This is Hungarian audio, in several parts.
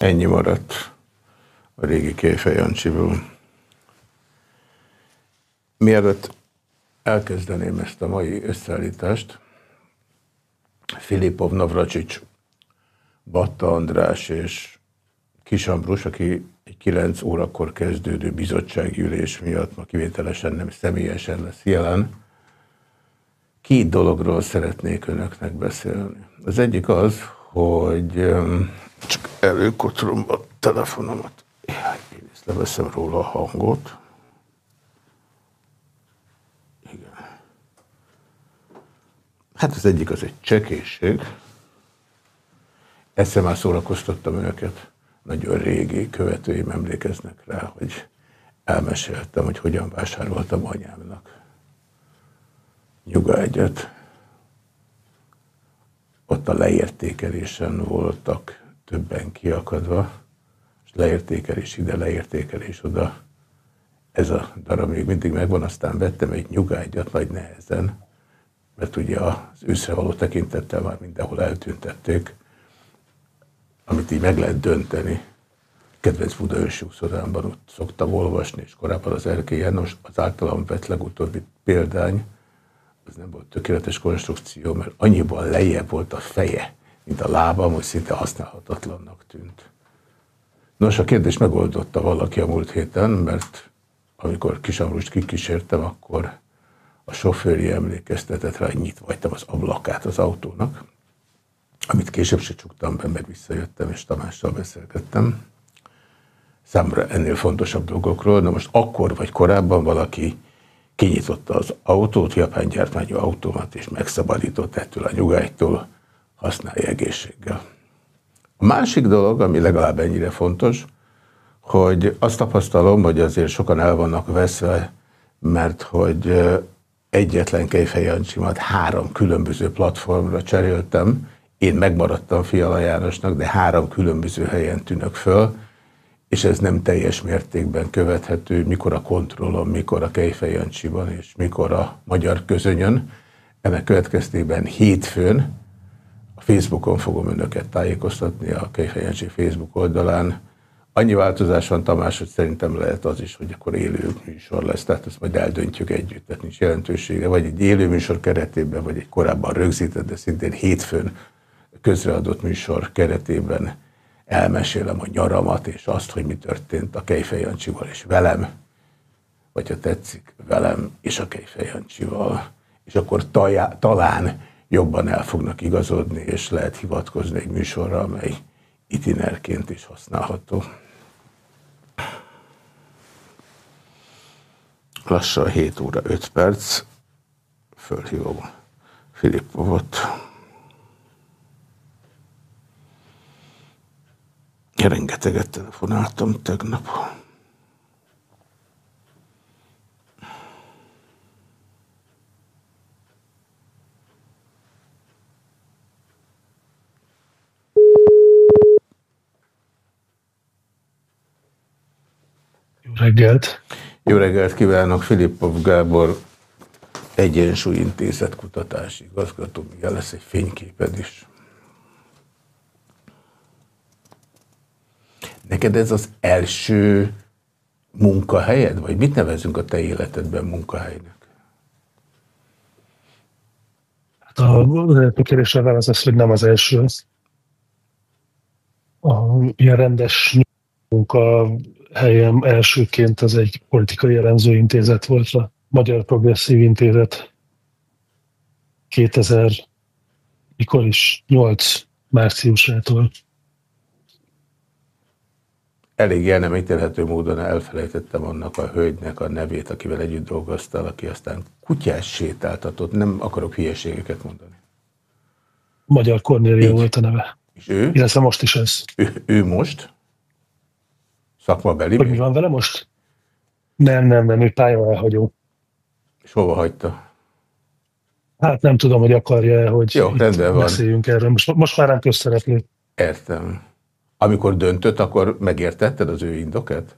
Ennyi maradt a régi Kéfej Jancsiból. Mielőtt elkezdeném ezt a mai összeállítást, Filipov Navracsics, Batta András és Kisambrus, aki egy 9 órakor kezdődő bizottsági ülés miatt ma kivételesen nem személyesen lesz jelen, két dologról szeretnék önöknek beszélni. Az egyik az, hogy csak előkotrom a telefonomat. Én ezt leveszem róla a hangot. Igen. Hát az egyik az egy csekéség. Ezt már szórakoztattam önöket. Nagyon régi követőim emlékeznek rá, hogy elmeséltem, hogy hogyan vásároltam anyámnak nyugágyat. Ott a leértékelésen voltak többen kiakadva, és leértékelés ide, leértékelés oda. Ez a darab még mindig megvan, aztán vettem egy nyugágyat nagy nehezen, mert ugye az őszre való tekintettel már mindenhol eltüntették, amit így meg lehet dönteni. Kedvenc Budaörsi úszodámban ott szoktam olvasni, és korábban az erkélyen, most az általam vett legutóbbi példány, ez nem volt tökéletes konstrukció, mert annyiban lejjebb volt a feje, mint a lábam, hogy szinte használhatatlannak tűnt. Nos, a kérdés megoldotta valaki a múlt héten, mert amikor Kisamrust kikísértem, akkor a sofőri emlékeztetett rá, hogy nyitva hagytam az ablakát az autónak, amit később se csuktam be, mert visszajöttem, és Tamással beszélgettem. Számomra ennél fontosabb dolgokról, de most akkor vagy korábban valaki kinyitotta az autót, japán gyártmányú autómat, és megszabadított ettől a nyugágytól, használja egészséggel. A másik dolog, ami legalább ennyire fontos, hogy azt tapasztalom, hogy azért sokan el vannak veszve, mert hogy egyetlen Kejfej Jancsimat három különböző platformra cseréltem. Én megmaradtam Fiala Jánosnak, de három különböző helyen tűnök föl, és ez nem teljes mértékben követhető, mikor a kontrollon, mikor a Kejfej Jancsiban, és mikor a magyar közönyön. Ennek következtében hétfőn Facebookon fogom önöket tájékoztatni, a Kejfej Facebook oldalán. Annyi változás van, Tamás, hogy szerintem lehet az is, hogy akkor élő műsor lesz, tehát ezt majd eldöntjük együtt, tehát nincs jelentősége, vagy egy élő műsor keretében, vagy egy korábban rögzített, de szintén hétfőn közreadott műsor keretében elmesélem a nyaramat, és azt, hogy mi történt a Kejfej Jancsival és velem, vagy ha tetszik, velem és a Kejfej Jancsival, és akkor tajá, talán jobban el fognak igazodni, és lehet hivatkozni egy műsorra, amely itinerként is használható. Lassan 7 óra 5 perc, fölhívom Filippovot. Rengeteget telefonáltam tegnap. Reggelt! Jó reggelt kívánok! Filippov Gábor Egyensúlyintézet kutatási igazgató. Milyen lesz egy fényképed is. Neked ez az első munkahelyed, vagy mit nevezünk a te életedben munkahelynek? Hát a kérdésre válasz az, hogy nem az első. A ilyen rendes munkahelyem elsőként az egy politikai jellemző intézet volt, a Magyar Progresszív Intézet 2000, mikor is, 8 márciusától elég el nem ítélhető módon elfelejtettem annak a hölgynek a nevét, akivel együtt dolgoztál, aki aztán kutyás sétáltatott. Nem akarok hülyeségeket mondani. Magyar Kornélia volt a neve. És ő? Illetve most is ez. Ő, ő most? Szakmabeli? Hogy mi van vele most? Nem, nem, nem, ő pálya elhagyó. És hova hagyta? Hát nem tudom, hogy akarja hogy Jó, rendben van. beszéljünk erről. Most, most már nem közszereplő. Értem. Amikor döntött, akkor megértetted az ő indokát?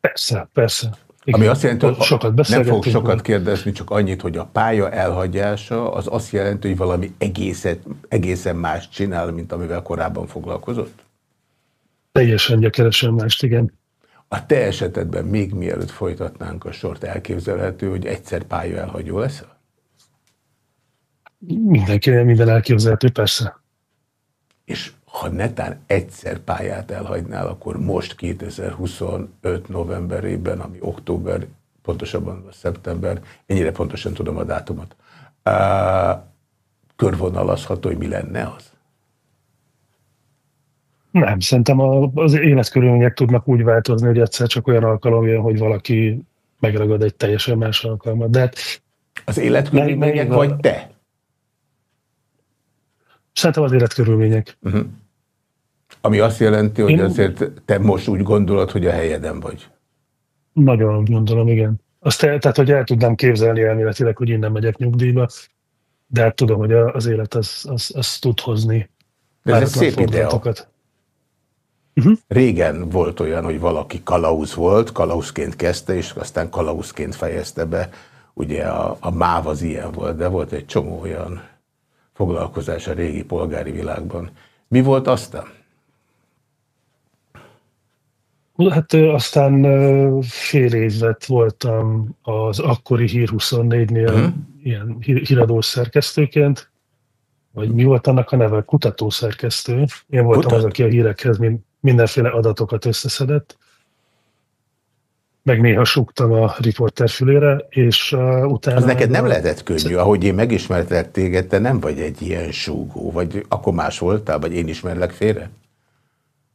Persze, persze. Igen. Ami azt jelenti, hogy sokat nem fog sokat kérdezni, csak annyit, hogy a pálya elhagyása az azt jelenti, hogy valami egészet, egészen más csinál, mint amivel korábban foglalkozott? Teljesen gyökeresen mást, igen. A te esetedben még mielőtt folytatnánk a sort, elképzelhető, hogy egyszer pálya elhagyó lesz? Mindenkinél minden elképzelhető, persze. És ha netán egyszer pályát elhagynál, akkor most 2025 novemberében, ami október, pontosabban szeptember, ennyire pontosan tudom a dátumot, körvonalazható, hogy mi lenne az? Nem, szerintem az életkörülmények tudnak úgy változni, hogy egyszer csak olyan alkalom jön, hogy valaki megragad egy teljesen más alkalmat. De hát az életkörülmények vagy te? Szerintem az életkörülmények. Uh-huh. Ami azt jelenti, hogy Én... azért te most úgy gondolod, hogy a helyeden vagy. Nagyon gondolom, igen. Azt el, tehát, hogy el tudnám képzelni elméletileg, hogy innen megyek nyugdíjba, de hát tudom, hogy az élet az, az, az tud hozni. De ez egy szép idea. Uh-huh. Régen volt olyan, hogy valaki kalauz volt, kalauzként kezdte, és aztán kalauzként fejezte be. Ugye a, a MÁV az ilyen volt, de volt egy csomó olyan foglalkozás a régi polgári világban. Mi volt aztán? Hát aztán fél évet voltam az akkori Hír 24-nél uh-huh. ilyen híradós szerkesztőként, vagy mi volt annak a neve? Kutatószerkesztő. Én voltam Kutat? az, aki a hírekhez mindenféle adatokat összeszedett, meg néha súgtam a riporter fülére, és uh, utána... Az neked nem lehetett könnyű, ahogy én megismertek téged, te nem vagy egy ilyen súgó, vagy akkor más voltál, vagy én ismerlek félre?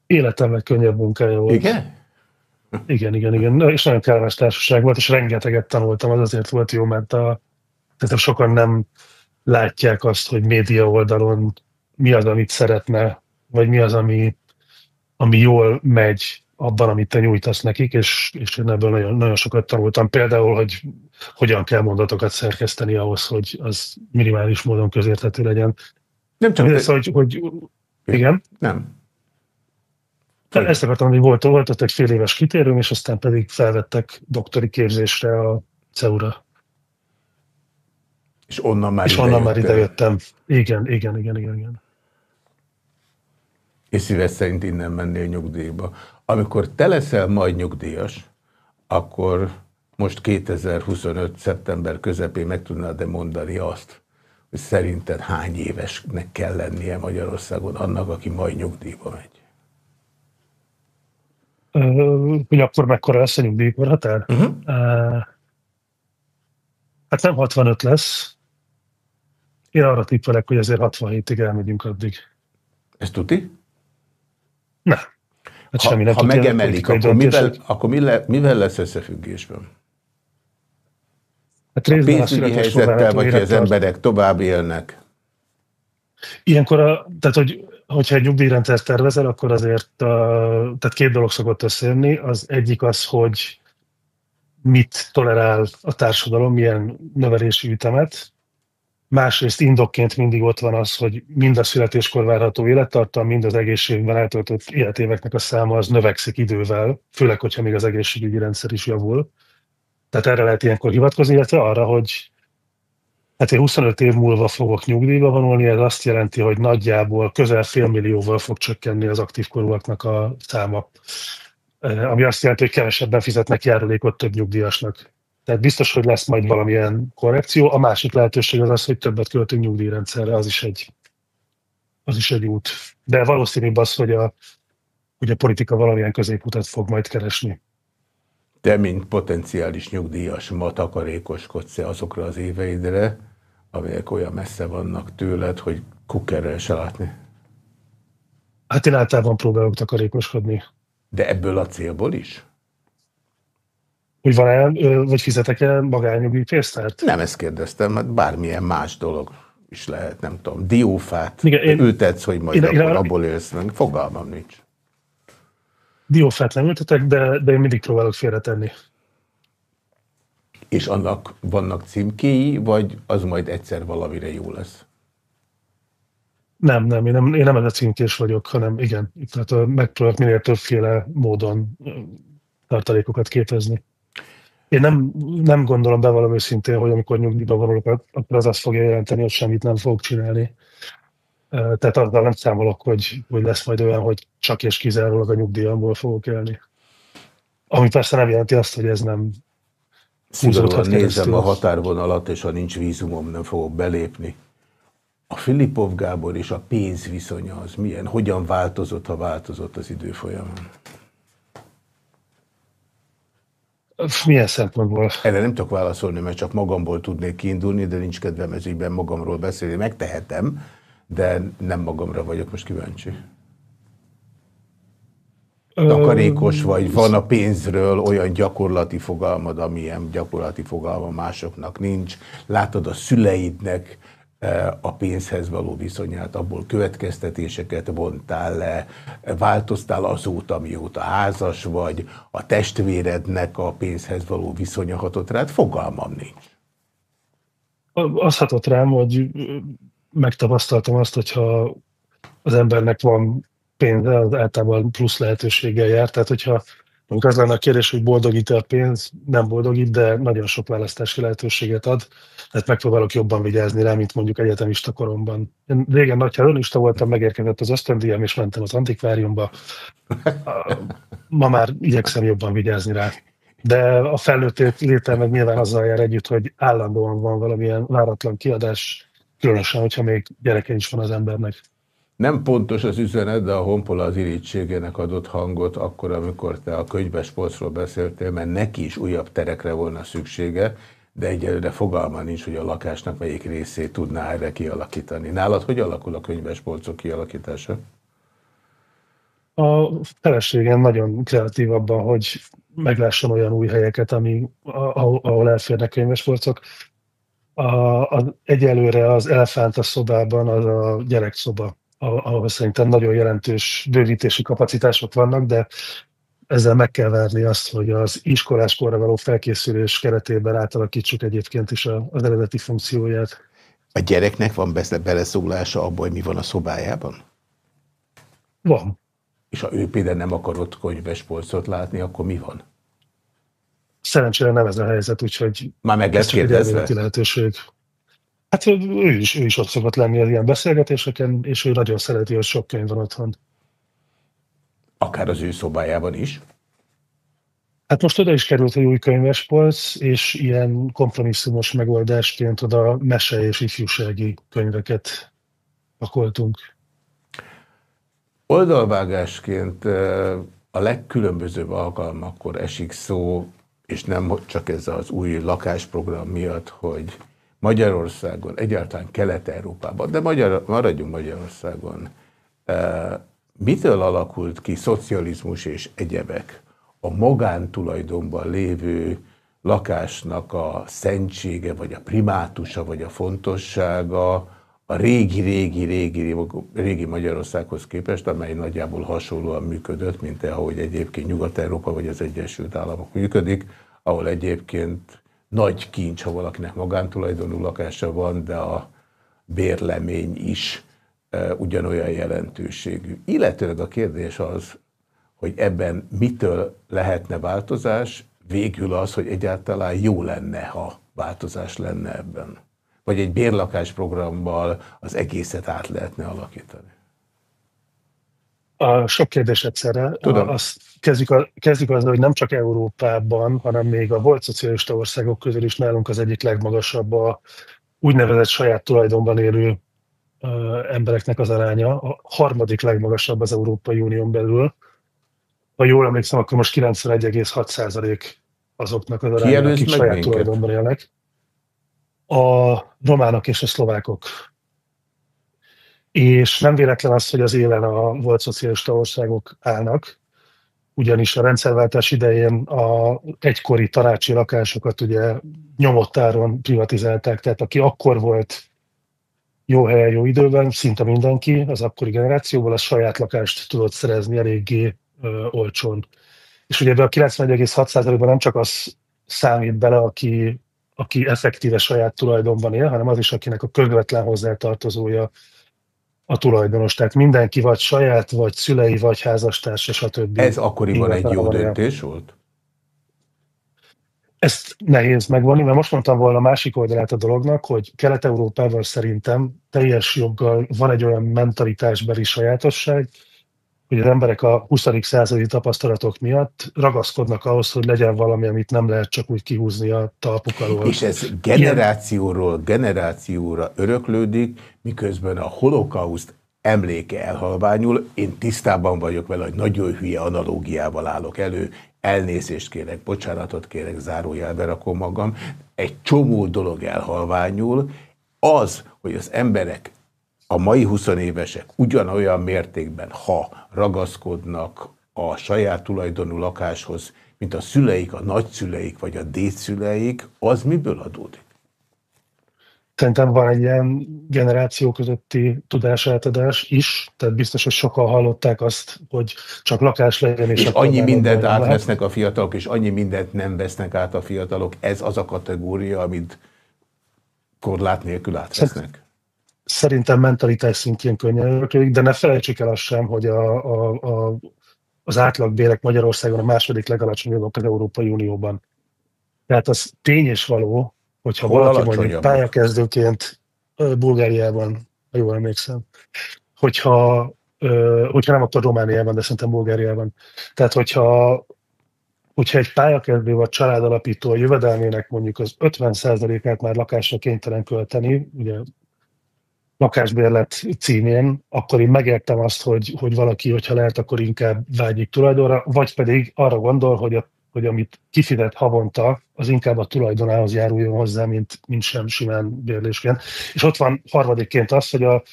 Életem legkönnyebb munkája volt. Igen? Igen, igen, igen. És nagyon kellemes társaság volt, és rengeteget tanultam, az azért volt jó, mert a, tehát sokan nem látják azt, hogy média oldalon mi az, amit szeretne, vagy mi az, ami, ami jól megy abban, amit te nyújtasz nekik, és, és én ebből nagyon, nagyon sokat tanultam. Például, hogy hogyan kell mondatokat szerkeszteni ahhoz, hogy az minimális módon közérthető legyen. Nem csak... Ez, hogy, hogy, igen? Nem. Tehát ezt akartam, hogy volt, volt ott egy fél éves kitérőm, és aztán pedig felvettek doktori képzésre a CEU-ra. És onnan már És ide onnan már ide jöttem. Igen, igen, igen, igen, igen. És szíves szerint innen mennél nyugdíjba. Amikor te leszel majd nyugdíjas, akkor most 2025. szeptember közepén meg tudnád-e mondani azt, hogy szerinted hány évesnek kell lennie Magyarországon annak, aki majd nyugdíjba megy? hogy akkor mekkora lesz a nyugdíjkorhatár? Uh, hát nem 65 lesz. Én arra tippelek, hogy azért 67-ig elmegyünk addig. Ez tuti? Nem. Hát ha, nem ha megemelik, akkor, mivel, akkor mivel, mivel lesz összefüggésben? Hát a pénzügyi helyzettel, vagy hogy az emberek tovább élnek? Ilyenkor, a, tehát hogy hogyha egy nyugdíjrendszert tervezel, akkor azért uh, tehát két dolog szokott összejönni. Az egyik az, hogy mit tolerál a társadalom, milyen növelési ütemet. Másrészt indokként mindig ott van az, hogy mind a születéskor várható élettartam, mind az egészségben eltöltött életéveknek a száma az növekszik idővel, főleg, hogyha még az egészségügyi rendszer is javul. Tehát erre lehet ilyenkor hivatkozni, illetve arra, hogy Hát én 25 év múlva fogok nyugdíjba vonulni, ez azt jelenti, hogy nagyjából közel félmillióval fog csökkenni az aktív korúaknak a száma. Ami azt jelenti, hogy kevesebben fizetnek járulékot több nyugdíjasnak. Tehát biztos, hogy lesz majd valamilyen korrekció. A másik lehetőség az az, hogy többet költünk nyugdíjrendszerre, az is egy, az is egy út. De valószínűbb az, hogy a, hogy a politika valamilyen középutat fog majd keresni. Te, mint potenciális nyugdíjas, ma takarékoskodsz-e azokra az éveidre, amelyek olyan messze vannak tőled, hogy kukerrel se látni? Hát én általában próbálok takarékoskodni. De ebből a célból is? Hogy van-e, vagy fizetek el magányugdíj pénztárt? Nem ezt kérdeztem, hát bármilyen más dolog is lehet, nem tudom. Diófát Igen, én, ültetsz, hogy majd én, akkor én, abból élsz meg. Fogalmam nincs. Diófát nem ültetek, de, de én mindig próbálok félretenni. És annak vannak címkéi, vagy az majd egyszer valamire jó lesz? Nem, nem, én nem, én nem ez a címkés vagyok, hanem igen, tehát megpróbálok minél többféle módon tartalékokat képezni. Én nem, nem gondolom be valami őszintén, hogy amikor nyugdíjba vonulok, akkor az azt fogja jelenteni, hogy semmit nem fogok csinálni. Tehát azzal nem számolok, hogy, hogy lesz majd olyan, hogy csak és kizárólag a nyugdíjamból fogok élni. Ami persze nem jelenti azt, hogy ez nem Szigorúan nézem a határvonalat, és ha nincs vízumom, nem fogok belépni. A Filipov Gábor és a pénz viszonya az milyen? Hogyan változott, ha változott az idő folyamán? Milyen szempontból? Erre nem tudok válaszolni, mert csak magamból tudnék kiindulni, de nincs kedvem ezügyben magamról beszélni. Megtehetem, de nem magamra vagyok most kíváncsi. Takarékos vagy, van a pénzről olyan gyakorlati fogalmad, amilyen gyakorlati fogalma másoknak nincs. Látod a szüleidnek a pénzhez való viszonyát, abból következtetéseket vontál le, változtál azóta, mióta házas vagy, a testvérednek a pénzhez való viszonya hatott rád, fogalmam nincs. Az hatott rám, hogy megtapasztaltam azt, hogyha az embernek van pénze, az általában plusz lehetőséggel jár. Tehát, hogyha mondjuk az lenne a kérdés, hogy boldogít-e a pénz, nem boldogít, de nagyon sok választási lehetőséget ad. Tehát megpróbálok jobban vigyázni rá, mint mondjuk egyetemista koromban. Én régen nagy hedonista voltam, megérkezett az ösztöndíjam, és mentem az antikváriumba. Ma már igyekszem jobban vigyázni rá. De a felnőtt létel meg nyilván azzal jár együtt, hogy állandóan van valamilyen váratlan kiadás, különösen, hogyha még gyereke is van az embernek. Nem pontos az üzenet, de a Honpola az irítségének adott hangot akkor, amikor te a könyves polcról beszéltél, mert neki is újabb terekre volna szüksége, de egyelőre fogalma nincs, hogy a lakásnak melyik részét tudná erre kialakítani. Nálad hogy alakul a könyves polcok kialakítása? A feleségem nagyon kreatív abban, hogy meglásson olyan új helyeket, ami, ahol elférnek könyvespolcok. A, a, egyelőre az elefánt a szobában az a gyerekszoba ahol szerintem nagyon jelentős bővítési kapacitások vannak, de ezzel meg kell várni azt, hogy az iskoláskorra való felkészülés keretében átalakítsuk egyébként is az eredeti funkcióját. A gyereknek van beleszólása abból, hogy mi van a szobájában? Van. És ha ő például nem akarott könyves polcot látni, akkor mi van? Szerencsére nem ez a helyzet, úgyhogy Már meg lesz kérdezve? lehetőség. Hát ő is, ő is ott szokott lenni az ilyen beszélgetéseken, és ő nagyon szereti, hogy sok könyv van otthon. Akár az ő szobájában is? Hát most oda is került egy új könyvespolc, és ilyen kompromisszumos megoldásként oda mese és ifjúsági könyveket pakoltunk. Oldalvágásként a legkülönbözőbb alkalmakkor esik szó, és nem csak ez az új lakásprogram miatt, hogy Magyarországon, egyáltalán Kelet-Európában, de Magyar, maradjunk Magyarországon, e, mitől alakult ki szocializmus és egyebek a magántulajdonban lévő lakásnak a szentsége, vagy a primátusa, vagy a fontossága a régi, régi, régi, régi Magyarországhoz képest, amely nagyjából hasonlóan működött, mint ahogy egyébként Nyugat-Európa vagy az Egyesült Államok működik, ahol egyébként nagy kincs, ha valakinek magántulajdonú lakása van, de a bérlemény is e, ugyanolyan jelentőségű. Illetőleg a kérdés az, hogy ebben mitől lehetne változás, végül az, hogy egyáltalán jó lenne, ha változás lenne ebben. Vagy egy bérlakás programmal az egészet át lehetne alakítani. A sok kérdés egyszerre. Tudom. Azt kezdjük, a, kezdjük azzal, hogy nem csak Európában, hanem még a volt szocialista országok közül is nálunk az egyik legmagasabb a úgynevezett saját tulajdonban élő ö, embereknek az aránya. A harmadik legmagasabb az Európai Unión belül. Ha jól emlékszem, akkor most 91,6 azoknak az aránya, akik saját minket? tulajdonban élnek. A románok és a szlovákok és nem véletlen az, hogy az élen a volt szocialista országok állnak, ugyanis a rendszerváltás idején a egykori tanácsi lakásokat ugye nyomottáron privatizálták, tehát aki akkor volt jó helyen, jó időben, szinte mindenki az akkori generációból a saját lakást tudott szerezni eléggé ö, olcsón. És ugye ebben a 91,6%-ban nem csak az számít bele, aki, aki effektíve saját tulajdonban él, hanem az is, akinek a közvetlen hozzátartozója a tulajdonos. Tehát mindenki vagy saját, vagy szülei, vagy házastársa, stb. Ez akkoriban egy jó döntés volt? ezt nehéz megvonni, mert most mondtam volna a másik oldalát a dolognak, hogy Kelet-Európában szerintem teljes joggal van egy olyan mentalitásbeli sajátosság, hogy az emberek a 20. századi tapasztalatok miatt ragaszkodnak ahhoz, hogy legyen valami, amit nem lehet csak úgy kihúzni a talpuk alól. És ez generációról generációra öröklődik, miközben a holokauszt emléke elhalványul. Én tisztában vagyok vele, hogy nagyon hülye analógiával állok elő, elnézést kérek, bocsánatot kérek, zárójelbe rakom magam. Egy csomó dolog elhalványul. Az, hogy az emberek a mai 20 évesek ugyanolyan mértékben, ha ragaszkodnak a saját tulajdonú lakáshoz, mint a szüleik, a nagyszüleik vagy a dédszüleik, az miből adódik? Szerintem van egy ilyen generáció közötti tudásátadás is, tehát biztos, hogy sokan hallották azt, hogy csak lakás legyen. És, és annyi mindent átvesznek a fiatalok, és annyi mindent nem vesznek át a fiatalok. Ez az a kategória, amit korlát nélkül átvesznek? Szerintem mentalitás szintjén könnyen de ne felejtsük el azt sem, hogy a, a, a, az átlagbérek Magyarországon a második legalacsonyabbak az Európai Unióban. Tehát az tény és való, hogyha Hol valaki mondjuk pályakezdőként Bulgáriában, ha jól emlékszem, hogyha, hogyha nem akkor Romániában, de szerintem Bulgáriában. Tehát, hogyha, hogyha egy pályakezdő vagy családalapító a jövedelmének mondjuk az 50%-át már lakásra kénytelen költeni, ugye lakásbérlet címén, akkor én megértem azt, hogy, hogy valaki, hogyha lehet, akkor inkább vágyik tulajdonra, vagy pedig arra gondol, hogy a hogy amit kifizet havonta, az inkább a tulajdonához járuljon hozzá, mint, mint sem simán bérlésként. És ott van harmadikként az, hogy a,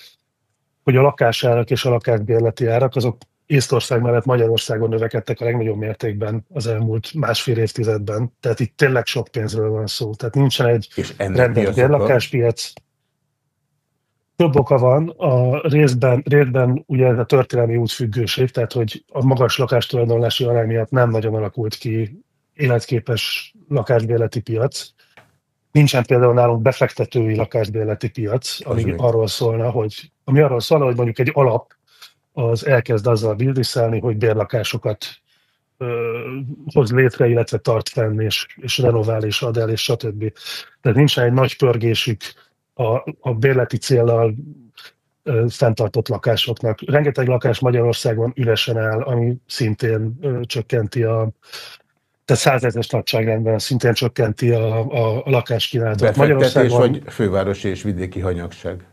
hogy a lakásárak és a lakásbérleti árak, azok Észtország mellett Magyarországon növekedtek a legnagyobb mértékben az elmúlt másfél évtizedben. Tehát itt tényleg sok pénzről van szó. Tehát nincsen egy rendes bérlakáspiac. Több oka van, a részben, részben ugye ez a történelmi útfüggőség, tehát hogy a magas lakástulajdonlási arány miatt nem nagyon alakult ki életképes lakásbérleti piac. Nincsen például nálunk befektetői lakásbérleti piac, ami az arról szólna, hogy, ami arról szólna, hogy mondjuk egy alap az elkezd azzal bildiszelni, hogy bérlakásokat ö, hoz létre, illetve tart fenn, és, és renovál, és ad el, és stb. Tehát nincsen egy nagy pörgésük a, a bérleti célnal fenntartott lakásoknak. Rengeteg lakás Magyarországon üresen áll, ami szintén ö, csökkenti a tehát százezes nagyságrendben szintén csökkenti a, a, a lakáskínálatot. Magyarországon... vagy fővárosi és vidéki hanyagság?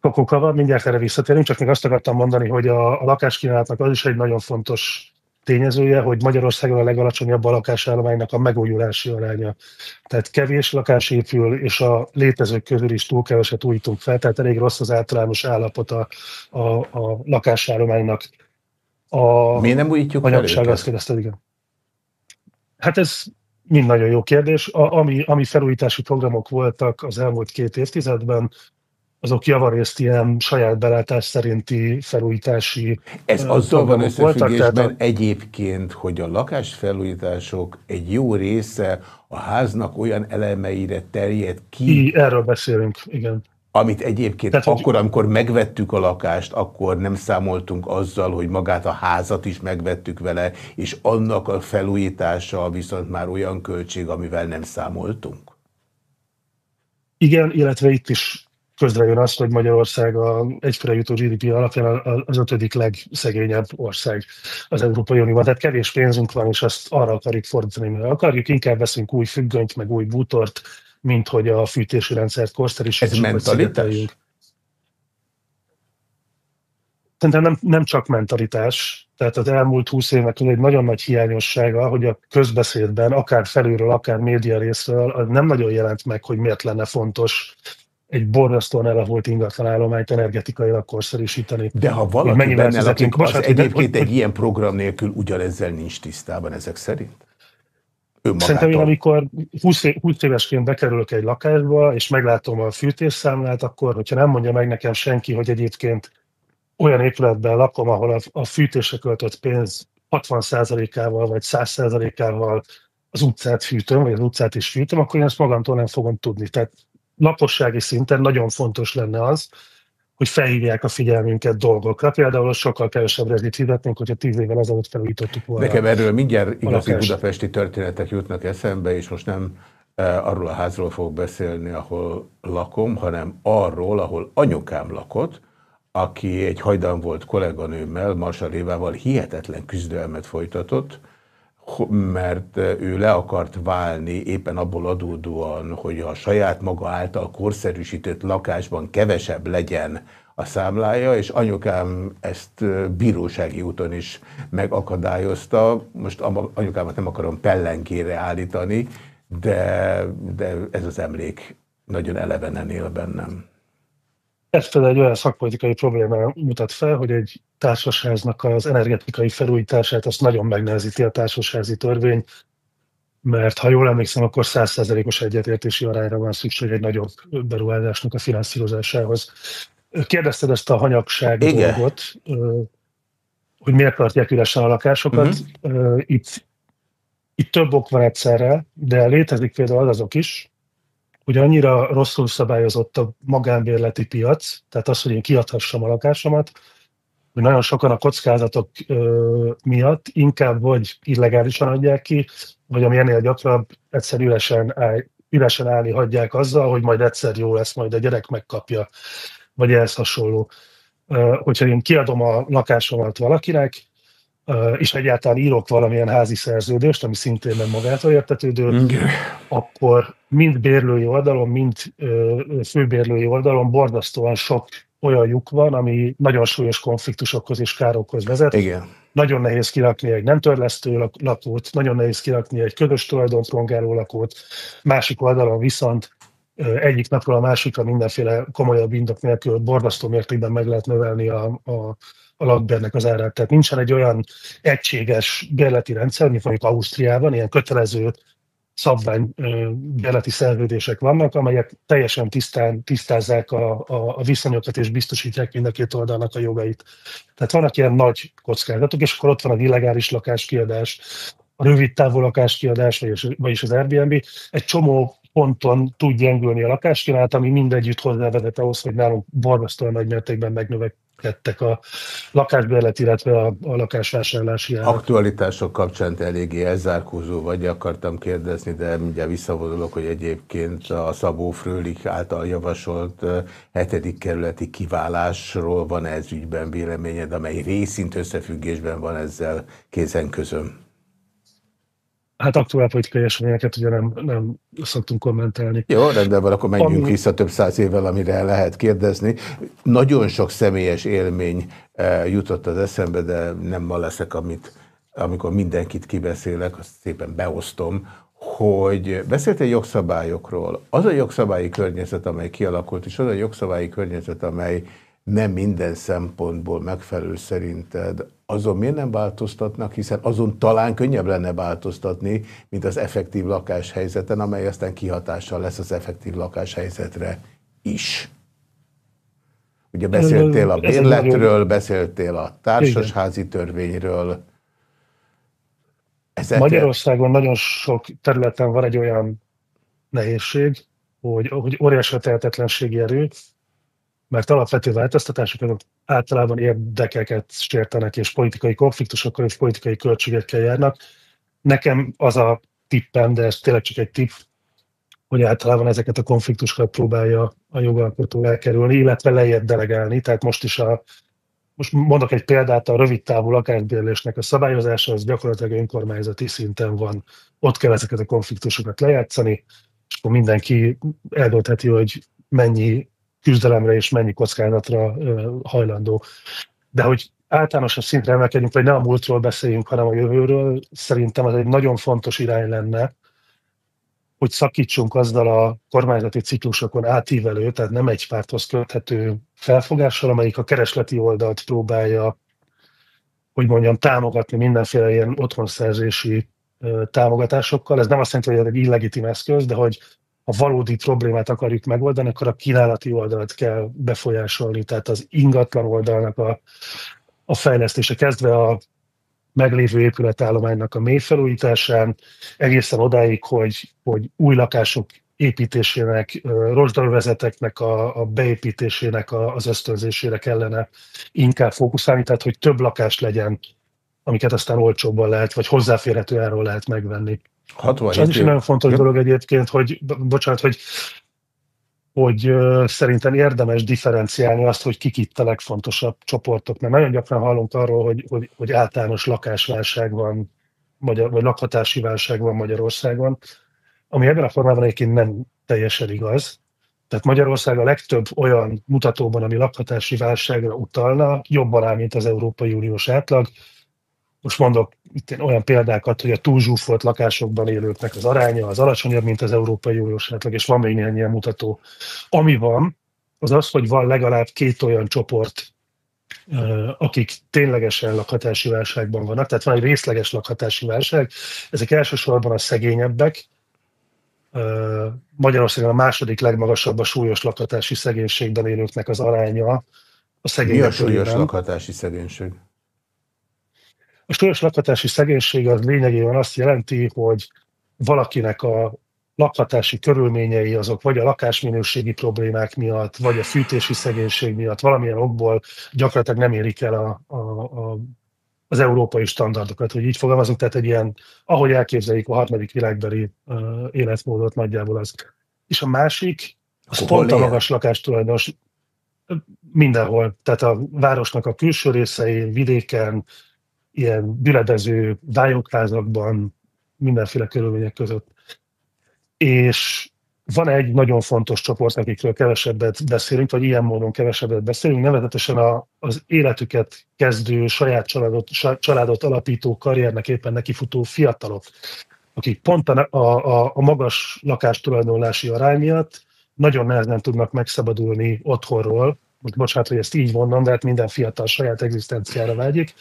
Kokókava, mindjárt erre visszatérünk, csak még azt akartam mondani, hogy a, a lakáskínálatnak az is egy nagyon fontos tényezője, hogy Magyarországon a legalacsonyabb a lakásállománynak a megújulási aránya. Tehát kevés lakás épül, és a létezők közül is túl keveset újítunk fel, tehát elég rossz az általános állapot a, a, a lakásállománynak. A Miért nem újítjuk fel azt kérdezted, igen. Hát ez mind nagyon jó kérdés. A, ami, ami felújítási programok voltak az elmúlt két évtizedben, azok javarészt ilyen saját belátás szerinti felújítási Ez azzal van összefüggésben voltak, egyébként, hogy a lakásfelújítások egy jó része a háznak olyan elemeire terjed ki. I, erről beszélünk, igen. Amit egyébként Tehát, akkor, hogy... amikor megvettük a lakást, akkor nem számoltunk azzal, hogy magát a házat is megvettük vele, és annak a felújítása viszont már olyan költség, amivel nem számoltunk? Igen, illetve itt is közre jön azt, hogy Magyarország a egyfőre jutó GDP alapján az ötödik legszegényebb ország az Európai Unióban. Tehát kevés pénzünk van, és azt arra akarjuk fordítani, mert akarjuk, inkább veszünk új függönyt, meg új bútort, mint hogy a fűtési rendszert korszerűsítsük. Ez mentalitás? Szerintem nem, nem csak mentalitás, tehát az elmúlt húsz évnek egy nagyon nagy hiányossága, hogy a közbeszédben, akár felülről, akár média részről nem nagyon jelent meg, hogy miért lenne fontos egy borzasztóan elavult ingatlan állományt energetikailag korszerűsíteni. De ha valaki benne lakik, az egyébként egy ilyen program nélkül ugyanezzel nincs tisztában ezek szerint? Szerintem én, amikor 20, 20 évesként bekerülök egy lakásba, és meglátom a fűtésszámlát, akkor, hogyha nem mondja meg nekem senki, hogy egyébként olyan épületben lakom, ahol a, a fűtésre költött pénz 60%-ával vagy 100%-ával az utcát fűtöm, vagy az utcát is fűtöm, akkor én ezt magamtól nem fogom tudni. Tehát lakossági szinten nagyon fontos lenne az, hogy felhívják a figyelmünket dolgokra. Például sokkal kevesebb rezsit fizetnénk, hogyha tíz évvel ezelőtt felújítottuk volna. Nekem erről mindjárt igazi budapesti történetek jutnak eszembe, és most nem eh, arról a házról fogok beszélni, ahol lakom, hanem arról, ahol anyukám lakott, aki egy hajdan volt kolléganőmmel, Marsa Révával hihetetlen küzdelmet folytatott, mert ő le akart válni éppen abból adódóan, hogy a saját maga által korszerűsített lakásban kevesebb legyen a számlája, és anyukám ezt bírósági úton is megakadályozta. Most anyukámat nem akarom pellengére állítani, de, de ez az emlék nagyon elevenen él bennem. Ez például egy olyan szakpolitikai problémá mutat fel, hogy egy társasháznak az energetikai felújítását azt nagyon megnehezíti a társasházi törvény, mert ha jól emlékszem, akkor százszerzelékos egyetértési arányra van szükség egy nagyobb beruházásnak a finanszírozásához. Kérdezted ezt a hanyagság Igen. dolgot, hogy miért tartják üresen a lakásokat. Uh-huh. Itt, itt több ok van egyszerre, de létezik például az azok is, hogy annyira rosszul szabályozott a magánbérleti piac, tehát az, hogy én kiadhassam a lakásomat, hogy nagyon sokan a kockázatok ö, miatt inkább vagy illegálisan adják ki, vagy ami ennél gyakrabb, egyszer üresen, áll, üresen állni hagyják azzal, hogy majd egyszer jó lesz, majd a gyerek megkapja, vagy ehhez hasonló. Ö, hogyha én kiadom a lakásomat valakinek, és egyáltalán írok valamilyen házi szerződést, ami szintén nem magától értetődő, Igen. akkor mind bérlői oldalon, mind főbérlői oldalon borzasztóan sok olyan lyuk van, ami nagyon súlyos konfliktusokhoz és károkhoz vezet. Igen. Nagyon nehéz kirakni egy nem törlesztő lakót, nagyon nehéz kirakni egy közös tulajdont rongáló lakót, másik oldalon viszont egyik napról a másikra mindenféle komolyabb indok nélkül borzasztó mértékben meg lehet növelni a, a a lakbérnek az árát. Tehát nincsen egy olyan egységes bérleti rendszer, mint mondjuk Ausztriában, ilyen kötelező szabvány bérleti szerződések vannak, amelyek teljesen tisztán tisztázzák a, a, a viszonyokat és biztosítják mind a két oldalnak a jogait. Tehát vannak ilyen nagy kockázatok, és akkor ott van a illegális lakáskiadás, a rövid távú lakáskiadás, vagyis, vagyis az Airbnb. Egy csomó ponton tud gyengülni a lakáskínálat, ami mindegyütt hozzávezet ahhoz, hogy nálunk borzasztóan nagy mértékben megnövek, tettek a lakásbérlet, illetve a, a lakásvásárlási árak. Aktualitások kapcsán eléggé elzárkózó vagy, akartam kérdezni, de mindjárt visszavonulok, hogy egyébként a Szabó Frölik által javasolt hetedik kerületi kiválásról van ez ügyben véleményed, amely részint összefüggésben van ezzel kézen közön hát aktuál politikai eseményeket ugye nem, nem szoktunk kommentálni. Jó, rendben van, akkor menjünk Ami... vissza több száz évvel, amire lehet kérdezni. Nagyon sok személyes élmény eh, jutott az eszembe, de nem ma leszek, amit, amikor mindenkit kibeszélek, azt szépen beosztom, hogy beszéltél jogszabályokról. Az a jogszabályi környezet, amely kialakult, és az a jogszabályi környezet, amely nem minden szempontból megfelelő szerinted, azon miért nem változtatnak, hiszen azon talán könnyebb lenne változtatni, mint az effektív lakáshelyzeten, amely aztán kihatással lesz az effektív lakáshelyzetre is. Ugye beszéltél a bérletről, beszéltél a társasházi törvényről. Ezeket... Magyarországon nagyon sok területen van egy olyan nehézség, hogy, hogy óriási a tehetetlenségi erő, mert alapvető változtatások azok általában érdekeket sértenek, és politikai konfliktusokkal és politikai költségekkel járnak. Nekem az a tippem, de ez tényleg csak egy tipp, hogy általában ezeket a konfliktusokat próbálja a jogalkotó elkerülni, illetve lejjebb delegálni. Tehát most is a, most mondok egy példát, a rövid távú lakásbérlésnek a szabályozása az gyakorlatilag önkormányzati szinten van. Ott kell ezeket a konfliktusokat lejátszani, és akkor mindenki eldöntheti, hogy mennyi küzdelemre és mennyi kockázatra hajlandó. De hogy általánosabb szintre emelkedjünk, vagy ne a múltról beszéljünk, hanem a jövőről, szerintem az egy nagyon fontos irány lenne, hogy szakítsunk azzal a kormányzati ciklusokon átívelő, tehát nem egy párthoz köthető felfogással, amelyik a keresleti oldalt próbálja, hogy mondjam, támogatni mindenféle ilyen otthonszerzési támogatásokkal. Ez nem azt jelenti, hogy ez egy illegitim eszköz, de hogy a valódi problémát akarjuk megoldani, akkor a kínálati oldalt kell befolyásolni, tehát az ingatlan oldalnak a, a fejlesztése kezdve a meglévő épületállománynak a mély felújításán, egészen odáig, hogy, hogy új lakások építésének, rozsdalvezeteknek a, a beépítésének a, az ösztönzésére kellene inkább fókuszálni, tehát hogy több lakás legyen, amiket aztán olcsóbban lehet, vagy hozzáférhető áról lehet megvenni. 67 az is egy nagyon fontos ja. dolog egyébként, hogy, bocsánat, hogy hogy uh, szerintem érdemes differenciálni azt, hogy kik itt a legfontosabb csoportok, mert nagyon gyakran hallunk arról, hogy, hogy, hogy általános lakásválság van, magyar, vagy lakhatási válság van Magyarországon, ami ebben a formában egyébként nem teljesen igaz. Tehát Magyarország a legtöbb olyan mutatóban, ami lakhatási válságra utalna, jobban áll, mint az Európai Uniós átlag. Most mondok itt olyan példákat, hogy a túlzsúfolt lakásokban élőknek az aránya az alacsonyabb, mint az Európai Uniós átlag, és van még néhány ilyen mutató. Ami van, az az, hogy van legalább két olyan csoport, akik ténylegesen lakhatási válságban vannak, tehát van egy részleges lakhatási válság. Ezek elsősorban a szegényebbek, Magyarországon a második legmagasabb a súlyos lakhatási szegénységben élőknek az aránya. A Mi a súlyos lakhatási szegénység? A súlyos lakhatási szegénység az lényegében azt jelenti, hogy valakinek a lakhatási körülményei azok vagy a lakásminőségi problémák miatt, vagy a fűtési szegénység miatt valamilyen okból gyakorlatilag nem érik el a, a, a az európai standardokat, hogy így fogalmazunk, tehát egy ilyen, ahogy elképzeljük a harmadik világbeli uh, életmódot nagyjából az. És a másik, az Akkor pont a magas lakástulajdonos mindenhol, tehát a városnak a külső részein, vidéken, ilyen büledező vályokházakban, mindenféle körülmények között. És van egy nagyon fontos csoport, akikről kevesebbet beszélünk, vagy ilyen módon kevesebbet beszélünk, nevezetesen a, az életüket kezdő, saját családot, családot alapító, karriernek éppen nekifutó fiatalok, akik pont a, a, a magas lakástulajdonlási arány miatt nagyon nehezen tudnak megszabadulni otthonról, most bocsánat, hogy ezt így mondom, de hát minden fiatal saját egzisztenciára vágyik.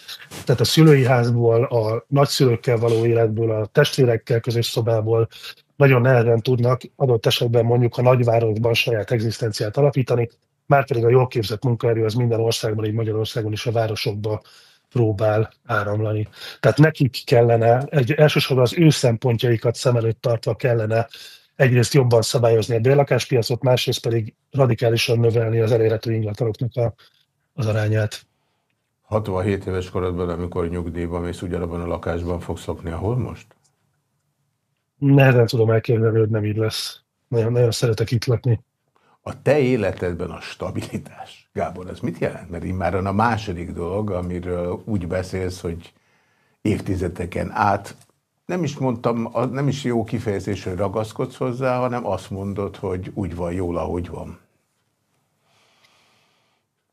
Tehát a szülői házból, a nagyszülőkkel való életből, a testvérekkel közös szobából nagyon nehezen tudnak adott esetben mondjuk a nagyvárosban saját egzisztenciát alapítani, márpedig a jól képzett munkaerő az minden országban, így Magyarországon is a városokba próbál áramlani. Tehát nekik kellene, egy, elsősorban az ő szempontjaikat szem előtt tartva kellene egyrészt jobban szabályozni a bérlakáspiacot, másrészt pedig radikálisan növelni az elérhető ingatlanoknak a, az arányát. 67 éves korodban, amikor nyugdíjban mész, ugyanabban a lakásban fogsz szokni, ahol most? Nehezen tudom elképzelni, hogy nem így lesz. Nagyon, nagyon szeretek itt lakni. A te életedben a stabilitás, Gábor, ez mit jelent? Mert már a második dolog, amiről úgy beszélsz, hogy évtizedeken át, nem is mondtam, nem is jó kifejezés, hogy ragaszkodsz hozzá, hanem azt mondod, hogy úgy van jól, ahogy van.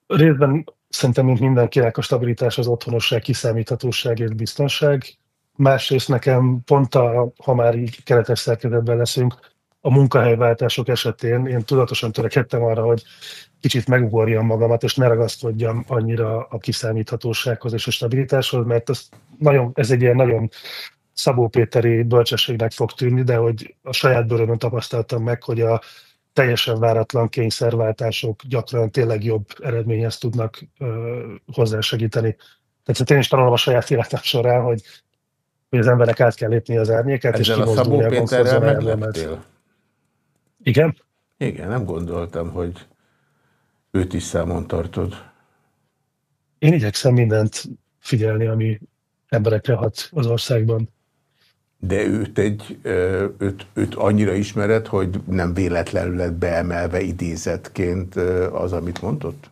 Részben szerintem, mint mindenkinek a stabilitás az otthonosság, kiszámíthatóság és biztonság. Másrészt nekem pont a, ha már így keretes szerkezetben leszünk, a munkahelyváltások esetén én tudatosan törekedtem arra, hogy kicsit megugorjam magamat, és ne ragaszkodjam annyira a kiszámíthatósághoz és a stabilitáshoz, mert ez, nagyon, ez egy ilyen nagyon Szabó Péteri bölcsességnek fog tűnni, de hogy a saját bőrömön tapasztaltam meg, hogy a teljesen váratlan kényszerváltások gyakran tényleg jobb eredményhez tudnak ö, hozzásegíteni. Tehát én is tanulom a saját életem során, hogy hogy az emberek át kell lépni az árnyéket, Ezzel és kimozdulni a Péterrel Igen? Igen, nem gondoltam, hogy őt is számon tartod. Én igyekszem mindent figyelni, ami emberekre hat az országban. De őt, egy, őt, őt annyira ismered, hogy nem véletlenül lett beemelve idézetként az, amit mondott?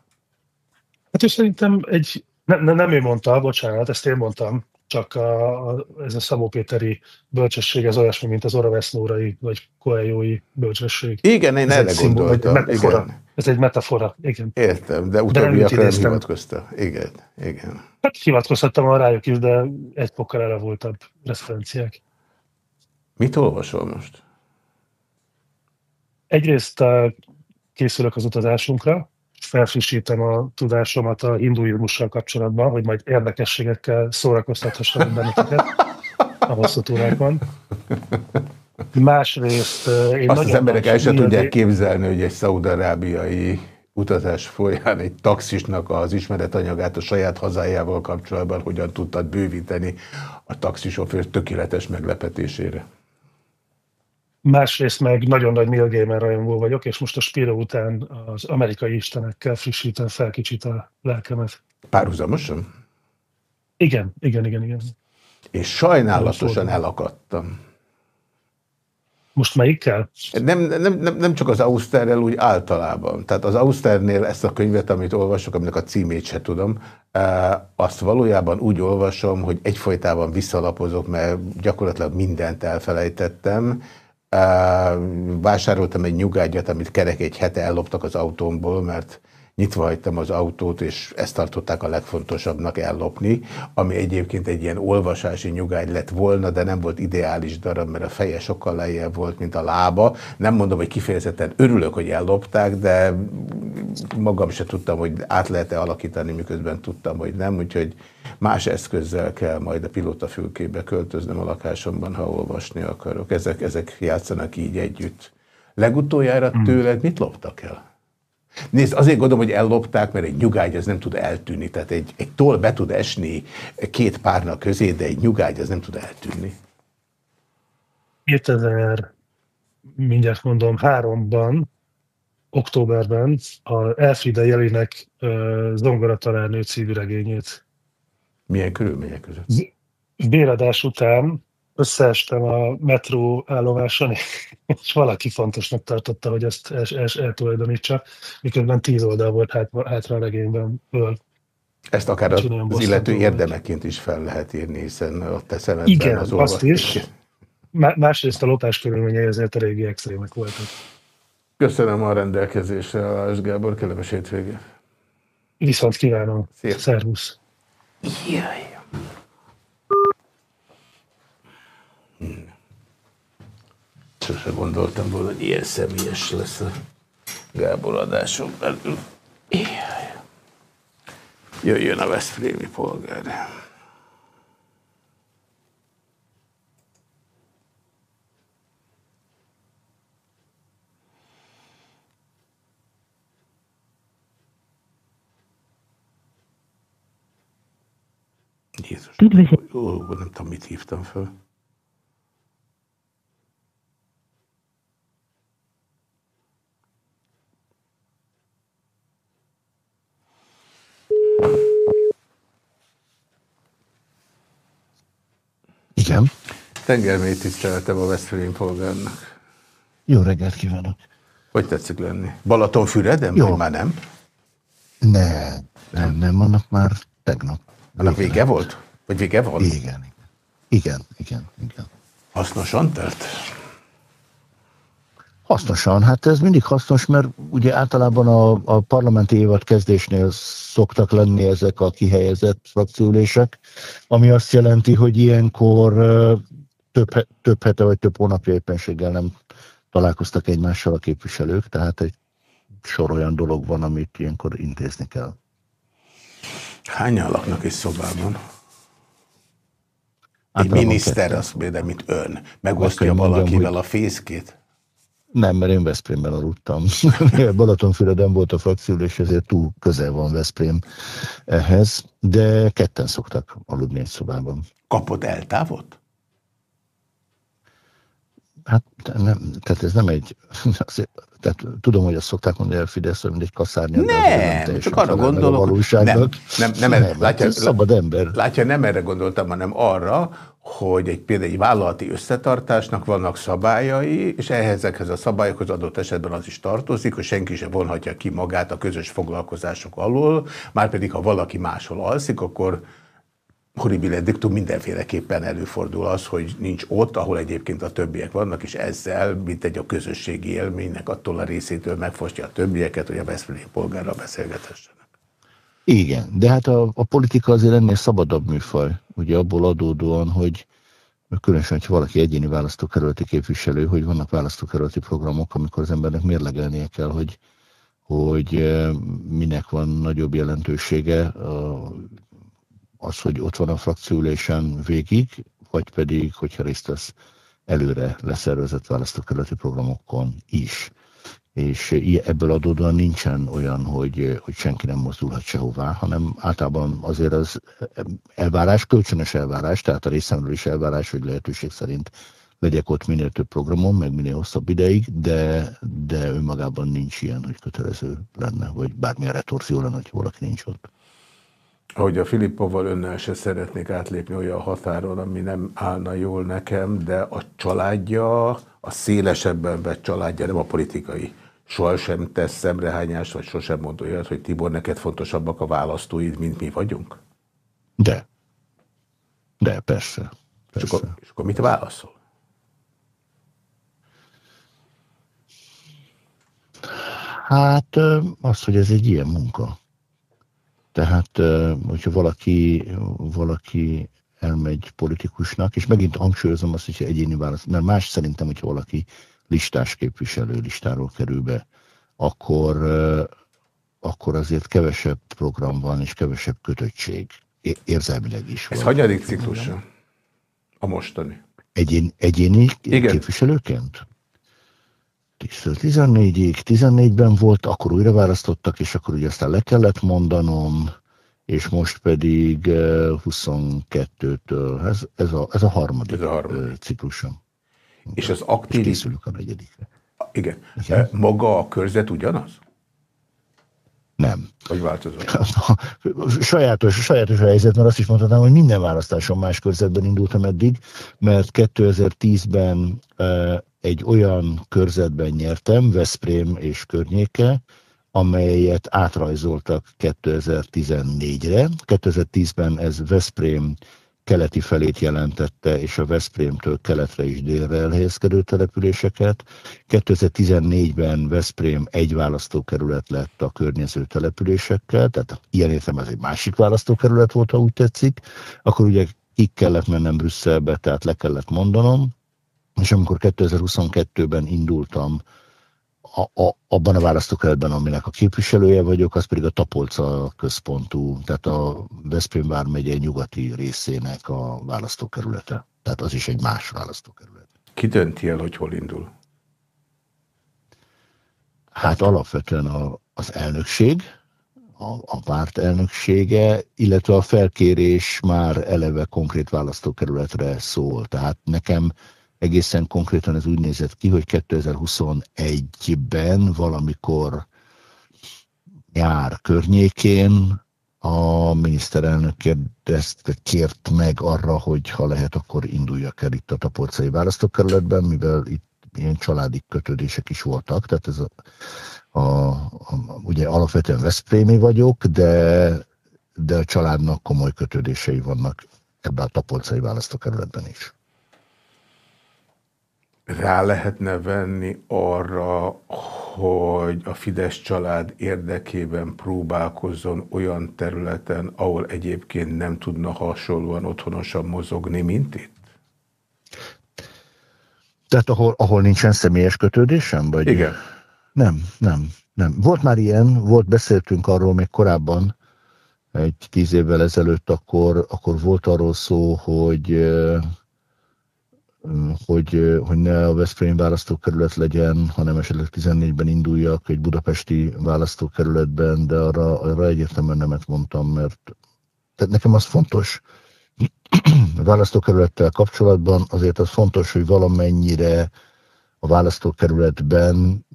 Hát és szerintem egy, ne, ne, nem ő mondta, bocsánat, ezt én mondtam, csak a, a, ez a Szabó Péteri bölcsesség az olyasmi, mint az Oravesznórai vagy Coelhói bölcsesség. Igen, én ez erre gondoltam. Metafora. Igen. Ez egy metafora, igen. Értem, de utóbbiakra nem hivatkozta. Igen, igen. Hát hivatkozhattam a rájuk is, de egy fokkal elavultabb referenciák. Mit olvasol most? Egyrészt készülök az utazásunkra, felfrissítem a tudásomat a hinduizmussal kapcsolatban, hogy majd érdekességekkel szórakoztathassam benneteket a hosszú túrákban. Másrészt én Azt az emberek el sem tudják képzelni, hogy egy szaudarábiai utazás folyán egy taxisnak az ismeretanyagát a saját hazájával kapcsolatban hogyan tudtad bővíteni a taxisofőr tökéletes meglepetésére. Másrészt meg nagyon nagy Neil Gaiman rajongó vagyok, és most a Spiro után az amerikai istenekkel frissítem fel kicsit a lelkemet. Párhuzamosan? Igen, igen, igen, igen. És sajnálatosan elakadtam. Most melyikkel? Nem, nem, nem, nem csak az Austerrel, úgy általában. Tehát az Austernél ezt a könyvet, amit olvasok, aminek a címét se tudom, e, azt valójában úgy olvasom, hogy egyfolytában visszalapozok, mert gyakorlatilag mindent elfelejtettem. Vásároltam egy nyugágyat, amit kerek egy hete elloptak az autómból, mert nyitva hagytam az autót, és ezt tartották a legfontosabbnak ellopni, ami egyébként egy ilyen olvasási nyugágy lett volna, de nem volt ideális darab, mert a feje sokkal lejjebb volt, mint a lába. Nem mondom, hogy kifejezetten örülök, hogy ellopták, de magam se tudtam, hogy át lehet-e alakítani, miközben tudtam, hogy nem, úgyhogy más eszközzel kell majd a pilótafülkébe költöznöm a lakásomban, ha olvasni akarok. Ezek, ezek játszanak így együtt. Legutoljára hmm. tőled mit loptak el? Nézd, azért gondolom, hogy ellopták, mert egy nyugágy az nem tud eltűnni. Tehát egy, egy toll be tud esni két párna közé, de egy nyugágy az nem tud eltűnni. 2000, mindjárt mondom, háromban, októberben a Elfrida Jelinek uh, Zongoratalárnő című regényét. Milyen körülmények között? Béradás után összeestem a metró állomáson, és valaki fontosnak tartotta, hogy ezt el, el, eltulajdonítsa, miközben tíz oldal volt hátra, hátra a regényben. Ezt akár az, az illető érdemeként is fel lehet írni, hiszen a te szemedben Igen, az azt is. Másrészt a lopás körülményei azért a régi extrémek voltak. Köszönöm a rendelkezésre, Alás Gábor, kellemes hétvégét. Viszont kívánom. Szép. Szervusz. Jaj. Sose gondoltam volna, hogy ilyen személyes lesz a Gábor adáson belül. Jöjjön a Veszprémi polgár. Jézus. Ó, nem tudom, mit hívtam fel. Igen. Tengermély tiszteletem a Veszprém polgárnak. Jó reggelt kívánok. Hogy tetszik lenni? Balatonfüreden? Jó. már nem? Nem, nem, nem, annak már tegnap. Annak vége, vége volt? Vagy vége van? Igen, igen. Igen, igen, igen. Hasznosan telt? Hasznosan, hát ez mindig hasznos, mert ugye általában a, a parlamenti évad kezdésnél szoktak lenni ezek a kihelyezett frakciülések, ami azt jelenti, hogy ilyenkor több, több hete vagy több hónapja éppenséggel nem találkoztak egymással a képviselők, tehát egy sor olyan dolog van, amit ilyenkor intézni kell. Hányan laknak egy szobában? Egy miniszter, azt például, mint ön, megosztja valakivel a fészkét? Nem, mert én Veszprémben aludtam. Balatonfüreden volt a frakciülés, ezért túl közel van Veszprém ehhez, de ketten szoktak aludni egy szobában. Kapott eltávot? Hát nem, tehát ez nem egy, azért, tehát tudom, hogy azt szokták mondani, hogy a Fidesz mint egy kaszárnya. Nem, nem csak arra gondolok, nem, nem, nem, nem, nem, látja, szabad ember. Látja, nem erre gondoltam, hanem arra, hogy egy, például egy vállalati összetartásnak vannak szabályai, és ezekhez a szabályokhoz adott esetben az is tartozik, hogy senki sem vonhatja ki magát a közös foglalkozások alól, márpedig ha valaki máshol alszik, akkor horribile dictum mindenféleképpen előfordul az, hogy nincs ott, ahol egyébként a többiek vannak, és ezzel, mint egy a közösségi élménynek attól a részétől megfosztja a többieket, hogy a Veszprémi polgárral beszélgetessenek. Igen, de hát a, a politika azért ennél szabadabb műfaj, ugye abból adódóan, hogy különösen, ha valaki egyéni választókerületi képviselő, hogy vannak választókerületi programok, amikor az embernek mérlegelnie kell, hogy, hogy eh, minek van nagyobb jelentősége az, hogy ott van a frakciülésen végig, vagy pedig, hogyha részt vesz előre leszervezett választókerületi programokon is és ebből adódóan nincsen olyan, hogy, hogy senki nem mozdulhat sehová, hanem általában azért az elvárás, kölcsönös elvárás, tehát a részemről is elvárás, hogy lehetőség szerint legyek ott minél több programon, meg minél hosszabb ideig, de, de önmagában nincs ilyen, hogy kötelező lenne, vagy bármilyen retorzió lenne, hogy valaki nincs ott. Ahogy a Filippovval önnel se szeretnék átlépni olyan határon, ami nem állna jól nekem, de a családja, a szélesebben vett családja, nem a politikai, sohasem tesz szemrehányást, vagy sosem mond olyat, hogy Tibor, neked fontosabbak a választóid, mint mi vagyunk? De. De, persze. persze. És, akkor, és akkor mit válaszol? Hát az, hogy ez egy ilyen munka. Tehát, hogyha valaki, valaki elmegy politikusnak, és megint hangsúlyozom azt, hogy egyéni válasz, mert más szerintem, hogyha valaki listás képviselő listáról kerül be, akkor, akkor azért kevesebb program van, és kevesebb kötöttség. Érzelmileg is. Ez hanyadik ciklusa? A mostani. Egyén, egyéni Igen. képviselőként? 14-ig, 14-ben volt, akkor újra választottak, és akkor ugye aztán le kellett mondanom, és most pedig 22-től, ez, ez, a, ez a harmadik, ez a harmadik. ciklusom. És az aktív... És készülünk a negyedikre. Igen. Igen. Maga a körzet ugyanaz? Nem. Hogy változott? sajátos, sajátos helyzet, mert azt is mondhatnám, hogy minden választáson más körzetben indultam eddig, mert 2010-ben egy olyan körzetben nyertem, Veszprém és környéke, amelyet átrajzoltak 2014-re. 2010-ben ez Veszprém keleti felét jelentette, és a Veszprémtől keletre és délre elhelyezkedő településeket. 2014-ben Veszprém egy választókerület lett a környező településekkel, tehát ilyen értem ez egy másik választókerület volt, ha úgy tetszik. Akkor ugye így kellett mennem Brüsszelbe, tehát le kellett mondanom, és amikor 2022-ben indultam a, a, abban a választókerületben, aminek a képviselője vagyok, az pedig a Tapolca központú, tehát a Veszprém vármegye nyugati részének a választókerülete. Tehát az is egy más választókerület. Ki dönti el, hogy hol indul? Hát alapvetően a, az elnökség, a, a párt elnöksége, illetve a felkérés már eleve konkrét választókerületre szól. Tehát nekem egészen konkrétan ez úgy nézett ki, hogy 2021-ben valamikor nyár környékén a miniszterelnök kérdezt, kért meg arra, hogy ha lehet, akkor induljak el itt a tapolcai választókerületben, mivel itt ilyen családi kötődések is voltak, tehát ez a, a, a ugye alapvetően Veszprémi vagyok, de, de a családnak komoly kötődései vannak ebben a tapolcai választókerületben is rá lehetne venni arra, hogy a Fidesz család érdekében próbálkozzon olyan területen, ahol egyébként nem tudna hasonlóan otthonosan mozogni, mint itt? Tehát ahol, ahol nincsen személyes kötődésem? Vagy? Igen. Nem, nem, nem. Volt már ilyen, volt, beszéltünk arról még korábban, egy tíz évvel ezelőtt, akkor, akkor volt arról szó, hogy hogy, hogy ne a Veszprém választókerület legyen, hanem esetleg 14-ben induljak egy budapesti választókerületben, de arra, arra egyértelműen nemet mondtam, mert tehát nekem az fontos, a választókerülettel kapcsolatban azért az fontos, hogy valamennyire a választókerületben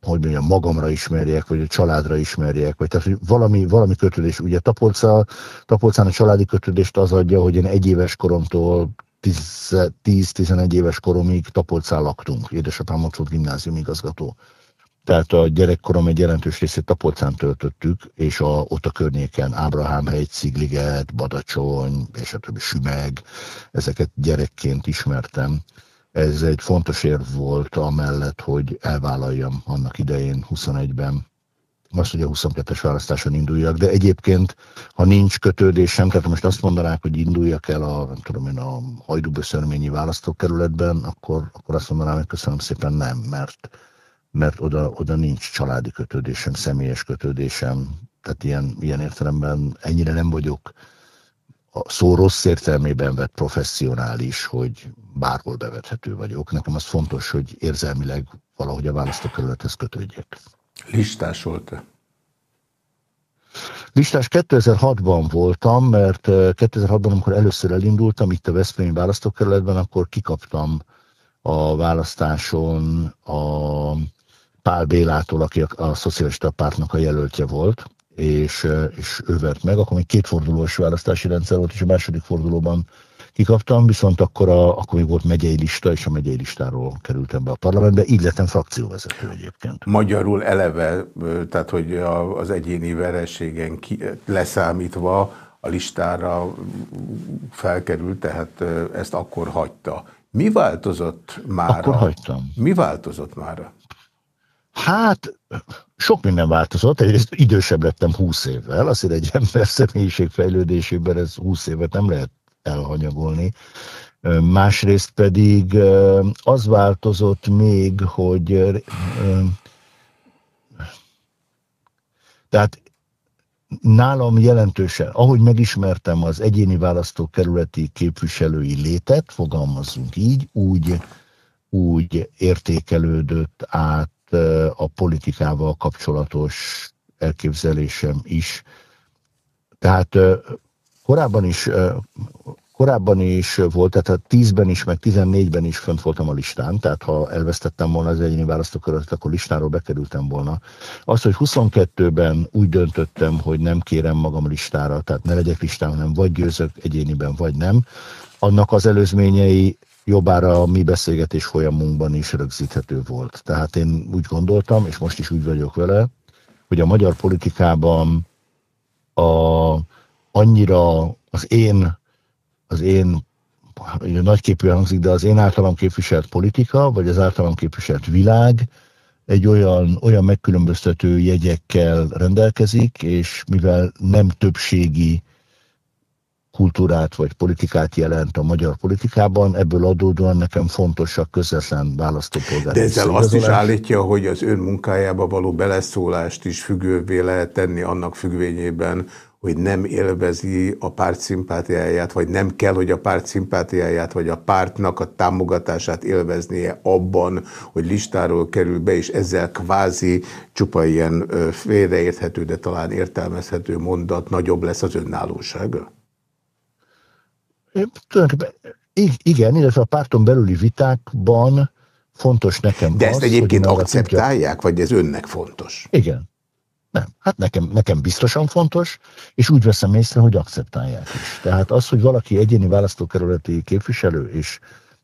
hogy mondjam, magamra ismerjek, vagy a családra ismerjek, vagy tehát, hogy valami, valami kötődés. Ugye Tapolca, Tapolcán a családi kötődést az adja, hogy én egy éves koromtól 10-11 éves koromig Tapolcán laktunk. Édesapám ott volt gimnázium igazgató. Tehát a gyerekkorom egy jelentős részét Tapolcán töltöttük, és a, ott a környéken Ábrahámhegy, Cigliget, Badacsony, és a többi Sümeg, ezeket gyerekként ismertem. Ez egy fontos érv volt amellett, hogy elvállaljam annak idején 21-ben azt, hogy a 22-es választáson induljak, de egyébként, ha nincs kötődésem, tehát most azt mondanák, hogy induljak el a, nem tudom én, a hajdúböszörményi választókerületben, akkor, akkor azt mondanám, hogy köszönöm szépen nem, mert, mert oda, oda nincs családi kötődésem, személyes kötődésem, tehát ilyen, ilyen értelemben ennyire nem vagyok a szó rossz értelmében vett professzionális, hogy bárhol bevethető vagyok. Nekem az fontos, hogy érzelmileg valahogy a választókerülethez kötődjek. Listás volt-e? Listás 2006-ban voltam, mert 2006-ban, amikor először elindultam itt a Veszprémi választókerületben, akkor kikaptam a választáson a Pál Bélától, aki a, a szocialista pártnak a jelöltje volt, és, és ő vert meg. Akkor még két fordulós választási rendszer volt, és a második fordulóban kikaptam, viszont akkor, a, akkor még volt megyei lista, és a megyei listáról kerültem be a parlamentbe, így lettem frakcióvezető egyébként. Magyarul eleve, tehát hogy az egyéni vereségen ki, leszámítva a listára felkerült, tehát ezt akkor hagyta. Mi változott már? Akkor hagytam. Mi változott már? Hát, sok minden változott. Egyrészt idősebb lettem 20 évvel, azért egy ember személyiség fejlődésében ez 20 évet nem lehet elhanyagolni. Másrészt pedig az változott még, hogy tehát nálam jelentősen, ahogy megismertem az egyéni választókerületi képviselői létet, fogalmazzunk így, úgy, úgy értékelődött át a politikával kapcsolatos elképzelésem is. Tehát korábban is korábban is volt, tehát a 10-ben is, meg 14-ben is fönt voltam a listán, tehát ha elvesztettem volna az egyéni választóköröt, akkor listáról bekerültem volna. Az, hogy 22-ben úgy döntöttem, hogy nem kérem magam listára, tehát ne legyek listán, hanem vagy győzök egyéniben, vagy nem, annak az előzményei jobbára a mi beszélgetés folyamunkban is rögzíthető volt. Tehát én úgy gondoltam, és most is úgy vagyok vele, hogy a magyar politikában a, annyira az én, az én ugye nagyképű hangzik, de az én általam képviselt politika, vagy az általam képviselt világ egy olyan, olyan megkülönböztető jegyekkel rendelkezik, és mivel nem többségi kultúrát vagy politikát jelent a magyar politikában, ebből adódóan nekem fontos a közvetlen választópolgári De ezzel azt is állítja, hogy az ön munkájába való beleszólást is függővé lehet tenni annak függvényében, hogy nem élvezi a párt szimpátiáját, vagy nem kell, hogy a párt szimpátiáját, vagy a pártnak a támogatását élveznie abban, hogy listáról kerül be, és ezzel kvázi csupa ilyen félreérthető, de talán értelmezhető mondat nagyobb lesz az önállósága? Igen, illetve a párton belüli vitákban fontos nekem De az, ezt egyébként akceptálják, vagy ez önnek fontos? Igen. Nem. Hát nekem, nekem biztosan fontos, és úgy veszem észre, hogy akceptálják is. Tehát az, hogy valaki egyéni választókerületi képviselő, és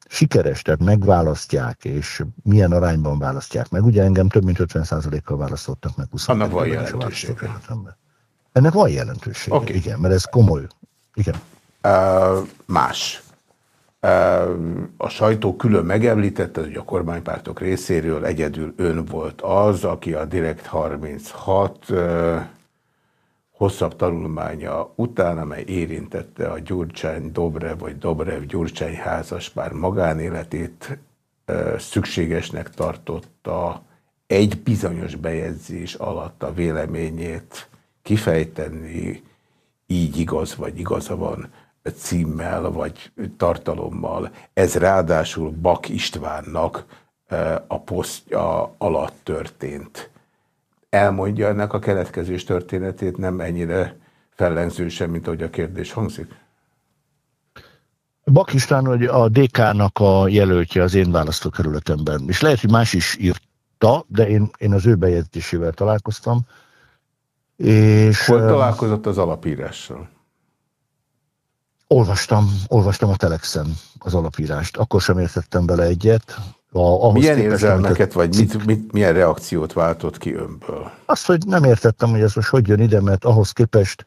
sikeres, tehát megválasztják, és milyen arányban választják meg. Ugye engem több mint 50%-kal választottak meg 20 Annak van jelentősége. Ennek van jelentősége, okay. igen, mert ez komoly. Igen más. A sajtó külön megemlítette, hogy a kormánypártok részéről egyedül ön volt az, aki a Direkt 36 hosszabb tanulmánya után, amely érintette a Gyurcsány Dobrev vagy Dobrev Gyurcsány házaspár magánéletét, szükségesnek tartotta egy bizonyos bejegyzés alatt a véleményét kifejteni, így igaz vagy igaza van címmel vagy tartalommal. Ez ráadásul Bak Istvánnak a posztja alatt történt. Elmondja ennek a keletkezés történetét nem ennyire fellenzősen, mint ahogy a kérdés hangzik? Bak István, a DK-nak a jelöltje az én választókerületemben. És lehet, hogy más is írta, de én, én az ő bejegyzésével találkoztam. És, Hol találkozott az alapírással? Olvastam, olvastam a Telexen az alapírást. Akkor sem értettem bele egyet. A, ahhoz milyen képest, érzelmeket, vagy mit, mit, milyen reakciót váltott ki önből? Azt, hogy nem értettem, hogy ez most hogy jön ide, mert ahhoz képest,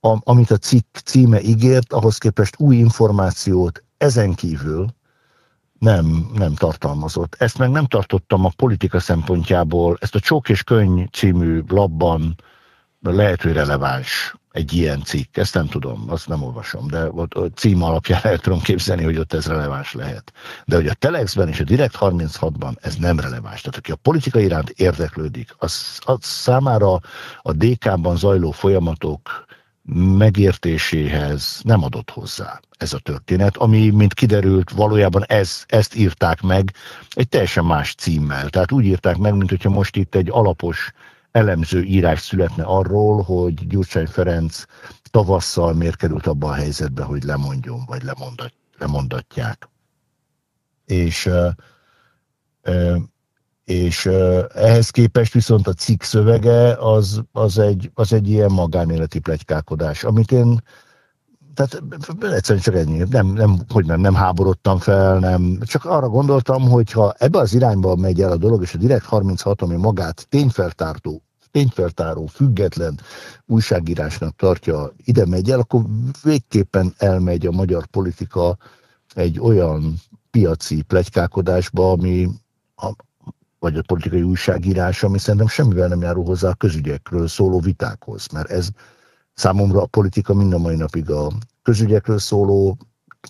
a, amit a cikk címe ígért, ahhoz képest új információt ezen kívül nem, nem tartalmazott. Ezt meg nem tartottam a politika szempontjából. Ezt a Csók és Könyv című labban lehet, hogy releváns egy ilyen cikk, ezt nem tudom, azt nem olvasom, de ott a cím alapján el tudom képzelni, hogy ott ez releváns lehet. De hogy a Telexben és a Direkt 36-ban ez nem releváns. Tehát aki a politika iránt érdeklődik, az, az számára a DK-ban zajló folyamatok megértéséhez nem adott hozzá ez a történet, ami, mint kiderült, valójában ez, ezt írták meg egy teljesen más címmel. Tehát úgy írták meg, mint hogyha most itt egy alapos elemző írás születne arról, hogy Gyurcsány Ferenc tavasszal miért került abba a helyzetbe, hogy lemondjon, vagy lemondat, lemondatják. És, és ehhez képest viszont a cikk szövege az, az, egy, az egy ilyen magánéleti plegykálkodás, amit én tehát egyszerűen csak ennyi. Nem, nem, hogy nem, nem háborodtam fel, nem. Csak arra gondoltam, hogy ha ebbe az irányba megy el a dolog, és a Direkt 36, ami magát tényfeltártó, tényfeltáró, független újságírásnak tartja, ide megy el, akkor végképpen elmegy a magyar politika egy olyan piaci plegykálkodásba, ami a, vagy a politikai újságírás, ami szerintem semmivel nem járul hozzá a közügyekről szóló vitákhoz, mert ez Számomra a politika mind a mai napig a közügyekről szóló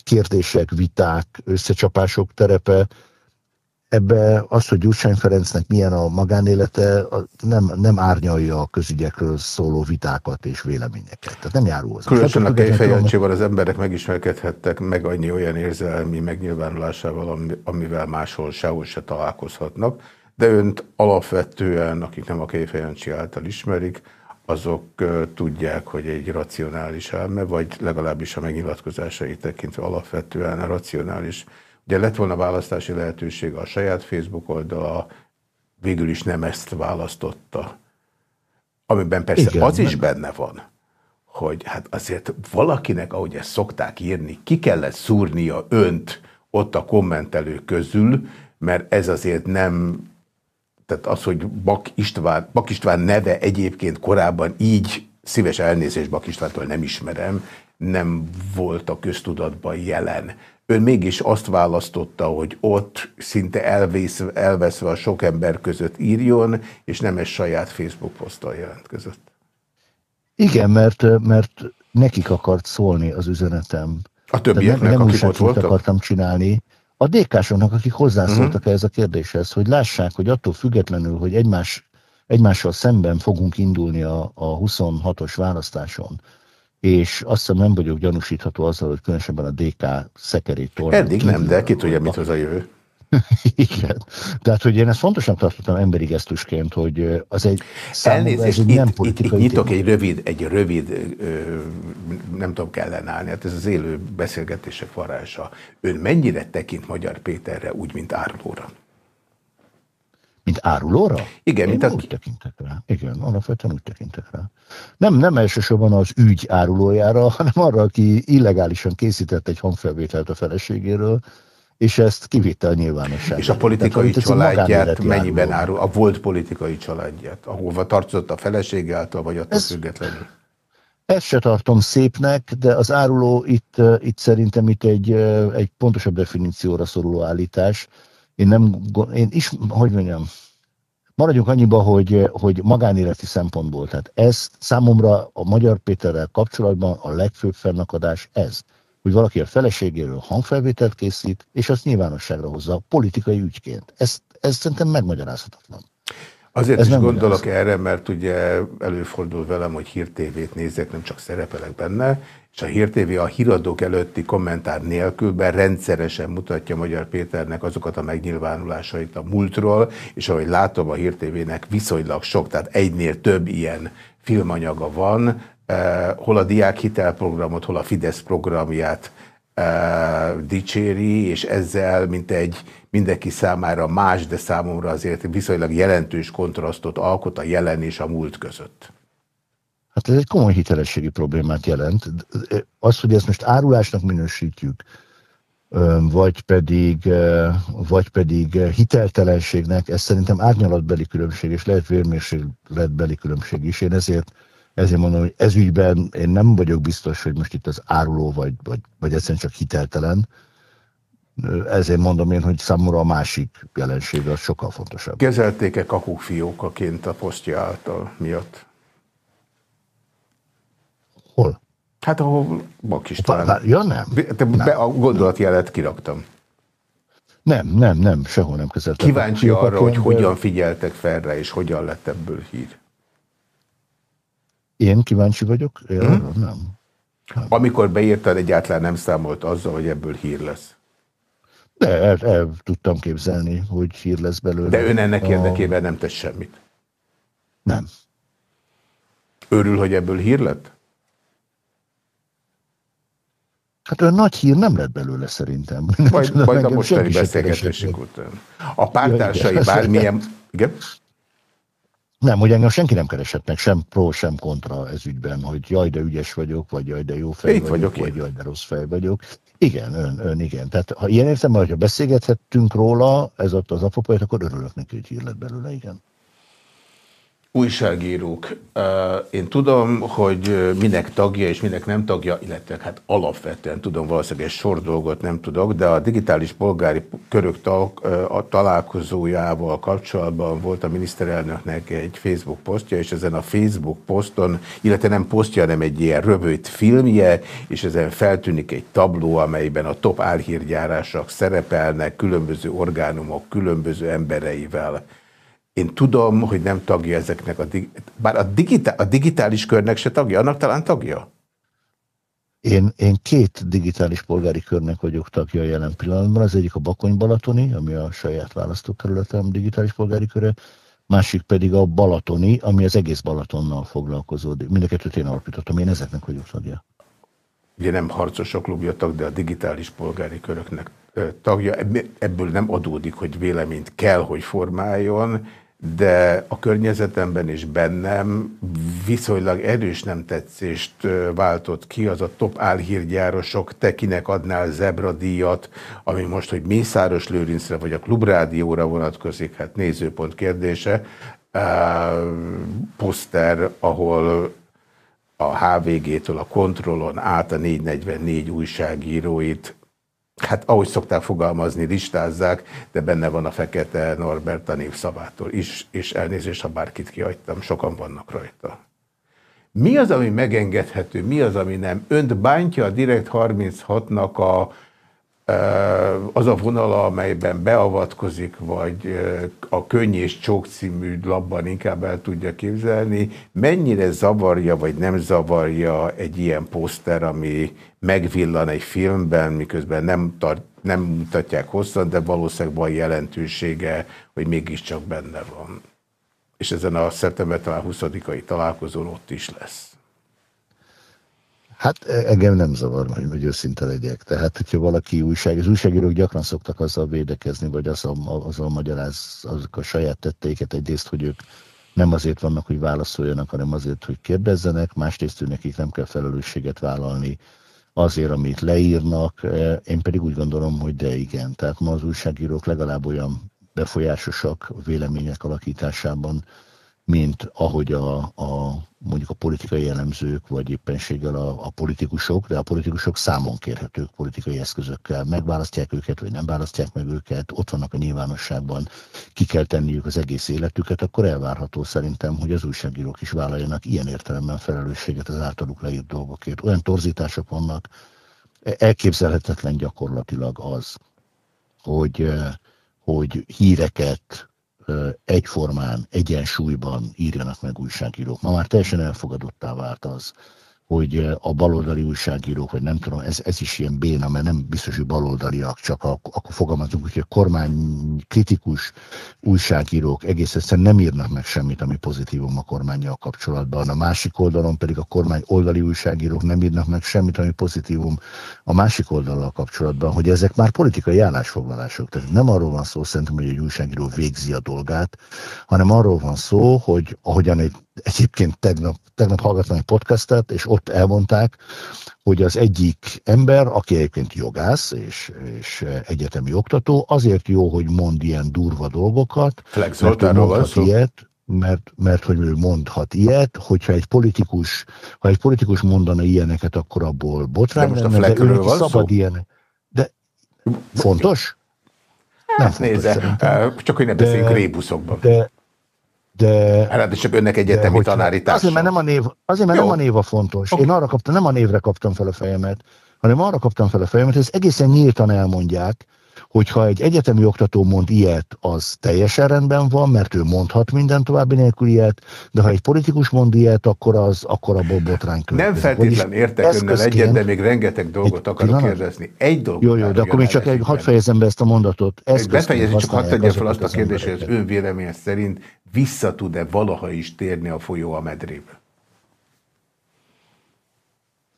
kérdések, viták, összecsapások terepe. Ebbe az, hogy Gyurcsány Ferencnek milyen a magánélete, nem, nem árnyalja a közügyekről szóló vitákat és véleményeket. Tehát nem járul hozzá. Különösen a Kejfejancsival az emberek megismerkedhettek meg annyi olyan érzelmi megnyilvánulásával, amivel máshol sehol se találkozhatnak, de önt alapvetően, akik nem a Kejfejancsi által ismerik, azok tudják, hogy egy racionális elme, vagy legalábbis a megnyilatkozásai tekintve alapvetően racionális. Ugye lett volna választási lehetőség a saját Facebook oldala, végül is nem ezt választotta. Amiben persze Igen, az is benne van, hogy hát azért valakinek, ahogy ezt szokták írni, ki kellett szúrnia önt ott a kommentelők közül, mert ez azért nem tehát az, hogy Bak István, Bak István neve egyébként korábban így, szíves elnézést Bak Istvántól nem ismerem, nem volt a köztudatban jelen. Ön mégis azt választotta, hogy ott szinte elvész, elveszve a sok ember között írjon, és nem egy saját Facebook poszttal jelentkezett. Igen, mert, mert nekik akart szólni az üzenetem. A többieknek, nem, nem akik ott voltak? akartam csinálni, a DK-soknak, akik hozzászóltak uh-huh. ehhez a kérdéshez, hogy lássák, hogy attól függetlenül, hogy egymás, egymással szemben fogunk indulni a, a 26-os választáson, és azt hiszem nem vagyok gyanúsítható azzal, hogy különösebben a DK szekerét torna. Eddig nem, de ki tudja, mit hoz a jövő. Igen. Tehát, hogy én ezt fontosnak tartottam emberi gesztusként, hogy az egy számomra ez egy itt, nem politikai itt, itt nyitok egy rövid, egy rövid, nem tudom, kell állni, hát ez az élő beszélgetések varázsa. Ön mennyire tekint Magyar Péterre úgy, mint árulóra? Mint árulóra? Igen, Én mint a... úgy tekintek rá. Igen, alapvetően úgy tekintek rá. Nem, nem elsősorban az ügy árulójára, hanem arra, aki illegálisan készített egy hangfelvételt a feleségéről, és ezt kivitte a nyilvánosság. És a politikai Tehát, családját mennyiben árul? A volt politikai családját, ahova tartozott a felesége által, vagy attól ez, függetlenül? Ezt se tartom szépnek, de az áruló itt, itt szerintem itt egy, egy pontosabb definícióra szoruló állítás. Én nem, én is, hogy mondjam, maradjunk annyiba, hogy, hogy magánéleti szempontból. Tehát ez számomra a Magyar Péterrel kapcsolatban a legfőbb fennakadás ez hogy valaki a feleségéről hangfelvételt készít, és azt nyilvánosságra hozza politikai ügyként. Ez, ez szerintem megmagyarázhatatlan. Azért Ez is gondolok erre, mert ugye előfordul velem, hogy hírtévét nézek, nem csak szerepelek benne, és a hírtévé a híradók előtti kommentár nélkülben rendszeresen mutatja Magyar Péternek azokat a megnyilvánulásait a múltról, és ahogy látom a hírtévének viszonylag sok, tehát egynél több ilyen filmanyaga van, hol a diák hitelprogramot, hol a Fidesz programját eh, dicséri, és ezzel mint egy mindenki számára más, de számomra azért viszonylag jelentős kontrasztot alkot a jelen és a múlt között. Hát ez egy komoly hitelességi problémát jelent. Az, hogy ezt most árulásnak minősítjük, vagy pedig, vagy pedig hiteltelenségnek, ez szerintem árnyalatbeli különbség, és lehet vérmérsékletbeli különbség is. Én ezért ezért mondom, hogy ez ügyben én nem vagyok biztos, hogy most itt az áruló vagy, vagy, vagy egyszerűen csak hiteltelen. Ezért mondom én, hogy számomra a másik jelenség az sokkal fontosabb. Kezelték-e kakukfiókaként a posztja által miatt? Hol? Hát ahol Bak István. Ja, nem. Te nem. Be, a gondolatjelet kiraktam. Nem, nem, nem, sehol nem kezeltek. Kíváncsi arra, hogy hogyan figyeltek fel rá, és hogyan lett ebből hír. Én kíváncsi vagyok? Én hmm. nem. nem. Amikor beírtad, egyáltalán nem számolt azzal, hogy ebből hír lesz. De el, el tudtam képzelni, hogy hír lesz belőle. De ön ennek a... érdekében nem tesz semmit. Nem. Örül, hogy ebből hír lett? Hát olyan nagy hír nem lett belőle szerintem. Majd, majd a mostani beszélgetésünk után. A pártársai ja, bármilyen... Igen? Nem, hogy engem senki nem keresett meg, sem pro, sem kontra ez ügyben, hogy jaj, de ügyes vagyok, vagy jaj, de jó fej Itt vagyok, vagyok vagy jaj, de rossz fej vagyok. Igen, ön, ön igen. Tehát ha ilyen értem, hogyha beszélgethettünk róla, ez ott az apropóját, akkor örülök neki, hogy hír lett belőle, igen. Újságírók. Én tudom, hogy minek tagja és minek nem tagja, illetve hát alapvetően tudom, valószínűleg egy sor dolgot nem tudok, de a digitális polgári körök találkozójával kapcsolatban volt a miniszterelnöknek egy Facebook posztja, és ezen a Facebook poszton, illetve nem posztja, hanem egy ilyen rövid filmje, és ezen feltűnik egy tabló, amelyben a top álhírgyárások szerepelnek, különböző orgánumok, különböző embereivel. Én tudom, hogy nem tagja ezeknek a... Bár a, digitál, a digitális körnek se tagja, annak talán tagja? Én, én két digitális polgári körnek vagyok tagja jelen pillanatban. Az egyik a Bakony-Balatoni, ami a saját választókerületem digitális polgári köre, másik pedig a Balatoni, ami az egész Balatonnal foglalkozó. Mind a kettőt én alapítottam, én ezeknek vagyok tagja. Ugye nem harcosok klubja tag, de a digitális polgári köröknek tagja. Ebből nem adódik, hogy véleményt kell, hogy formáljon, de a környezetemben és bennem viszonylag erős nem tetszést váltott ki az a top álhírgyárosok, te kinek adnál zebradíjat, ami most, hogy Mészáros Lőrincre vagy a Klubrádióra vonatkozik, hát nézőpont kérdése, poszter, ahol a HVG-től a kontrollon át a 444 újságíróit hát ahogy szokták fogalmazni, listázzák, de benne van a fekete Norbert a névszavától is, és elnézést, ha bárkit kihagytam, sokan vannak rajta. Mi az, ami megengedhető, mi az, ami nem? Önt bántja a Direkt 36-nak a az a vonala, amelyben beavatkozik, vagy a Könny és Csók című labban inkább el tudja képzelni, mennyire zavarja, vagy nem zavarja egy ilyen poszter, ami megvillan egy filmben, miközben nem, tart, nem mutatják hosszan, de valószínűleg van jelentősége, hogy mégiscsak benne van. És ezen a szeptember talán 20-ai találkozón ott is lesz. Hát e, engem nem zavar, hogy, hogy őszinte legyek. Tehát, hogyha valaki újság, az újságírók gyakran szoktak azzal védekezni, vagy azzal, azzal magyaráz azok a saját tetteiket egyrészt, hogy ők nem azért vannak, hogy válaszoljanak, hanem azért, hogy kérdezzenek, másrészt nekik nem kell felelősséget vállalni azért, amit leírnak. E, én pedig úgy gondolom, hogy de igen. Tehát ma az újságírók legalább olyan befolyásosak vélemények alakításában, mint ahogy a, a mondjuk a politikai jellemzők, vagy éppenséggel a, a politikusok, de a politikusok számon kérhetők politikai eszközökkel. Megválasztják őket, vagy nem választják meg őket, ott vannak a nyilvánosságban, ki kell tenniük az egész életüket, akkor elvárható szerintem, hogy az újságírók is vállaljanak ilyen értelemben felelősséget az általuk leírt dolgokért. Olyan torzítások vannak, elképzelhetetlen gyakorlatilag az, hogy, hogy híreket, egyformán, egyensúlyban írjanak meg újságírók. Ma már teljesen elfogadottá vált az, hogy a baloldali újságírók, vagy nem tudom, ez, ez is ilyen béna, mert nem biztos, hogy baloldaliak, csak akkor fogalmazunk, hogy a kormány kritikus újságírók egész egyszerűen nem írnak meg semmit, ami pozitívum a kormányjal kapcsolatban. A másik oldalon pedig a kormány oldali újságírók nem írnak meg semmit, ami pozitívum a másik oldalal kapcsolatban, hogy ezek már politikai állásfoglalások. Tehát nem arról van szó szerintem, hogy egy újságíró végzi a dolgát, hanem arról van szó, hogy ahogyan egy egyébként tegnap, tegnap hallgattam egy podcastet, és ott elmondták, hogy az egyik ember, aki egyébként jogász és, és egyetemi oktató, azért jó, hogy mond ilyen durva dolgokat, Flex mert ő mondhat ilyet, mert, mert hogy ő mondhat ilyet, hogyha egy politikus, ha egy politikus mondana ilyeneket, akkor abból botrány de lenne, de ő szabad ilyenek. De fontos? Nem fontos, Nézze, csak hogy ne beszéljünk rébuszokban. De, de, hát csak önnek egyetemi tanári társa. Azért, mert nem a név, azért, mert nem a név a fontos. Okay. Én arra kaptam, nem a névre kaptam fel a fejemet, hanem arra kaptam fel a fejemet, hogy ezt egészen nyíltan elmondják, hogyha egy egyetemi oktató mond ilyet, az teljesen rendben van, mert ő mondhat minden további nélkül ilyet, de ha egy politikus mond ilyet, akkor az akkor a botrány következik. Nem feltétlen értek önnel egyet, de még rengeteg dolgot akarok pillanat? kérdezni. Egy dolgot. Jó, jó, de akkor még csak egy, hadd fejezem be ezt a mondatot. Befejezni, csak hadd tegyem fel azt a kérdést, hogy az ön véleménye szerint vissza tud-e valaha is térni a folyó a medrébe?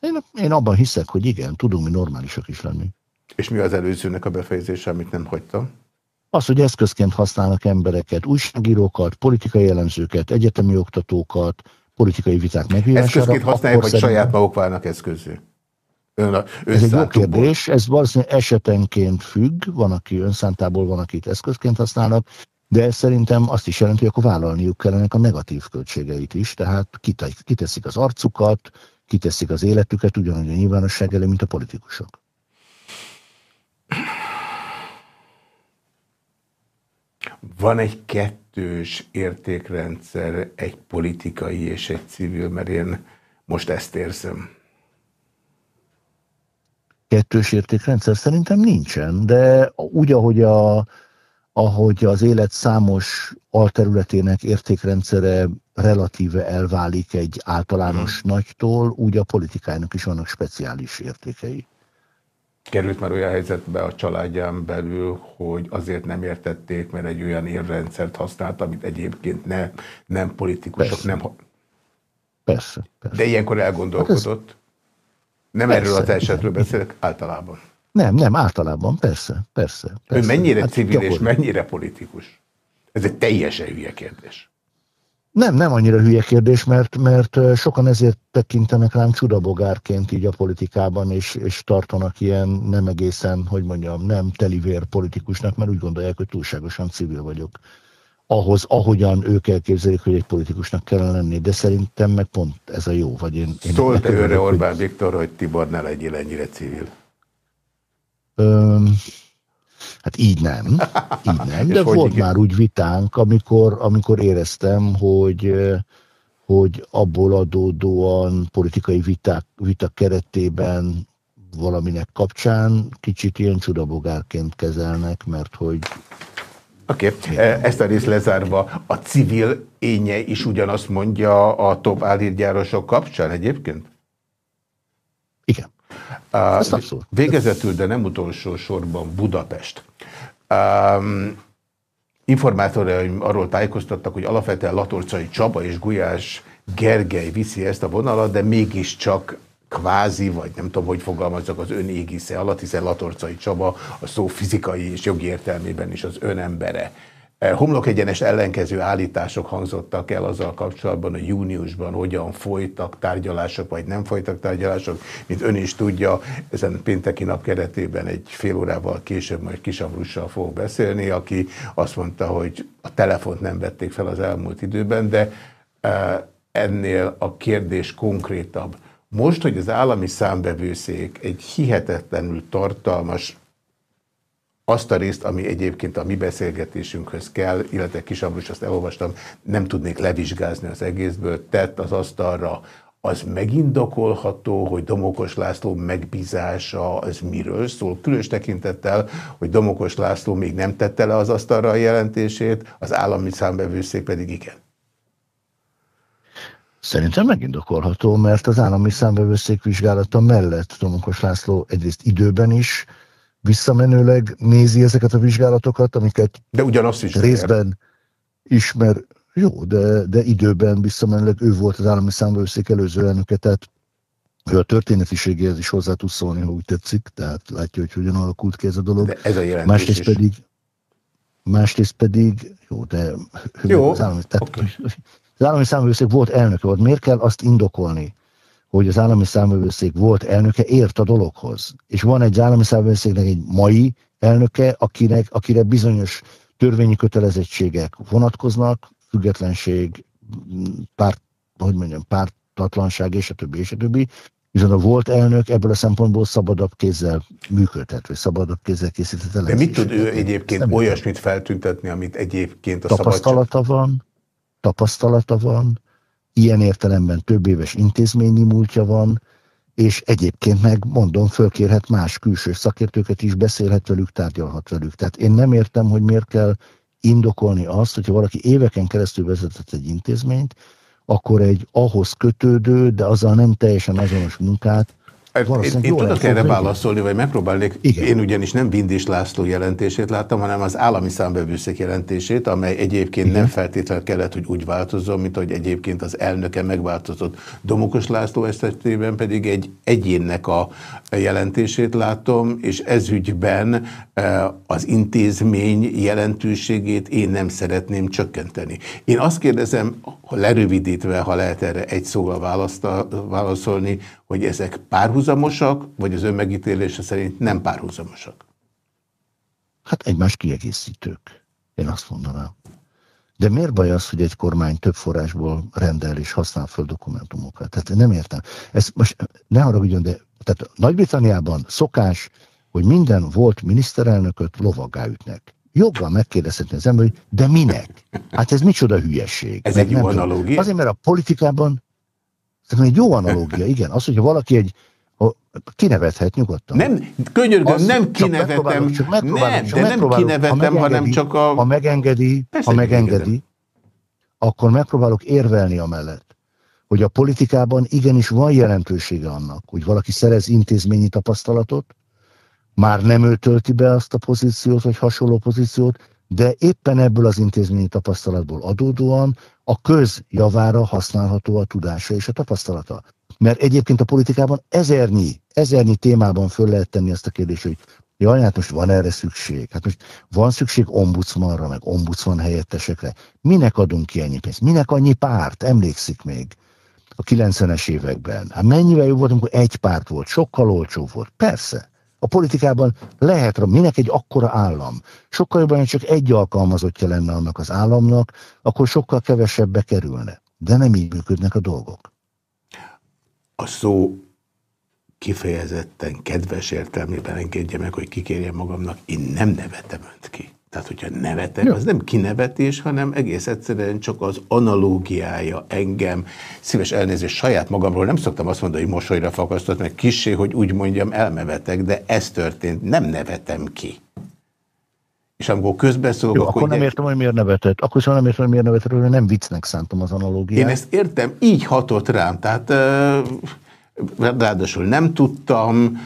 Én, én abban hiszek, hogy igen, tudunk mi normálisak is lenni. És mi az előzőnek a befejezése, amit nem hagytam? Az, hogy eszközként használnak embereket, újságírókat, politikai jellemzőket, egyetemi oktatókat, politikai viták megvívására. Eszközként használják, vagy szerintem... saját maguk válnak eszközű? Ön ez egy jó kérdés, ez valószínűleg esetenként függ, van, aki önszántából van, akit eszközként használnak, de ez szerintem azt is jelenti, hogy akkor vállalniuk kellene a negatív költségeit is, tehát kiteszik az arcukat, kiteszik az életüket ugyanúgy a nyilvánosság elé, mint a politikusok. Van egy kettős értékrendszer, egy politikai és egy civil, mert én most ezt érzem. Kettős értékrendszer szerintem nincsen, de úgy, ahogy, a, ahogy az élet számos alterületének értékrendszere relatíve elválik egy általános hmm. nagytól, úgy a politikának is vannak speciális értékei. Került már olyan helyzetbe a családján belül, hogy azért nem értették, mert egy olyan érrendszert használt, amit egyébként ne, nem politikusok persze. nem... Persze, persze. De ilyenkor elgondolkodott. Hát ez... Nem persze, erről az esetről beszélek, általában. Nem, nem, általában, persze, persze. persze. Ő mennyire hát civil és mennyire politikus? Ez egy teljesen hülye kérdés. Nem, nem annyira hülye kérdés, mert, mert sokan ezért tekintenek rám csudabogárként így a politikában, és, és tartanak ilyen nem egészen, hogy mondjam, nem telivér politikusnak, mert úgy gondolják, hogy túlságosan civil vagyok. Ahhoz, ahogyan ők elképzelik, hogy egy politikusnak kellene lenni, de szerintem meg pont ez a jó. Vagy én, én Szólt-e őre Orbán hogy... Viktor, hogy Tibor ne legyél ennyire civil? Öm, Hát így nem, így nem, de volt igen? már úgy vitánk, amikor, amikor éreztem, hogy, hogy abból adódóan politikai viták, vitak keretében valaminek kapcsán kicsit ilyen csudabogárként kezelnek, mert hogy Oké, okay. ezt a részt lezárva, a civil énye is ugyanazt mondja a top állítgyárosok kapcsán egyébként? Igen. Végezetül, de nem utolsó sorban Budapest. Um, informátoraim arról tájékoztattak, hogy alapvetően Latorcai Csaba és Gulyás Gergely viszi ezt a vonalat, de mégiscsak kvázi, vagy nem tudom, hogy fogalmazzak az ön égisze alatt, hiszen Latorcai Csaba a szó fizikai és jogi értelmében is az önembere. E, homlok egyenes ellenkező állítások hangzottak el azzal kapcsolatban, hogy júniusban hogyan folytak tárgyalások, vagy nem folytak tárgyalások. Mint ön is tudja, ezen pénteki nap keretében egy fél órával később majd Kisabrussal fog beszélni, aki azt mondta, hogy a telefont nem vették fel az elmúlt időben, de e, ennél a kérdés konkrétabb. Most, hogy az állami számbevőszék egy hihetetlenül tartalmas azt a részt, ami egyébként a mi beszélgetésünkhöz kell, illetve Kisambrus, azt elolvastam, nem tudnék levizsgázni az egészből, tett az asztalra, az megindokolható, hogy Domokos László megbízása az miről szól, különös tekintettel, hogy Domokos László még nem tette le az asztalra a jelentését, az állami számbevőszék pedig igen. Szerintem megindokolható, mert az állami számbevőszék vizsgálata mellett Domokos László egyrészt időben is, visszamenőleg nézi ezeket a vizsgálatokat, amiket de ugyanazt is részben ismer. Jó, de, de időben visszamenőleg ő volt az állami számvevőszék előző elnöke, tehát ő a történetiségéhez is hozzá tud szólni, ha úgy tetszik, tehát látja, hogy hogyan alakult ki ez a dolog. De ez a jelentés másrészt is. pedig, másrészt pedig, jó, de jó, az állami, tehát, okay. az állami számvevőszék volt elnöke, volt. Miért kell azt indokolni, hogy az állami számvevőszék volt elnöke ért a dologhoz. És van egy állami számvevőszéknek egy mai elnöke, akinek, akire bizonyos törvényi kötelezettségek vonatkoznak, függetlenség, párt, hogy mondjam, pártatlanság, és a többi, és a többi. Viszont a volt elnök ebből a szempontból szabadabb kézzel működhet, vagy szabadabb kézzel készített De mit tud ő egyébként olyasmit feltüntetni, amit egyébként a tapasztalata szabadság... van, tapasztalata van, ilyen értelemben több éves intézményi múltja van, és egyébként meg mondom, fölkérhet más külső szakértőket is, beszélhet velük, tárgyalhat velük. Tehát én nem értem, hogy miért kell indokolni azt, hogyha valaki éveken keresztül vezetett egy intézményt, akkor egy ahhoz kötődő, de azzal nem teljesen azonos munkát én, én tudok erre válaszolni, vagy megpróbálnék. Igen. Én ugyanis nem Vindis László jelentését láttam, hanem az állami számbevőszék jelentését, amely egyébként Igen. nem feltétlenül kellett, hogy úgy változzon, mint hogy egyébként az elnöke megváltozott. Domokos László esetében pedig egy egyénnek a jelentését látom, és ezügyben e, az intézmény jelentőségét én nem szeretném csökkenteni. Én azt kérdezem, lerövidítve, ha lehet erre egy szóval válaszolni, hogy ezek párhuzamosak, vagy az ön megítélése szerint nem párhuzamosak? Hát egymás kiegészítők, én azt mondanám. De miért baj az, hogy egy kormány több forrásból rendel és használ föl dokumentumokat? Tehát nem értem. Ez most ne haragudjon, de tehát Nagy-Britanniában szokás, hogy minden volt miniszterelnököt lovaggá ütnek. Joggal megkérdezhetni az ember, hogy de minek? Hát ez micsoda hülyeség. Ez egy jó analógia? Azért, mert a politikában Szerintem egy jó analógia, igen. Az, hogyha valaki egy kinevethet nyugodtan. Nem, könyörgöm, nem kinevetem. Csak csak nem, csak de nem kinevetem, hanem csak a... Ha megengedi, Persze, ha megengedi, akkor megpróbálok érvelni amellett, hogy a politikában igenis van jelentősége annak, hogy valaki szerez intézményi tapasztalatot, már nem ő tölti be azt a pozíciót, vagy hasonló pozíciót, de éppen ebből az intézményi tapasztalatból adódóan a köz javára használható a tudása és a tapasztalata. Mert egyébként a politikában ezernyi, ezernyi témában föl lehet tenni ezt a kérdést, hogy jaj, hát most van erre szükség. Hát most van szükség ombudsmanra, meg ombudsman helyettesekre. Minek adunk ki ennyi pénzt? Minek annyi párt? Emlékszik még a 90-es években. Hát mennyivel jobb volt, amikor egy párt volt, sokkal olcsóbb volt. Persze. A politikában lehet, minek egy akkora állam? Sokkal jobban, hogy csak egy alkalmazottja lenne annak az államnak, akkor sokkal kevesebbe kerülne. De nem így működnek a dolgok. A szó kifejezetten kedves értelmében engedje meg, hogy kikérjem magamnak, én nem nevetem önt ki. Tehát, hogyha nevetek, az nem kinevetés, hanem egész egyszerűen csak az analógiája engem. Szíves elnézést saját magamról nem szoktam azt mondani, hogy mosolyra fakasztott, meg kissé, hogy úgy mondjam, elmevetek, de ez történt, nem nevetem ki. És amikor közbeszólok, Jó, akkor, akkor nem értem, hogy miért nevetett. Akkor sem nem értem, hogy miért nevetett, hogy nem viccnek szántam az analógiát. Én ezt értem, így hatott rám. Tehát... Ráadásul nem tudtam,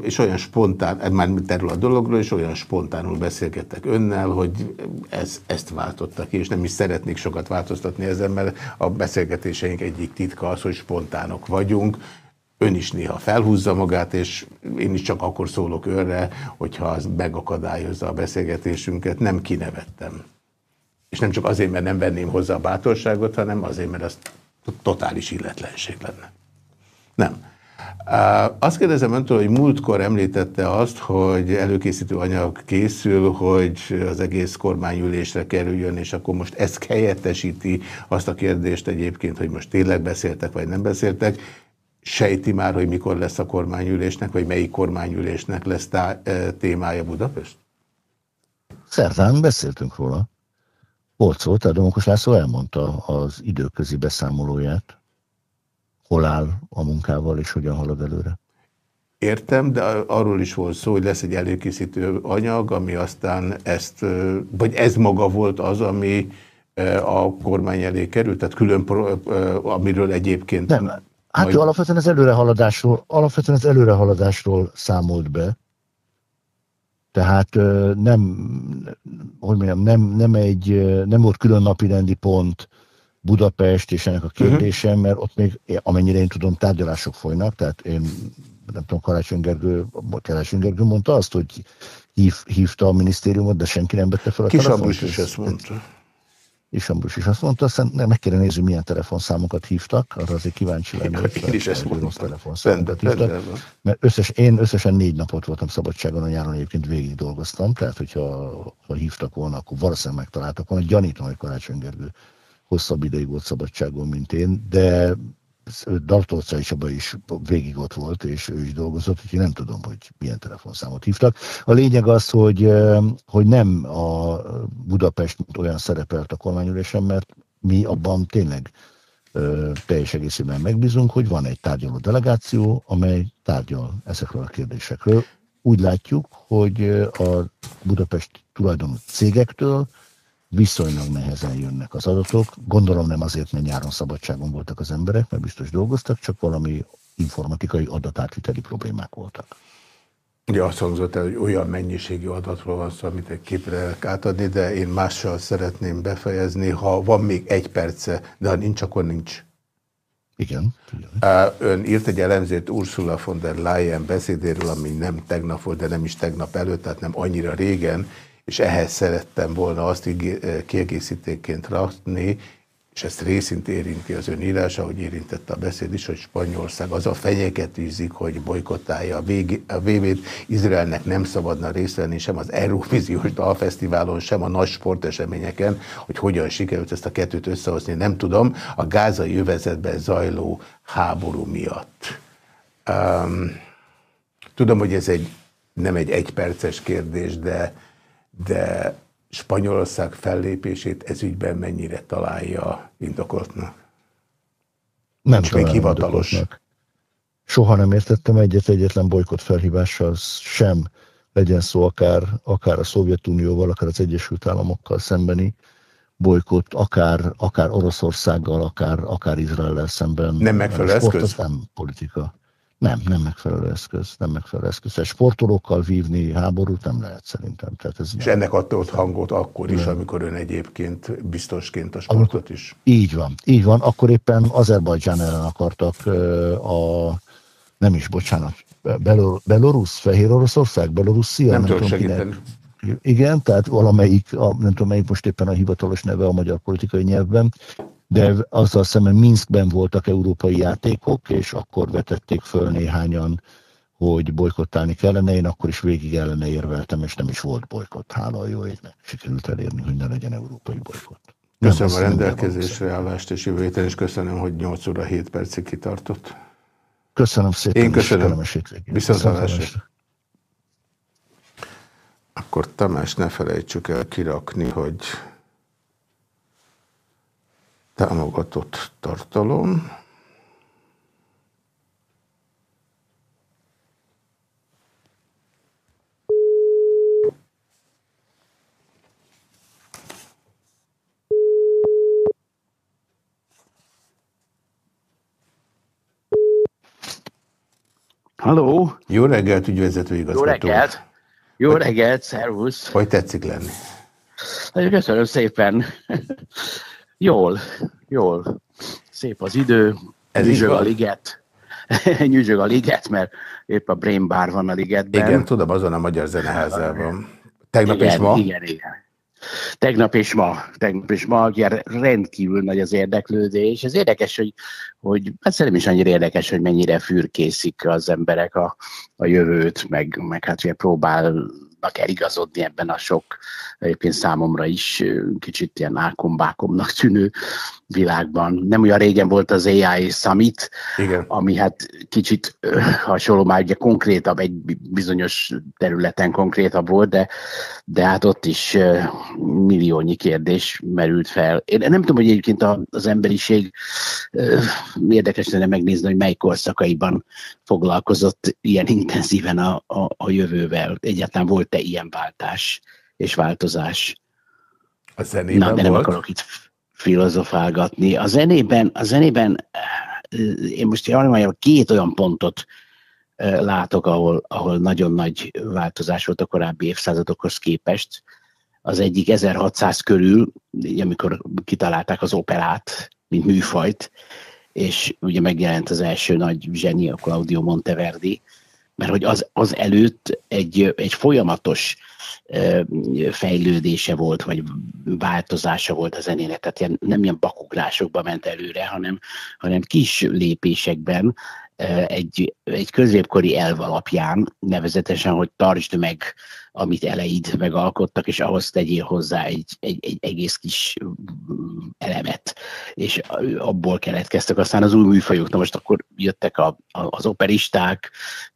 és olyan spontán, már erről a dologról, és olyan spontánul beszélgettek önnel, hogy ez, ezt váltotta ki, és nem is szeretnék sokat változtatni ezen, mert a beszélgetéseink egyik titka az, hogy spontánok vagyunk, ön is néha felhúzza magát, és én is csak akkor szólok önre, hogyha az megakadályozza a beszélgetésünket, nem kinevettem. És nem csak azért, mert nem venném hozzá a bátorságot, hanem azért, mert az totális illetlenség lenne. Nem. Azt kérdezem öntől, hogy múltkor említette azt, hogy előkészítő anyag készül, hogy az egész kormányülésre kerüljön, és akkor most ez helyettesíti azt a kérdést egyébként, hogy most tényleg beszéltek, vagy nem beszéltek. Sejti már, hogy mikor lesz a kormányülésnek, vagy melyik kormányülésnek lesz tá témája Budapest? Szerdán beszéltünk róla. Volt szó, tehát Domokos László elmondta az időközi beszámolóját hol áll a munkával, és hogyan halad előre. Értem, de arról is volt szó, hogy lesz egy előkészítő anyag, ami aztán ezt, vagy ez maga volt az, ami a kormány elé került, tehát külön, amiről egyébként... Nem, hát majd... alapvetően az előrehaladásról, alapvetően az előrehaladásról számolt be, tehát nem, hogy mondjam, nem, nem, egy, nem volt külön napi rendi pont, Budapest és ennek a kérdésem, uh-huh. mert ott még, amennyire én tudom, tárgyalások folynak, tehát én nem tudom, Karácsony Gergő, Karácsony Gergő mondta azt, hogy hív, hívta a minisztériumot, de senki nem vette fel a Kis telefont. Is ezt mondta. És Ambrus is azt mondta, aztán meg kéne nézni, milyen telefonszámokat hívtak, arra azért kíváncsi lenni. Én is ezt mondtam. Telefonszámokat hívtak, mert összes, én összesen négy napot voltam szabadságon a nyáron, egyébként végig dolgoztam, tehát hogyha ha hívtak volna, akkor valószínűleg megtaláltak volna. Gyanítom, hogy Karácsony Gergő hosszabb ideig volt szabadságon, mint én, de Dartócai Csaba is végig ott volt, és ő is dolgozott, úgyhogy nem tudom, hogy milyen telefonszámot hívtak. A lényeg az, hogy, hogy nem a Budapest mint olyan szerepelt a kormányülésen, mert mi abban tényleg teljes egészében megbízunk, hogy van egy tárgyaló delegáció, amely tárgyal ezekről a kérdésekről. Úgy látjuk, hogy a Budapest tulajdonú cégektől viszonylag nehezen jönnek az adatok. Gondolom nem azért, mert nyáron szabadságon voltak az emberek, mert biztos dolgoztak, csak valami informatikai adatátviteli problémák voltak. Ugye azt hangzott el, hogy olyan mennyiségű adatról van szó, amit egy képre átadni, de én mással szeretném befejezni, ha van még egy perce, de ha nincs, akkor nincs. Igen. Ön írt egy elemzést Ursula von der Leyen beszédéről, ami nem tegnap volt, de nem is tegnap előtt, tehát nem annyira régen, és ehhez szerettem volna azt kiegészítéként rakni, és ezt részint érinti az ön írása, hogy érintette a beszéd is, hogy Spanyolország az a fenyegetűzik, hogy bolykottálja a, a VB-t. Izraelnek nem szabadna részt venni sem az Eurovíziós Dalfesztiválon, sem a nagy sporteseményeken, hogy hogyan sikerült ezt a kettőt összehozni, nem tudom, a gázai övezetben zajló háború miatt. Um, tudom, hogy ez egy nem egy egyperces kérdés, de, de Spanyolország fellépését ezügyben mennyire találja indokoltnak? Nem Nincs még hivatalos. Soha nem értettem egyet egyetlen bolykott felhívással sem, legyen szó akár, akár a Szovjetunióval, akár az Egyesült Államokkal szembeni bolykott, akár, akár Oroszországgal, akár, akár Izraellel szemben. Nem megfelelő eszköz? Nem politika. Nem, nem megfelelő eszköz, nem megfelelő eszköz. Egy sportolókkal vívni háborút nem lehet szerintem. Tehát ez És nem. ennek adott hangot akkor is, amikor ön egyébként biztosként a sportot amikor, is. Így van, így van. Akkor éppen Azerbajdzsán ellen akartak a, nem is, bocsánat, Belor, Belorusz, Fehér Oroszország, Belorusszia. Nem, nem tudom segíteni. Igen, tehát valamelyik, a, nem tudom melyik most éppen a hivatalos neve a magyar politikai nyelvben, de azzal szemben Minskben voltak európai játékok, és akkor vetették föl néhányan, hogy bolykottálni kellene, én akkor is végig ellene érveltem, és nem is volt bolykott, hála a jó égnek. Sikerült elérni, hogy ne legyen európai bolykott. Köszönöm nem, a rendelkezésre állást és jövő héten, és köszönöm, hogy 8 óra 7 percig kitartott. Köszönöm szépen. Én köszönöm. Viszont Akkor Tamás, ne felejtsük el kirakni, hogy támogatott tartalom. Halló! Jó reggelt, ügyvezető igazgató. Jó reggelt! Jó reggelt, szervusz! Hogy tetszik lenni? Nagyon köszönöm szépen. Jól, jól. Szép az idő, Ez nyüzsög a liget. nyüzsög a liget, mert épp a Brain Bar van a ligetben. Igen, tudom, azon a Magyar Zeneházában. Tegnap igen, és ma? Igen, igen. Tegnap és ma, tegnap és ma, ugye rendkívül nagy az érdeklődés. Ez érdekes, hogy, hogy hát szerintem is annyira érdekes, hogy mennyire fürkészik az emberek a, a jövőt, meg, meg hát ugye próbálnak eligazodni ebben a sok egyébként számomra is kicsit ilyen ákombákomnak tűnő világban. Nem olyan régen volt az AI Summit, Igen. ami hát kicsit hasonló, már ugye konkrétabb, egy bizonyos területen konkrétabb volt, de, de hát ott is milliónyi kérdés merült fel. Én nem tudom, hogy egyébként az emberiség érdekes lenne megnézni, hogy mely korszakaiban foglalkozott ilyen intenzíven a, a, a jövővel. Egyáltalán volt-e ilyen váltás? és változás. A zenében Na, de nem volt? akarok itt filozofálgatni. A zenében, a zenében eh, én most javaslom, két olyan pontot eh, látok, ahol, ahol nagyon nagy változás volt a korábbi évszázadokhoz képest. Az egyik 1600 körül, amikor kitalálták az operát, mint műfajt, és ugye megjelent az első nagy zseni, a Claudio Monteverdi, mert hogy az, az előtt egy, egy folyamatos fejlődése volt, vagy változása volt a zenének, tehát ilyen, nem ilyen bakugrásokba ment előre, hanem, hanem kis lépésekben egy, egy középkori elv alapján, nevezetesen, hogy tartsd meg amit eleid megalkottak, és ahhoz tegyél hozzá egy, egy, egy egész kis elemet, és abból keletkeztek aztán az új műfajok. Na most akkor jöttek a, a, az operisták,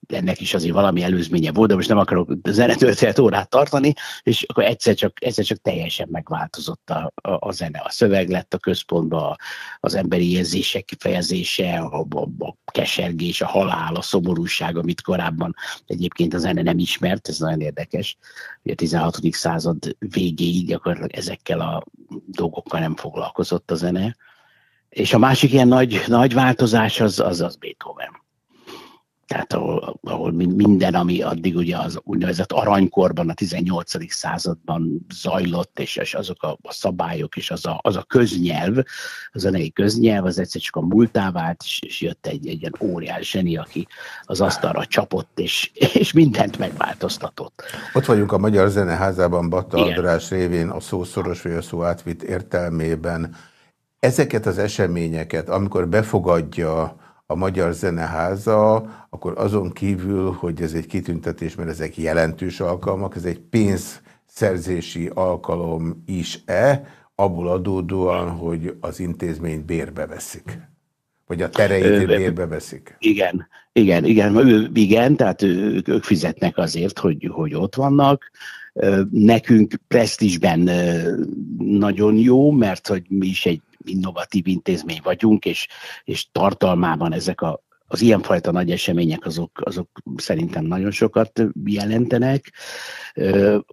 ennek is azért valami előzménye volt, de most nem akarok zenetöltelt órát tartani, és akkor egyszer csak, egyszer csak teljesen megváltozott a, a, a zene. A szöveg lett a központba, az emberi érzések kifejezése, a, a, a kesergés, a halál, a szomorúság, amit korábban egyébként a zene nem ismert, ez nagyon érdekes. Ugye a 16. század végéig gyakorlatilag ezekkel a dolgokkal nem foglalkozott a zene. És a másik ilyen nagy, nagy változás az, az, az Beethoven tehát ahol, ahol minden, ami addig ugye az úgynevezett aranykorban, a 18. században zajlott, és, és azok a, a szabályok, és az a, az a köznyelv, az a zenei köznyelv, az egyszer csak a múltá vált, és, és jött egy, egy ilyen óriás zseni, aki az asztalra csapott, és, és mindent megváltoztatott. Ott vagyunk a Magyar Zeneházában, Batta Igen. András révén a szó szoros vagy a szó átvitt értelmében. Ezeket az eseményeket, amikor befogadja a Magyar Zeneháza, akkor azon kívül, hogy ez egy kitüntetés, mert ezek jelentős alkalmak, ez egy pénzszerzési alkalom is-e, abból adódóan, hogy az intézményt bérbe veszik? Vagy a tereit bérbe veszik? Igen, igen, igen, ő, igen tehát ők, ők fizetnek azért, hogy, hogy ott vannak. Nekünk presztízsben nagyon jó, mert hogy mi is egy innovatív intézmény vagyunk, és, és tartalmában ezek a, az ilyenfajta nagy események azok, azok szerintem nagyon sokat jelentenek.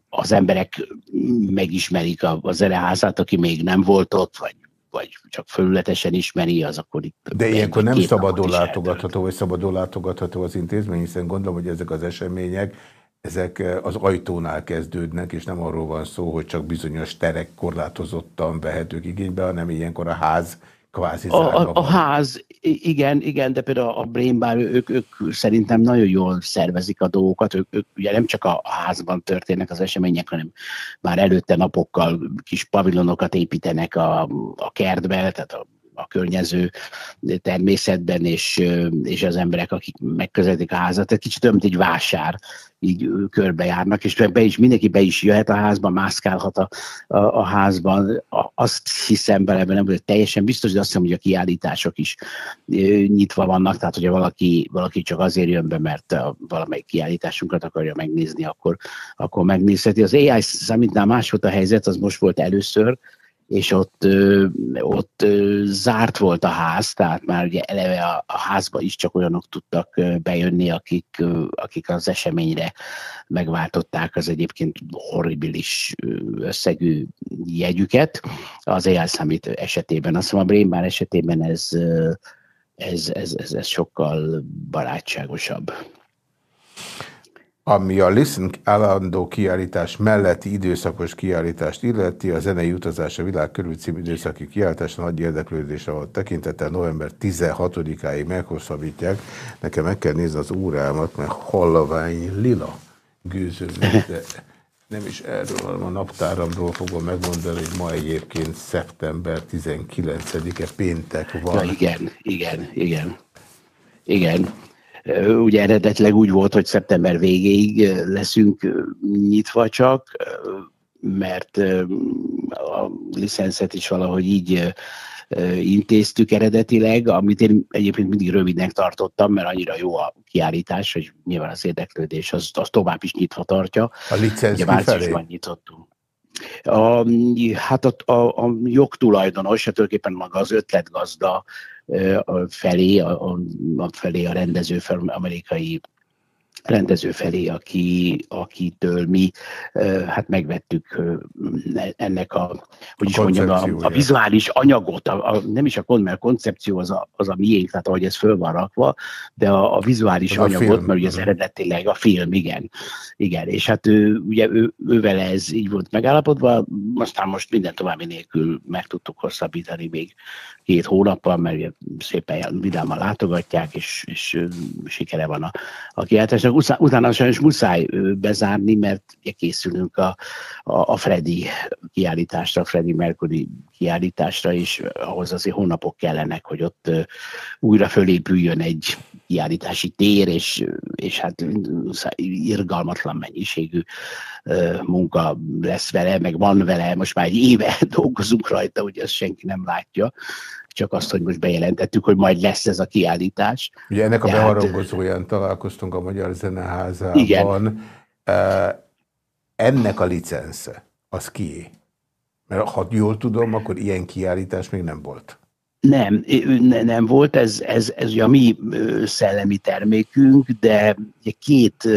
Az emberek megismerik a, a zeneházát, aki még nem volt ott, vagy vagy csak fölületesen ismeri, az akkor itt... De ilyenkor nem szabadon látogatható, vagy szabadon látogatható az intézmény, hiszen gondolom, hogy ezek az események ezek eh, az ajtónál kezdődnek, és nem arról van szó, hogy csak bizonyos terek korlátozottan vehetők igénybe, hanem ilyenkor a ház kvázi a, a, a ház, igen, igen, de például a Brain Bar, ők, ők szerintem nagyon jól szervezik a dolgokat, ők, ők ugye nem csak a házban történnek az események, hanem már előtte napokkal kis pavilonokat építenek a, a kertbe, tehát a a környező természetben, és, és az emberek, akik megközelítik a házat, tehát kicsit olyan, mint egy vásár, így körbejárnak, és be is, mindenki be is jöhet a házba, mászkálhat a, a, a házban. Azt hiszem bele, nem vagyok teljesen biztos, de azt hiszem, hogy a kiállítások is nyitva vannak, tehát hogyha valaki, valaki csak azért jön be, mert valamelyik kiállításunkat akarja megnézni, akkor, akkor megnézheti. Az AI Summitnál más volt a helyzet, az most volt először, és ott, ott zárt volt a ház, tehát már ugye eleve a, a házba is csak olyanok tudtak bejönni, akik, akik az eseményre megváltották az egyébként horribilis összegű jegyüket. Az Summit esetében, azt mondom, a Brain esetében ez, ez, ez, ez, ez sokkal barátságosabb. Ami a Listen állandó kiállítás melletti időszakos kiállítást illeti, a zenei utazás a világ körül című időszaki kiállítás nagy érdeklődés, ahol tekintettel november 16-áig meghosszabbítják. Nekem meg kell nézni az órámat, mert hallavány lila gőzöm, de nem is erről, hanem a naptáramról fogom megmondani, hogy ma egyébként szeptember 19-e péntek van. Ja, igen, igen, igen. Igen, Ugye eredetileg úgy volt, hogy szeptember végéig leszünk nyitva csak, mert a licenszet is valahogy így intéztük eredetileg, amit én egyébként mindig rövidnek tartottam, mert annyira jó a kiállítás, hogy nyilván az érdeklődés az, az tovább is nyitva tartja. A licensz Ugye nyitottunk. A, hát a, a, a jogtulajdonos, hát tulajdonképpen maga az ötletgazda felé, a, a, felé a rendező amerikai rendező felé, aki, akitől mi hát megvettük ennek a, hogy is a mondjam, a, a vizuális anyagot, a, a, nem is a kon, mert a koncepció az a, az a miénk, tehát ahogy ez föl van rakva, de a, a vizuális az anyagot, a film. mert ugye ez eredetileg a film, igen. Igen, és hát ő, ugye ő, ővel ez így volt megállapodva, aztán most minden további nélkül meg tudtuk hosszabbítani még két hónappal, mert szépen vidáman látogatják, és, és sikere van a, a kiáltásnak. Utána sajnos muszáj bezárni, mert készülünk a, a, a Freddy kiállításra, a Freddy Mercury kiállításra, és ahhoz azért hónapok kellenek, hogy ott újra fölépüljön egy kiállítási tér, és, és hát irgalmatlan mennyiségű munka lesz vele, meg van vele, most már egy éve dolgozunk rajta, ugye ezt senki nem látja, csak azt, hogy most bejelentettük, hogy majd lesz ez a kiállítás. Ugye ennek a hát- beharangozóján találkoztunk a Magyar Zeneházában. Igen. Ennek a licensze, az kié? Mert ha jól tudom, akkor ilyen kiállítás még nem volt. Nem, nem volt, ez, ez, ez a mi szellemi termékünk, de két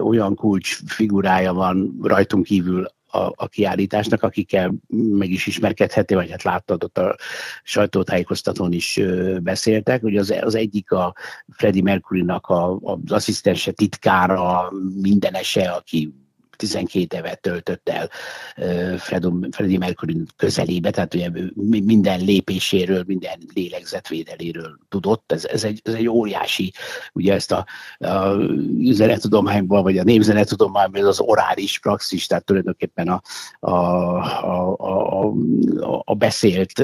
olyan kulcs figurája van rajtunk kívül a, a kiállításnak, akikkel meg is ismerkedheti, vagy hát láttad ott a sajtótájékoztatón is beszéltek. Ugye az, az egyik a Freddie Mercury-nak a, az asszisztense titkára, mindenese, aki 12 évet töltött el Freddie Mercury közelébe, tehát ugye minden lépéséről, minden lélegzetvédeléről tudott. Ez, ez, egy, ez egy óriási, ugye ezt a, a zenetudományban, vagy a népzenetudományban, az orális praxis, tehát tulajdonképpen a, a, a, a, a beszélt,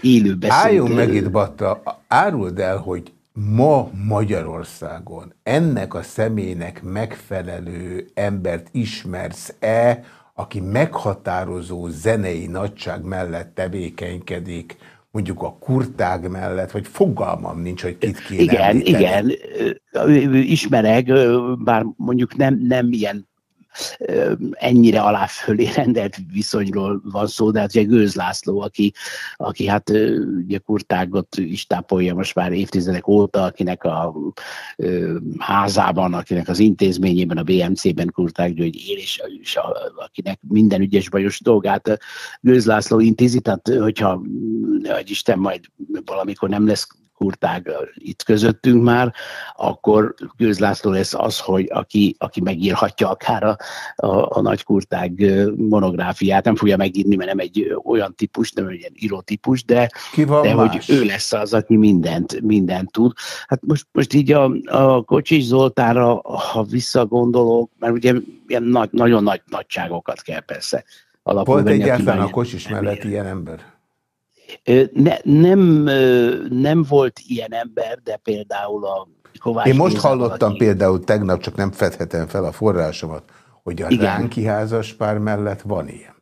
élő beszélt. Álljunk meg itt, Batta, áruld el, hogy ma Magyarországon ennek a személynek megfelelő embert ismersz-e, aki meghatározó zenei nagyság mellett tevékenykedik, mondjuk a kurtág mellett, vagy fogalmam nincs, hogy kit kéne Igen, említeni. igen, ismerek, bár mondjuk nem, nem ilyen ennyire alá fölé rendelt viszonyról van szó, de hát ugye Gőz László, aki, aki hát ugye kurtágot is tápolja most már évtizedek óta, akinek a házában, akinek az intézményében, a BMC-ben kurták György él, és, és a, akinek minden ügyes bajos dolgát Gőz László intézi, tehát hogyha hogy Isten majd valamikor nem lesz kurtág itt közöttünk már, akkor Gőz László lesz az, hogy aki, aki megírhatja akár a, a, a nagy kurtág monográfiát, nem fogja megírni, mert nem egy olyan típus, nem egy ilyen író típus, de, de hogy ő lesz az, aki mindent, mindent tud. Hát most, most így a, a Kocsis Zoltánra, ha visszagondolok, mert ugye ilyen nagy, nagyon nagy nagyságokat kell persze alapulni. Volt egyáltalán a Kocsis mellett ilyen ember? Ne, nem, nem volt ilyen ember, de például a Kovács Én most Géza hallottam valaki... például tegnap, csak nem fedhetem fel a forrásomat, hogy a Igen. Ránki házaspár mellett van ilyen.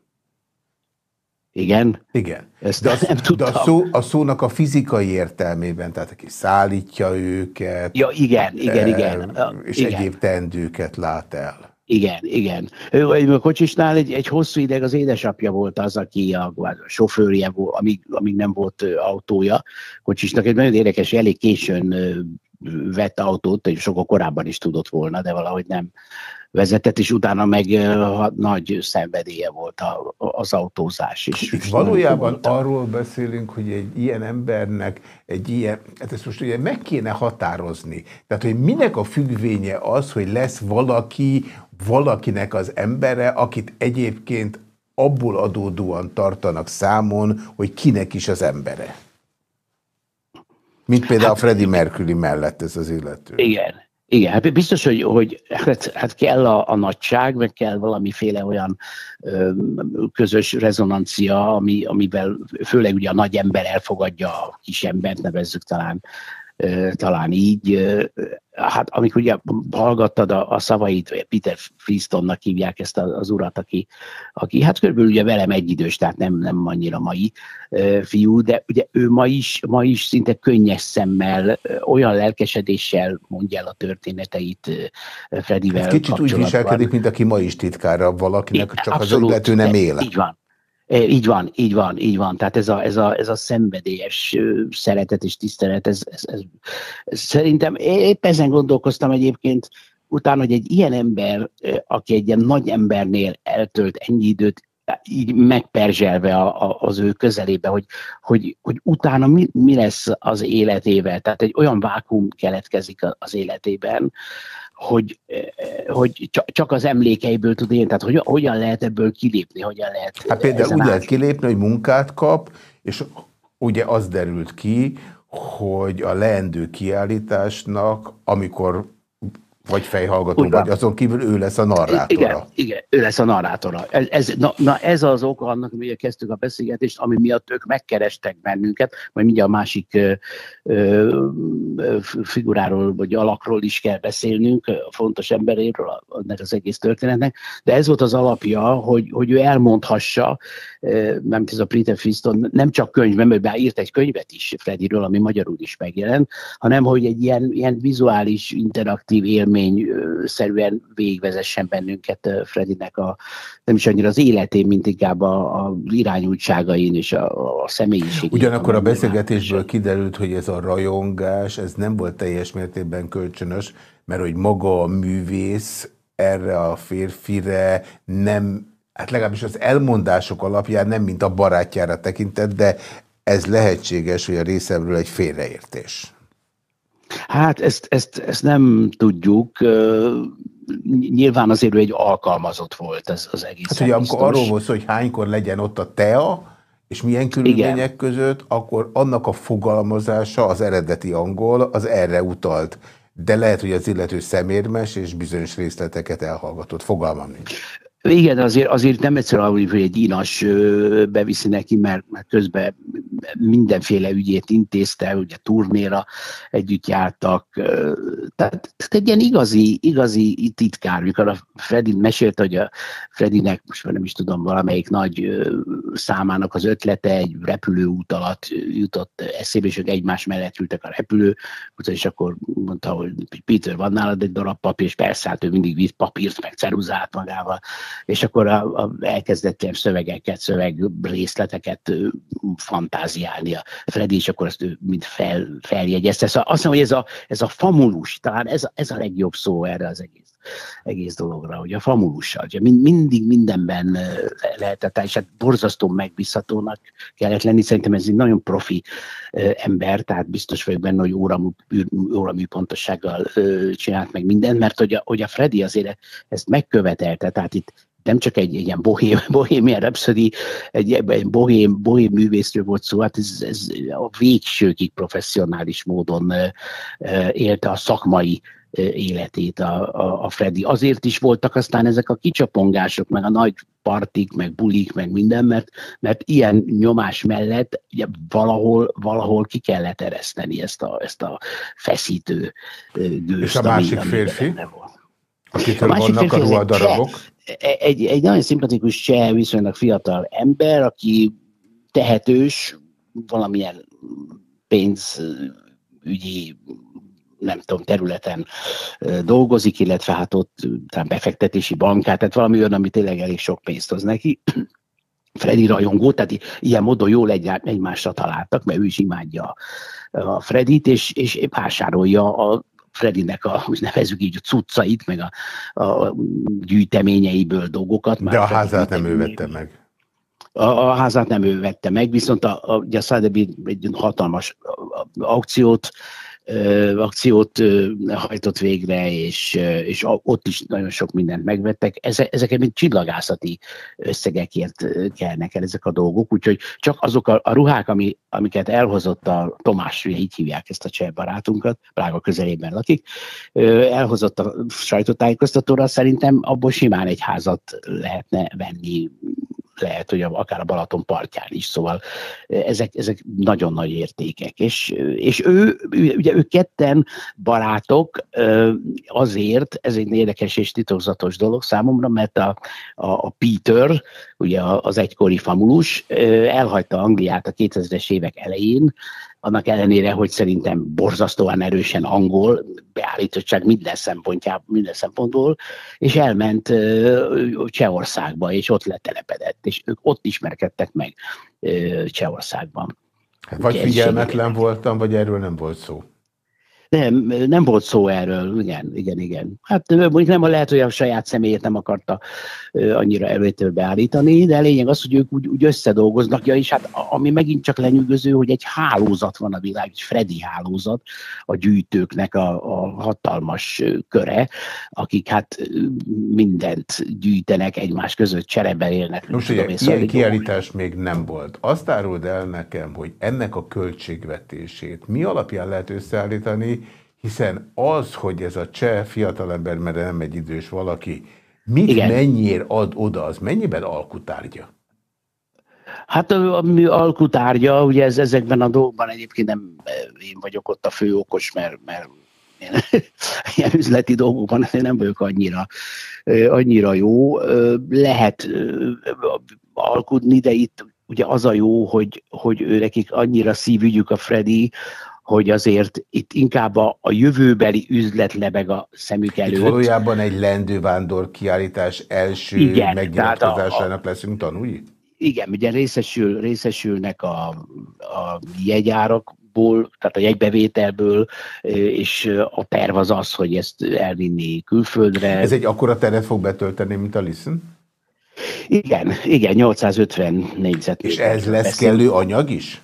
Igen? Igen. Ezt de, az, nem de a, szó, a szónak a fizikai értelmében, tehát aki szállítja őket. Ja, igen, igen, igen. És igen. egyéb tendőket lát el. Igen, igen. Ő a kocsisnál egy, egy hosszú ideig az édesapja volt az, aki a, a sofőrje volt, amíg, amíg nem volt autója. Kocsisnak egy nagyon érdekes, elég későn vett autót, és sokkal korábban is tudott volna, de valahogy nem, vezetett, és utána meg nagy szenvedélye volt a, az autózás is. Itt valójában arról beszélünk, hogy egy ilyen embernek egy ilyen, hát ezt most ugye meg kéne határozni. Tehát, hogy minek a függvénye az, hogy lesz valaki, valakinek az embere, akit egyébként abból adódóan tartanak számon, hogy kinek is az embere. Mint például hát, a Freddie Mercury mellett ez az illető. Igen, igen, hát biztos, hogy, hogy hát, hát kell a, a nagyság, meg kell valamiféle olyan ö, közös rezonancia, ami, amivel főleg ugye a nagy ember elfogadja a kis embert, nevezzük talán talán így. Hát amikor ugye hallgattad a, a szavait, Peter Freestonnak hívják ezt az urat, aki, aki hát körülbelül ugye velem egyidős, tehát nem, nem annyira mai fiú, de ugye ő ma is, ma is szinte könnyes szemmel, olyan lelkesedéssel mondja el a történeteit Fredivel hát Kicsit úgy viselkedik, mint aki ma is titkára valakinek, csak abszolút, az illető nem él. Így van, így van, így van, így van. Tehát ez a, ez a, ez a szenvedélyes szeretet és tisztelet, ez, ez, ez, ez szerintem épp ezen gondolkoztam egyébként, utána, hogy egy ilyen ember, aki egy ilyen nagy embernél eltölt ennyi időt, így megperzselve a, a, az ő közelébe, hogy, hogy, hogy utána mi, mi lesz az életével. Tehát egy olyan vákum keletkezik az életében, hogy, eh, hogy csak az emlékeiből tud élni, tehát hogy, hogyan lehet ebből kilépni, hogyan lehet... Hát például úgy lehet kilépni, hogy munkát kap, és ugye az derült ki, hogy a leendő kiállításnak, amikor Vagy fejhallgató, Ugyan. vagy azon kívül ő lesz a narrátora. Igen, igen ő lesz a narrátora. Ez, ez, na, na ez az ok annak, hogy kezdtük a beszélgetést, ami miatt ők megkerestek bennünket, majd mindjárt a másik ö, figuráról, vagy alakról is kell beszélnünk, a fontos emberéről, ennek az egész történetnek, de ez volt az alapja, hogy, hogy ő elmondhassa, nem ez a Peter Fiston, nem csak könyvben, mert írt egy könyvet is Frediről, ami magyarul is megjelent, hanem hogy egy ilyen, ilyen vizuális, interaktív élmény szerűen végvezessen bennünket Fredinek a, nem is annyira az életén, mint inkább a, a irányultságain és a, a személyiségén. Ugyanakkor a beszélgetésből kiderült, hogy ez a rajongás, ez nem volt teljes mértékben kölcsönös, mert hogy maga a művész erre a férfire nem, hát legalábbis az elmondások alapján nem mint a barátjára tekintett, de ez lehetséges, hogy a részemről egy félreértés. Hát ezt, ezt, ezt nem tudjuk. Nyilván azért ő egy alkalmazott volt ez az egész. Hát ugye amikor arról volt hogy hánykor legyen ott a TEA, és milyen körülmények Igen. között, akkor annak a fogalmazása, az eredeti angol, az erre utalt. De lehet, hogy az illető szemérmes, és bizonyos részleteket elhallgatott. Fogalmam nincs. Igen, azért, azért nem egyszerűen, hogy egy inas beviszi neki, mert, mert közben mindenféle ügyét intézte, ugye turnéra együtt jártak. Tehát, tehát egy ilyen igazi, igazi titkár, mikor a Freddy mesélte, hogy a Fredinek, most már nem is tudom, valamelyik nagy számának az ötlete egy repülőút alatt jutott eszébe, és ők egymás mellett ültek a repülő, és akkor mondta, hogy Peter, van nálad egy darab papír, és persze, hát ő mindig vitt papírt, meg ceruzát magával, és akkor a, a, elkezdett ilyen szövegeket, szöveg részleteket fantáziálni a Freddy, és akkor azt ő mind fel, feljegyezte. Szóval azt mondom, hogy ez a, ez a famulus, talán ez ez a legjobb szó erre az egész egész dologra, hogy a famulussal, ugye mindig mindenben lehetett, és hát borzasztó megbízhatónak kellett lenni, szerintem ez egy nagyon profi ember, tehát biztos vagyok benne, hogy óramű, óramű csinált meg mindent, mert hogy a, hogy a Freddy azért ezt megkövetelte, tehát itt nem csak egy, egy ilyen bohém, bohémia Rhapsody, egy, egy bohém, bohém művészről volt szó, hát ez, ez a végsőkig professzionális módon élte a szakmai életét a, a, a Freddy. Azért is voltak aztán ezek a kicsapongások, meg a nagy partik, meg bulik, meg minden, mert, mert ilyen nyomás mellett ugye, valahol, valahol ki kellett ereszteni ezt a, ezt a feszítő gőzt. És a másik ami, férfi? Akitől a másik vannak férfi a ruhadarabok? Egy, egy, egy nagyon szimpatikus cseh, viszonylag fiatal ember, aki tehetős, valamilyen pénzügyi nem tudom, területen dolgozik, illetve hát ott talán befektetési bankát, tehát valami olyan, ami tényleg elég sok pénzt hoz neki. Freddy rajongó, tehát ilyen módon jól egy, egymásra találtak, mert ő is imádja a Fredit, és, és vásárolja a Fredinek a, hogy nevezük így, a cuccait, meg a, a gyűjteményeiből dolgokat. De a házát nem ő vette meg. A, a házát nem ő vette meg, viszont a, a, a Sotheby's egy hatalmas aukciót akciót hajtott végre, és, és ott is nagyon sok mindent megvettek. Ezek mind csillagászati összegekért kelnek el ezek a dolgok, úgyhogy csak azok a, a ruhák, ami, amiket elhozott a Tomás, ugye így hívják ezt a cseh barátunkat, Prága közelében lakik, elhozott a sajtótájékoztatóra, szerintem abból simán egy házat lehetne venni lehet, hogy akár a Balaton partján is, szóval ezek, ezek nagyon nagy értékek. És, és ő, ugye ők ketten barátok azért, ez egy érdekes és titokzatos dolog számomra, mert a, a, a Peter, ugye az egykori famulus, elhagyta Angliát a 2000-es évek elején, annak ellenére, hogy szerintem borzasztóan erősen angol, beállítottság minden szempontjából, minden szempontból, és elment Csehországba, és ott letelepedett, és ők ott ismerkedtek meg Csehországban. Hát vagy figyelmetlen voltam, vagy erről nem volt szó. Nem, nem volt szó erről, igen, igen, igen. Hát mondjuk nem lehet, hogy a saját személyét nem akarta annyira előttől beállítani, de a lényeg az, hogy ők úgy, úgy összedolgoznak, ja, és hát ami megint csak lenyűgöző, hogy egy hálózat van a világ, egy Freddy hálózat, a gyűjtőknek a, a hatalmas köre, akik hát mindent gyűjtenek, egymás között cserebe élnek. Most ugye, ilyen szóval kiállítás még nem volt. Azt áruld el nekem, hogy ennek a költségvetését mi alapján lehet összeállítani, Hiszen az, hogy ez a cseh fiatalember, mert nem egy idős valaki, mit Igen. mennyiért ad oda, az mennyiben alkutárgya? Hát a, mi alkutárgya, ugye ez, ezekben a dolgokban egyébként nem én vagyok ott a fő okos, mert, mert én, ilyen üzleti dolgokban én nem vagyok annyira, annyira jó. Lehet alkudni, de itt ugye az a jó, hogy, hogy ő nekik annyira szívügyük a Freddy, hogy azért itt inkább a, a jövőbeli üzlet lebeg a szemük előtt. Itt valójában egy lendővándor kiállítás első Igen, megnyilatkozásának a, leszünk tanúi? Igen, ugye részesül, részesülnek a, a jegyárakból, tehát a jegybevételből, és a terv az az, hogy ezt elvinni külföldre. Ez egy akkora teret fog betölteni, mint a Listen? Igen, igen, 850 négyzetméter. És ez lesz beszél. kellő anyag is?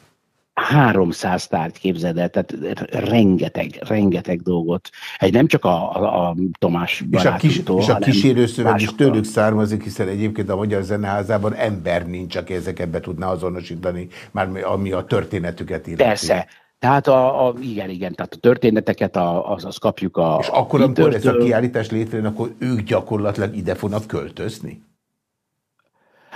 300 tárgy képzeld el, tehát rengeteg, rengeteg dolgot. Egy nem csak a, a, a Tomás És a, kis, és a kísérőszöveg is tőlük származik, hiszen egyébként a Magyar Zeneházában ember nincs, aki ezeket be tudná azonosítani, már ami a történetüket illeti. Persze, tehát a, a, igen, igen, tehát a történeteket a, az, az kapjuk a... És akkor, amikor ez a kiállítás létrejön, akkor ők gyakorlatilag ide fognak költözni?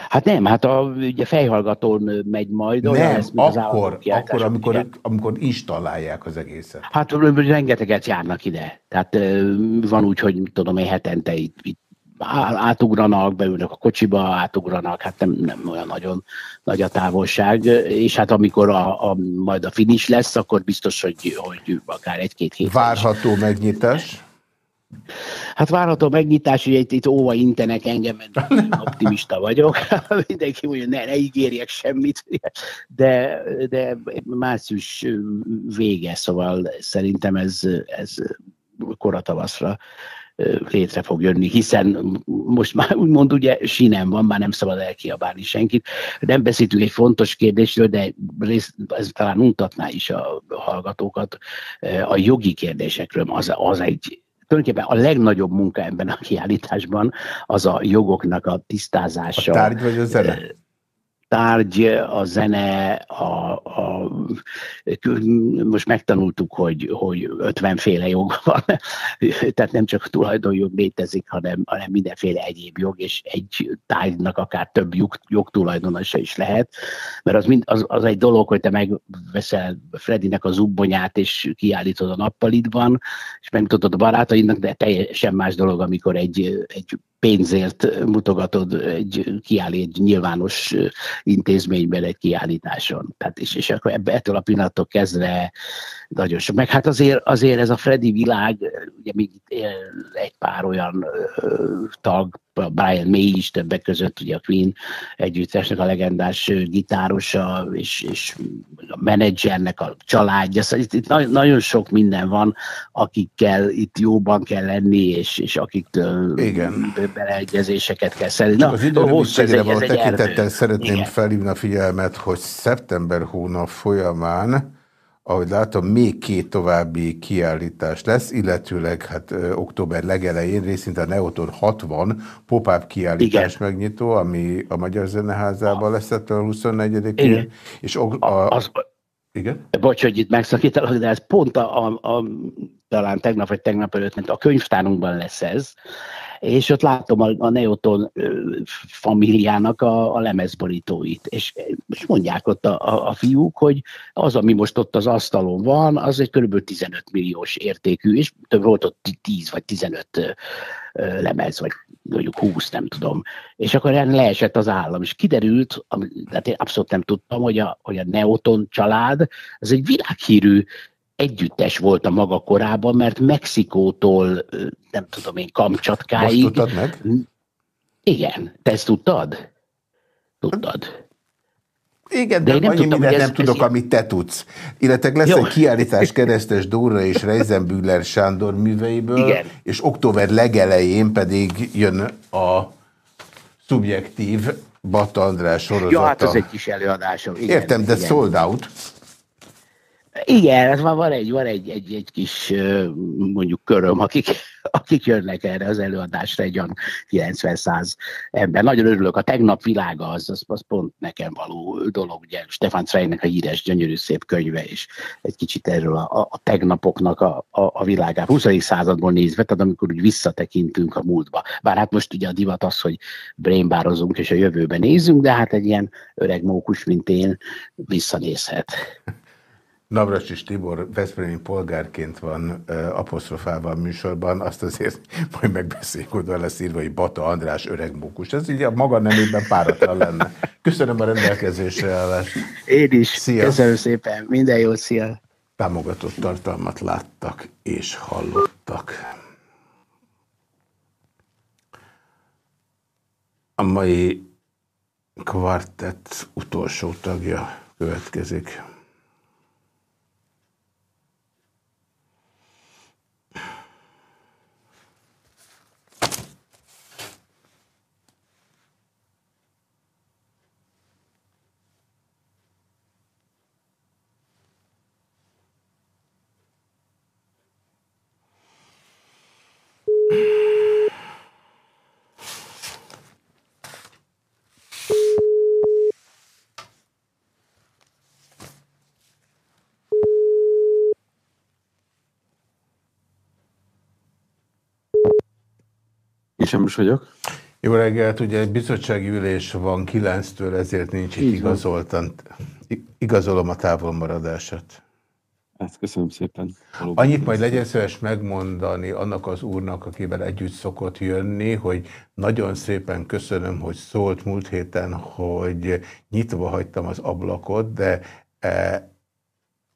Hát nem, hát a, ugye fejhallgatón megy majd. Nem, olyan lesz, akkor, akkor amikor, amikor installálják az egészet. Hát rengeteget járnak ide. Tehát van úgy, hogy tudom én hetente itt, itt átugranak, beülnek a kocsiba, átugranak, hát nem, nem olyan nagyon nagy a távolság, és hát amikor a, a, majd a finish lesz, akkor biztos, hogy, hogy akár egy-két hét. Várható is. megnyitás? Hát várható megnyitás, hogy itt, itt óva intenek engem, mert optimista vagyok. Mindenki mondja, ne, ne ígérjek semmit, de, de március vége, szóval szerintem ez, ez koratavaszra létre fog jönni, hiszen most már úgymond ugye sinem van, már nem szabad elkiabálni senkit. Nem beszéltünk egy fontos kérdésről, de rész, ez talán untatná is a hallgatókat a jogi kérdésekről. Az, az egy tulajdonképpen a legnagyobb munka ebben a kiállításban az a jogoknak a tisztázása. A tárgy vagy a zene? Tárgy, a zene, a, a, most megtanultuk, hogy, hogy 50 féle jog van, tehát nem csak a tulajdonjog létezik, hanem, hanem mindenféle egyéb jog, és egy tárgynak akár több jog, jogtulajdonosa is lehet, mert az, mind, az, az egy dolog, hogy te megveszel Fredinek az ubbonyát, és kiállítod a nappalidban, és megmutatod a barátaidnak, de teljesen más dolog, amikor egy, egy pénzért mutogatod egy kiállít, egy nyilvános intézményben egy kiállításon. Tehát és, és akkor ettől a pillanattól kezdve nagyon sok. Meg hát azért, azért ez a Freddy világ, ugye még egy pár olyan tag, Brian May is többek között, ugye a Queen együttesnek a legendás gitárosa, és, és a menedzsernek a családja, szóval itt, itt nagyon sok minden van, akikkel itt jóban kell lenni, és, és akiktől Igen. beleegyezéseket kell szerni. Na, az időrövidségre való tekintettel szeretném Igen. felhívni a figyelmet, hogy szeptember hónap folyamán ahogy látom, még két további kiállítás lesz, illetőleg hát ö, október legelején részint a Neoton 60 pop-up kiállítás Igen. megnyitó, ami a Magyar Zeneházában lesz a 24-én. És a, a, az, igen? Bocs, hogy itt megszakítalak, de ez pont a, a, a talán tegnap vagy tegnap előtt, mert a könyvtárunkban lesz ez, és ott látom a, a Neoton familiának a, a lemezborítóit, és, és mondják ott a, a, a fiúk, hogy az, ami most ott az asztalon van, az egy kb. 15 milliós értékű, és több volt ott 10 vagy 15 lemez, vagy mondjuk 20, nem tudom. És akkor leesett az állam, és kiderült, tehát én abszolút nem tudtam, hogy a, hogy a Neoton család, ez egy világhírű együttes volt a maga korában, mert Mexikótól, nem tudom én, Kamcsatkáig. Most tudtad meg? Igen. Te ezt tudtad? Tudtad. Igen, de, de nem annyi tudtam, mindent nem ez, tudok, ez... amit te tudsz. Illetve lesz Jó. egy kiállítás Keresztes Dóra és Reisenbühler Sándor műveiből, Igen. és október legelején pedig jön a szubjektív Bata András sorozata. Ja, hát ez egy kis előadásom. Igen, Értem, de igen. sold out. Igen, hát van egy, van egy, egy, egy kis mondjuk köröm, akik, akik jönnek erre az előadásra, egy olyan 90-100 ember. Nagyon örülök, a tegnap világa az, az, az pont nekem való dolog, ugye Stefan Zweinek a híres, gyönyörű szép könyve, és egy kicsit erről a, a, tegnapoknak a, a, a világát, 20. századból nézve, tehát amikor úgy visszatekintünk a múltba. Bár hát most ugye a divat az, hogy brainbározunk és a jövőben nézzünk, de hát egy ilyen öreg mókus, mint én, visszanézhet. Navracsis Tibor Veszprémi polgárként van uh, apostrofálva a műsorban, azt azért majd megbeszéljük, hogy lesz írva, hogy Bata András öreg mókus. Ez így a maga nemében páratlan lenne. Köszönöm a rendelkezésre állást. Én is. Szia. Köszönöm szépen. Minden jót, szia. Támogatott tartalmat láttak és hallottak. A mai kvartett utolsó tagja következik. Semmis vagyok. Jó reggelt, ugye egy bizottsági ülés van 9-től, ezért nincs itt igazoltan. Igazolom a távolmaradását. Ezt köszönöm szépen. Valóban Annyit majd legyen szíves megmondani annak az úrnak, akivel együtt szokott jönni, hogy nagyon szépen köszönöm, hogy szólt múlt héten, hogy nyitva hagytam az ablakot, de e,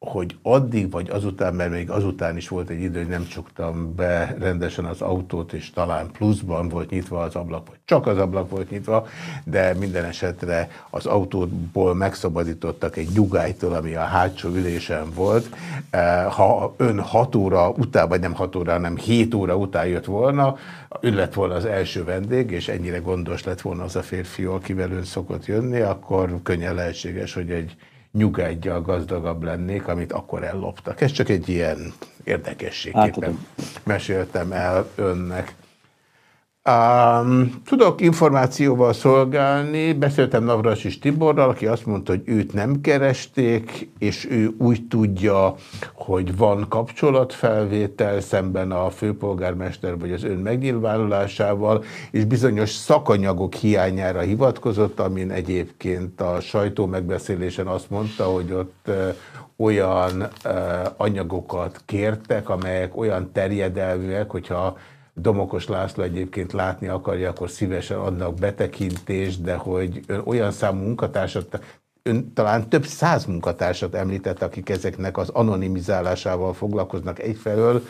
hogy addig vagy azután, mert még azután is volt egy idő, hogy nem csuktam be rendesen az autót, és talán pluszban volt nyitva az ablak, vagy csak az ablak volt nyitva, de minden esetre az autóból megszabadítottak egy nyugájtól, ami a hátsó ülésen volt. Eh, ha ön 6 óra után, vagy nem 6 óra, hanem 7 óra után jött volna, ön lett volna az első vendég, és ennyire gondos lett volna az a férfi, akivel ön szokott jönni, akkor könnyen lehetséges, hogy egy nyugágyjal gazdagabb lennék, amit akkor elloptak. Ez csak egy ilyen érdekességképpen meséltem el önnek. Um, tudok információval szolgálni, beszéltem Navrasis Tiborral, aki azt mondta, hogy őt nem keresték, és ő úgy tudja, hogy van kapcsolatfelvétel szemben a főpolgármester vagy az ön megnyilvánulásával, és bizonyos szakanyagok hiányára hivatkozott, amin egyébként a sajtó megbeszélésen azt mondta, hogy ott olyan anyagokat kértek, amelyek olyan terjedelműek, hogyha Domokos László egyébként látni akarja, akkor szívesen adnak betekintést, de hogy ön olyan számú munkatársat, ön talán több száz munkatársat említett, akik ezeknek az anonimizálásával foglalkoznak egyfelől,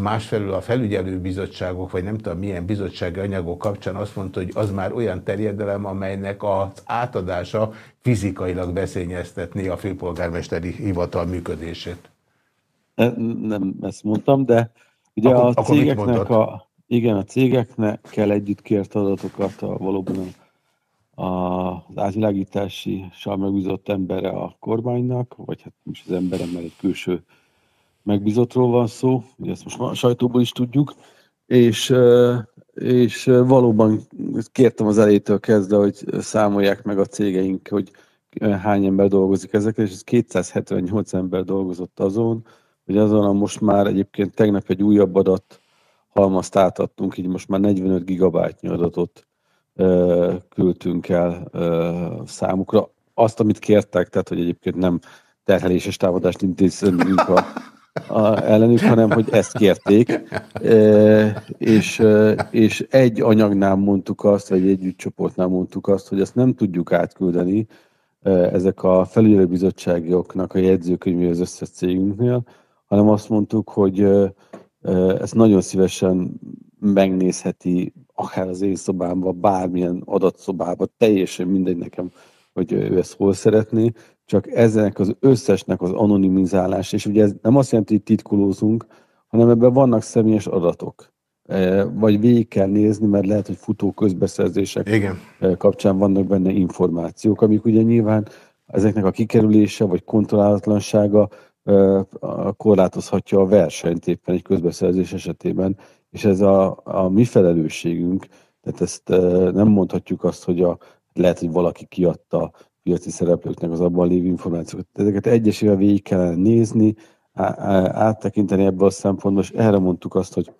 másfelől a felügyelőbizottságok, vagy nem tudom milyen bizottsági anyagok kapcsán azt mondta, hogy az már olyan terjedelem, amelynek az átadása fizikailag veszélyeztetné a főpolgármesteri hivatal működését. Nem ezt mondtam, de ugye akkor, a cégeknek a igen, a cégeknek kell együtt kért adatokat a valóban a, az átvilágítási megbízott embere a kormánynak, vagy hát most az embere, mert egy külső megbízottról van szó, ugye ezt most a sajtóból is tudjuk, és, és valóban kértem az elétől kezdve, hogy számolják meg a cégeink, hogy hány ember dolgozik ezekre, és ez 278 ember dolgozott azon, hogy azon most már egyébként tegnap egy újabb adat halmazt átadtunk, így most már 45 gigabájtnyi adatot ö, küldtünk el ö, számukra. Azt, amit kértek, tehát hogy egyébként nem terheléses támadást intézünk a, a, ellenük, hanem hogy ezt kérték, e, és, és egy anyagnál mondtuk azt, vagy egy csoportnál mondtuk azt, hogy ezt nem tudjuk átküldeni ezek a felügyelőbizottságoknak a jegyzőkönyvé az összes cégünknél, hanem azt mondtuk, hogy ezt nagyon szívesen megnézheti akár az én szobámba, bármilyen adatszobába, teljesen mindegy nekem, hogy ő ezt hol szeretné, csak ezek az összesnek az anonimizálás, és ugye ez nem azt jelenti, hogy titkolózunk, hanem ebben vannak személyes adatok. Vagy végig kell nézni, mert lehet, hogy futó közbeszerzések Igen. kapcsán vannak benne információk, amik ugye nyilván ezeknek a kikerülése vagy kontrollálatlansága korlátozhatja a versenyt éppen egy közbeszerzés esetében, és ez a, a mi felelősségünk, tehát ezt nem mondhatjuk azt, hogy a, lehet, hogy valaki kiadta piaci szereplőknek az abban lévő információkat. Ezeket egyesével végig kellene nézni, áttekinteni ebből a szempontból, és erre mondtuk azt, hogy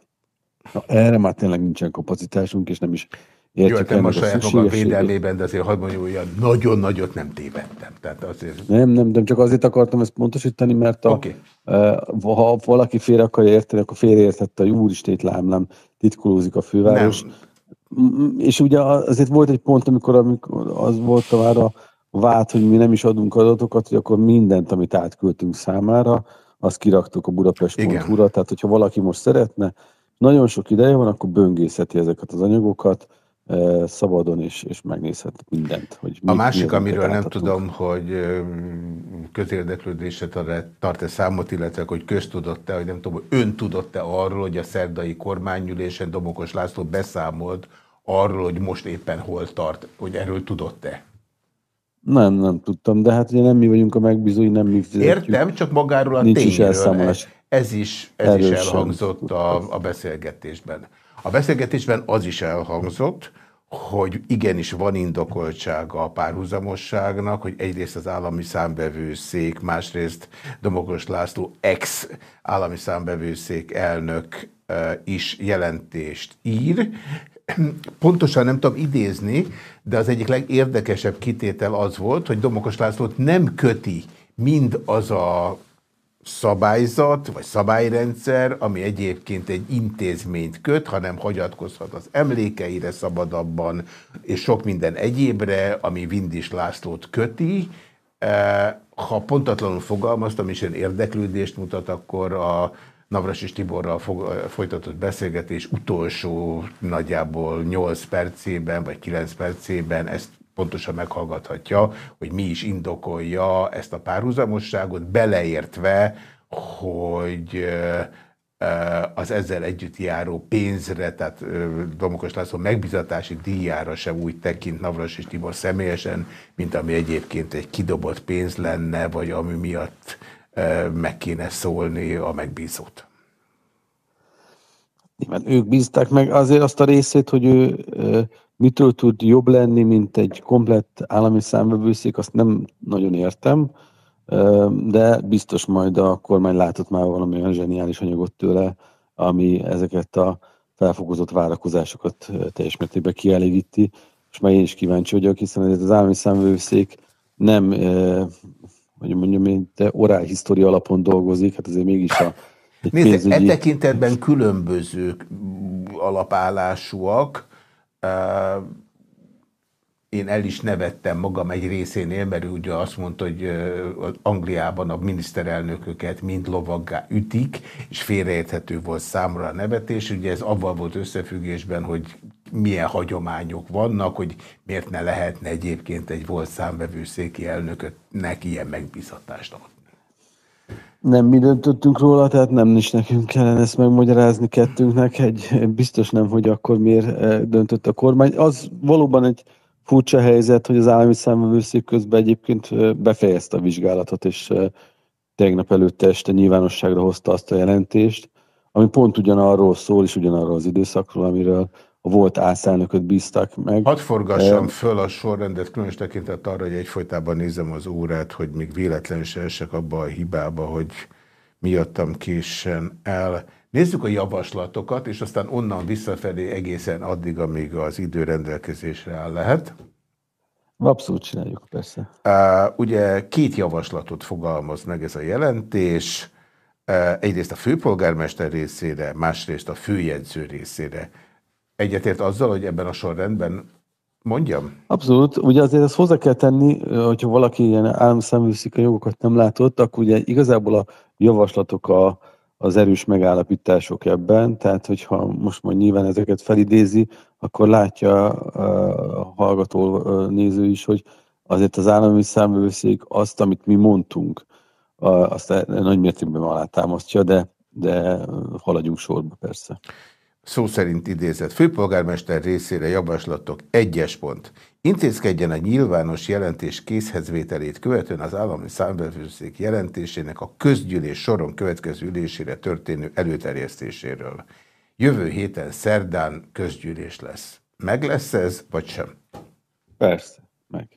na, erre már tényleg nincsen kapacitásunk, és nem is Jó, a saját magam védelmében, de azért hadd mondjuk, hogy nagyon nagyot nem tévedtem. Tehát azért... Nem, nem, nem, csak azért akartam ezt pontosítani, mert a, okay. uh, ha valaki félre akarja érteni, akkor félreértette, hogy úristét lámlám, titkolózik a főváros. Nem. És ugye azért volt egy pont, amikor, amikor az volt már a vált, hogy mi nem is adunk adatokat, hogy akkor mindent, amit átküldtünk számára, azt kiraktuk a Budapest.hu-ra, tehát hogyha valaki most szeretne, nagyon sok ideje van, akkor böngészheti ezeket az anyagokat, szabadon, és, és megnézhet mindent. Hogy a másik, amiről nem tudom, hogy közérdeklődésre tart-e számot, illetve hogy köztudott-e, hogy nem tudom, ön tudott-e arról, hogy a szerdai kormányülésen Domokos László beszámolt arról, hogy most éppen hol tart, hogy erről tudott-e? Nem, nem tudtam, de hát ugye nem mi vagyunk a megbízói, nem mi fizetjük. Értem, csak magáról a Nincs tényről. Is ez is, ez is elhangzott a, a beszélgetésben. A beszélgetésben az is elhangzott, hogy igenis van indokoltsága a párhuzamosságnak, hogy egyrészt az állami számbevőszék, másrészt Domokos László ex állami számbevőszék elnök is jelentést ír. Pontosan nem tudom idézni, de az egyik legérdekesebb kitétel az volt, hogy Domokos Lászlót nem köti mind az a szabályzat, vagy szabályrendszer, ami egyébként egy intézményt köt, hanem hagyatkozhat az emlékeire szabadabban, és sok minden egyébre, ami Vindis Lászlót köti. E, ha pontatlanul fogalmaztam, és én érdeklődést mutat, akkor a Navras és Tiborral folytatott beszélgetés utolsó nagyjából 8 percében, vagy 9 percében ezt pontosan meghallgathatja, hogy mi is indokolja ezt a párhuzamosságot, beleértve, hogy az ezzel együtt járó pénzre, tehát Domokos László megbizatási díjára sem úgy tekint Navras és Tibor személyesen, mint ami egyébként egy kidobott pénz lenne, vagy ami miatt meg kéne szólni a megbízót. Nyilván ők bízták meg azért azt a részét, hogy ő mitől tud jobb lenni, mint egy komplett állami számvevőszék, azt nem nagyon értem, de biztos majd a kormány látott már valami olyan zseniális anyagot tőle, ami ezeket a felfokozott várakozásokat teljes mértékben kielégíti, és már én is kíváncsi vagyok, hiszen az állami számvevőszék nem, hogy mondjam én, de orál história alapon dolgozik, hát azért mégis a Nézd, pénzügyi... e tekintetben különböző alapállásúak, én el is nevettem magam egy részénél, mert ő ugye azt mondta, hogy Angliában a miniszterelnököket mind lovaggá ütik, és félreérthető volt számra a nevetés. Ugye ez avval volt összefüggésben, hogy milyen hagyományok vannak, hogy miért ne lehetne egyébként egy volt számvevőszéki elnökötnek ilyen megbízatást adni nem mi döntöttünk róla, tehát nem is nekünk kellene ezt megmagyarázni kettőnknek. Egy, biztos nem, hogy akkor miért eh, döntött a kormány. Az valóban egy furcsa helyzet, hogy az állami számvevőszék közben egyébként eh, befejezte a vizsgálatot, és eh, tegnap előtte este nyilvánosságra hozta azt a jelentést, ami pont ugyanarról szól, és ugyanarról az időszakról, amiről a volt ászálnököt bíztak meg. Hadd forgassam um, föl a sorrendet, különös tekintet arra, hogy egyfolytában nézem az órát, hogy még véletlenül se esek abba a hibába, hogy miattam késen el. Nézzük a javaslatokat, és aztán onnan visszafelé egészen addig, amíg az idő rendelkezésre áll lehet. Abszolút csináljuk, persze. Uh, ugye két javaslatot fogalmaz meg ez a jelentés. Uh, egyrészt a főpolgármester részére, másrészt a főjegyző részére. Egyetért azzal, hogy ebben a sorrendben mondjam? Abszolút. Ugye azért ezt hozzá kell tenni, hogyha valaki ilyen államszáműszik a jogokat nem látott, akkor ugye igazából a javaslatok a, az erős megállapítások ebben, tehát hogyha most majd nyilván ezeket felidézi, akkor látja a hallgató néző is, hogy azért az állami számvevőszék azt, amit mi mondtunk, azt nagy mértékben alátámasztja, de, de haladjunk sorba persze. Szó szerint idézett főpolgármester részére javaslatok egyes pont. Intézkedjen a nyilvános jelentés készhezvételét követően az állami számbevőszék jelentésének a közgyűlés soron következő ülésére történő előterjesztéséről. Jövő héten szerdán közgyűlés lesz. Meg lesz ez, vagy sem? Persze, meg.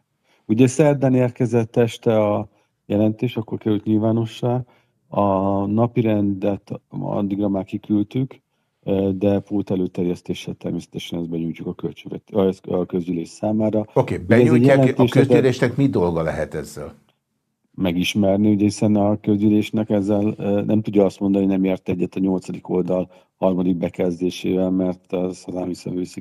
Ugye szerdán érkezett este a jelentés, akkor került nyilvánossá. A napirendet addigra már kiküldtük, de pult előterjesztéssel természetesen ezt benyújtjuk a, költségvet, a közgyűlés számára. Oké, okay, benyújtják, a közgyűlésnek mi dolga lehet ezzel? Megismerni, ugye hiszen a közgyűlésnek ezzel nem tudja azt mondani, hogy nem ért egyet a nyolcadik oldal harmadik bekezdésével, mert az az állami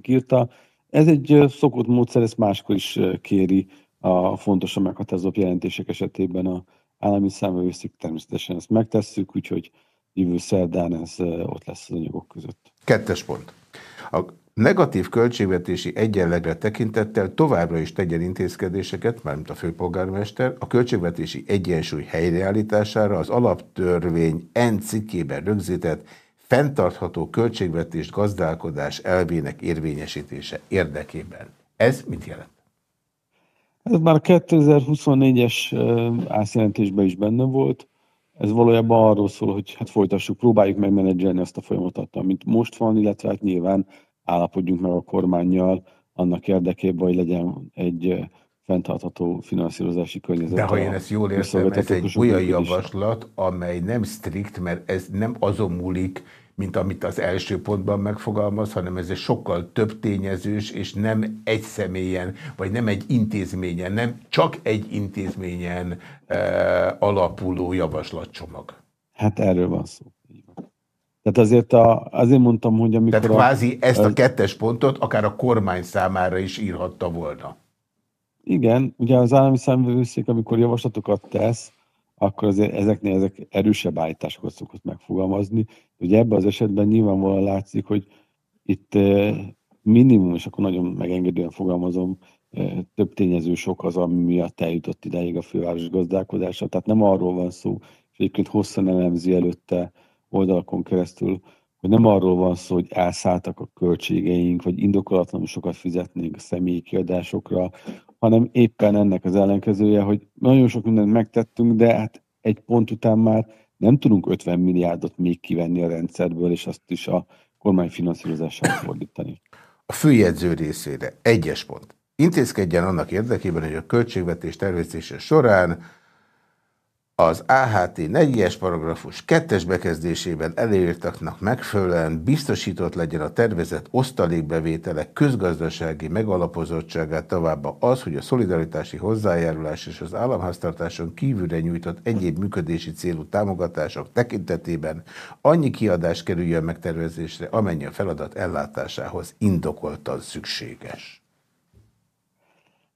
írta. Ez egy szokott módszer, ezt máskor is kéri a fontosan meghatározott jelentések esetében a állami számvevőszék. Természetesen ezt megtesszük, úgyhogy jövő szerdán ez ott lesz az anyagok között. Kettes pont. A negatív költségvetési egyenlegre tekintettel továbbra is tegyen intézkedéseket, mármint a főpolgármester, a költségvetési egyensúly helyreállítására az alaptörvény N cikkében rögzített fenntartható költségvetés gazdálkodás elvének érvényesítése érdekében. Ez mit jelent? Ez már a 2024-es ászjelentésben is benne volt. Ez valójában arról szól, hogy hát folytassuk, próbáljuk megmenedzselni ezt a folyamatot, amit most van, illetve hát nyilván állapodjunk meg a kormányjal annak érdekében, hogy legyen egy fenntartható finanszírozási környezet. De ha én ezt jól értem, ez egy olyan javaslat, amely nem strikt, mert ez nem azon múlik, mint amit az első pontban megfogalmaz, hanem ez egy sokkal több tényezős, és nem egy személyen, vagy nem egy intézményen, nem csak egy intézményen e, alapuló javaslatcsomag. Hát erről van szó. Tehát azért a, azért mondtam, hogy amikor... Tehát kvázi a, ezt a kettes pontot akár a kormány számára is írhatta volna. Igen, ugye az állami számvevőszék, amikor javaslatokat tesz, akkor azért ezeknél ezek erősebb állításokat szokott megfogalmazni. Ugye ebben az esetben nyilvánvalóan látszik, hogy itt minimum, és akkor nagyon megengedően fogalmazom, több tényező sok az, ami miatt eljutott ideig a főváros gazdálkodása. Tehát nem arról van szó, és egyébként hosszan elemzi előtte oldalakon keresztül, hogy nem arról van szó, hogy elszálltak a költségeink, vagy indokolatlanul sokat fizetnénk a személyi kiadásokra, hanem éppen ennek az ellenkezője, hogy nagyon sok mindent megtettünk, de hát egy pont után már nem tudunk 50 milliárdot még kivenni a rendszerből, és azt is a kormány finanszírozására fordítani. A főjegyző részére egyes pont. Intézkedjen annak érdekében, hogy a költségvetés tervezése során az AHT 4-es paragrafus 2-es bekezdésében előírtaknak megfelelően biztosított legyen a tervezett osztalékbevételek közgazdasági megalapozottságát továbbá az, hogy a szolidaritási hozzájárulás és az államháztartáson kívülre nyújtott egyéb működési célú támogatások tekintetében annyi kiadás kerüljön megtervezésre, amennyi a feladat ellátásához indokoltan szükséges.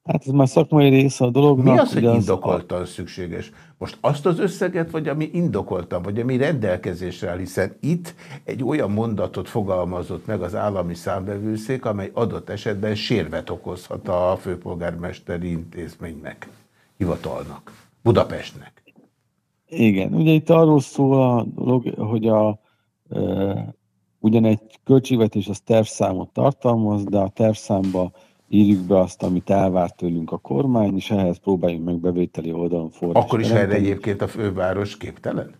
Hát ez már szakmai része a dolognak. Mi az, hogy indokoltan a... szükséges? Most azt az összeget, vagy ami indokoltan, vagy ami rendelkezésre áll, hiszen itt egy olyan mondatot fogalmazott meg az állami számbevőszék, amely adott esetben sérvet okozhat a főpolgármesteri intézménynek, hivatalnak, Budapestnek. Igen, ugye itt arról szól a dolog, hogy a, e, ugyan egy költségvetés az tervszámot tartalmaz, de a tervszámba írjuk be azt, amit elvárt tőlünk a kormány, és ehhez próbáljunk meg bevételi oldalon fordítani. Akkor is erre egyébként a főváros képtelen?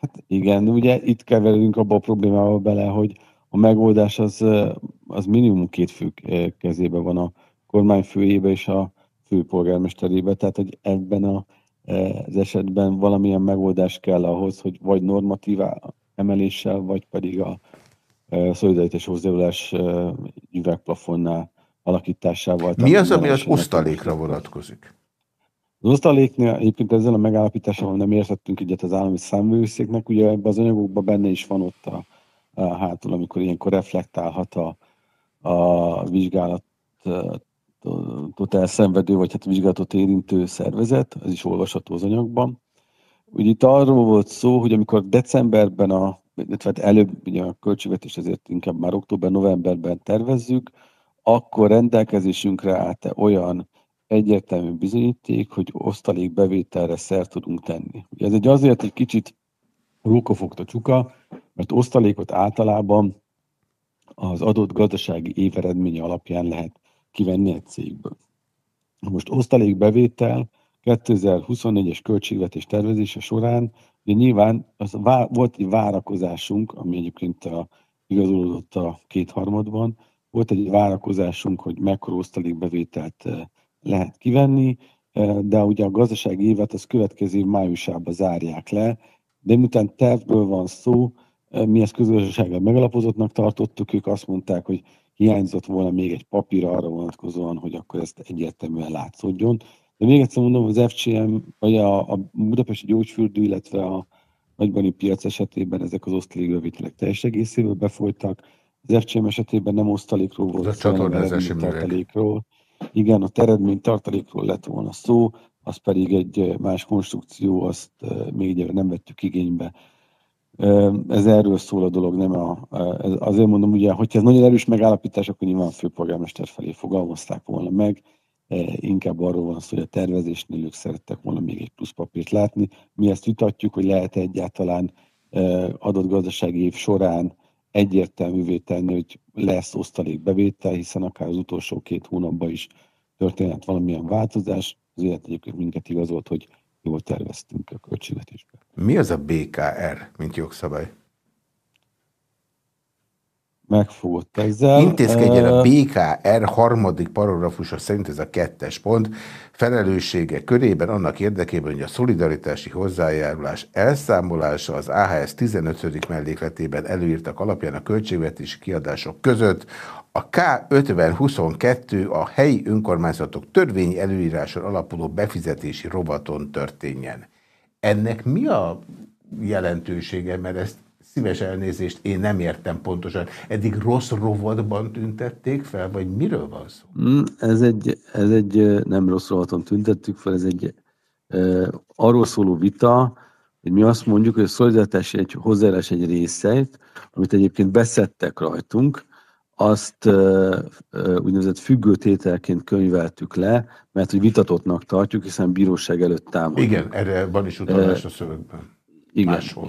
Hát igen, ugye itt keverünk abba a problémába bele, hogy a megoldás az, az minimum két fő kezébe van a kormány főjébe és a főpolgármesterébe, tehát hogy ebben a, az esetben valamilyen megoldás kell ahhoz, hogy vagy normatív emeléssel, vagy pedig a szolidaritás hozzájárulás üvegplafonnál alakításával. Mi az, ami az osztalékra vonatkozik? Az osztaléknél egyébként ezzel a megállapításával nem értettünk egyet az állami számvőszéknek, ugye ebben az anyagokban benne is van ott a, a hátul, amikor ilyenkor reflektálhat a, a vizsgálatot elszenvedő, vagy hát a vizsgálatot érintő szervezet, ez is olvasható az anyagban. Ugye itt arról volt szó, hogy amikor decemberben a, illetve hát előbb ugye a költségvetés ezért inkább már október-novemberben tervezzük, akkor rendelkezésünkre állt-e olyan egyértelmű bizonyíték, hogy osztalék bevételre szert tudunk tenni. Ez egy azért egy kicsit rókofogta csuka, mert osztalékot általában az adott gazdasági éveredménye alapján lehet kivenni egy cégből. Most osztalékbevétel 2024-es költségvetés tervezése során, de nyilván az vá- volt egy várakozásunk, ami egyébként a, igazolódott a kétharmadban, volt egy várakozásunk, hogy mekkora osztalékbevételt eh, lehet kivenni, eh, de ugye a gazdasági évet az következő májusában zárják le, de miután tervből van szó, eh, mi ezt közösséggel megalapozottnak tartottuk, ők azt mondták, hogy hiányzott volna még egy papír arra vonatkozóan, hogy akkor ezt egyértelműen látszódjon. De még egyszer mondom, az FCM, vagy a, a Budapesti Gyógyfürdő, illetve a nagybani piac esetében ezek az osztalékbevételek teljes egészéből befolytak. Az FCM esetében nem osztalékról volt szó, hanem tartalékról. Igen, a eredmény tartalékról lett volna szó, az pedig egy más konstrukció, azt még egyre nem vettük igénybe. Ez erről szól a dolog, nem a, azért mondom, ugye, hogyha ez nagyon erős megállapítás, akkor nyilván a főpolgármester felé fogalmazták volna meg, inkább arról van szó, hogy a tervezésnél ők szerettek volna még egy plusz papírt látni. Mi ezt vitatjuk, hogy lehet egyáltalán adott gazdasági év során egyértelművé tenni, hogy lesz osztalék bevétel, hiszen akár az utolsó két hónapban is történhet valamilyen változás. Az élet egyébként minket igazolt, hogy jól terveztünk a költségvetésbe. Mi az a BKR, mint jogszabály? Megfogott ezzel. Intézkedjen a BKR harmadik paragrafusa szerint ez a kettes pont felelőssége körében annak érdekében, hogy a szolidaritási hozzájárulás elszámolása az AHS 15. mellékletében előírtak alapján a költségvetési kiadások között a K5022 a helyi önkormányzatok törvényi előíráson alapuló befizetési rovaton történjen. Ennek mi a jelentősége, mert ezt szíves elnézést, én nem értem pontosan. Eddig rossz rovatban tüntették fel, vagy miről van szó? Mm, ez egy, ez egy nem rossz rovaton tüntettük fel, ez egy e, arról szóló vita, hogy mi azt mondjuk, hogy a szolidaritás egy hozzáállás egy részeit, amit egyébként beszettek rajtunk, azt e, e, úgynevezett függőtételként könyveltük le, mert hogy vitatottnak tartjuk, hiszen bíróság előtt támadunk. Igen, erre van is utalás a szövegben. Igen. Máshol.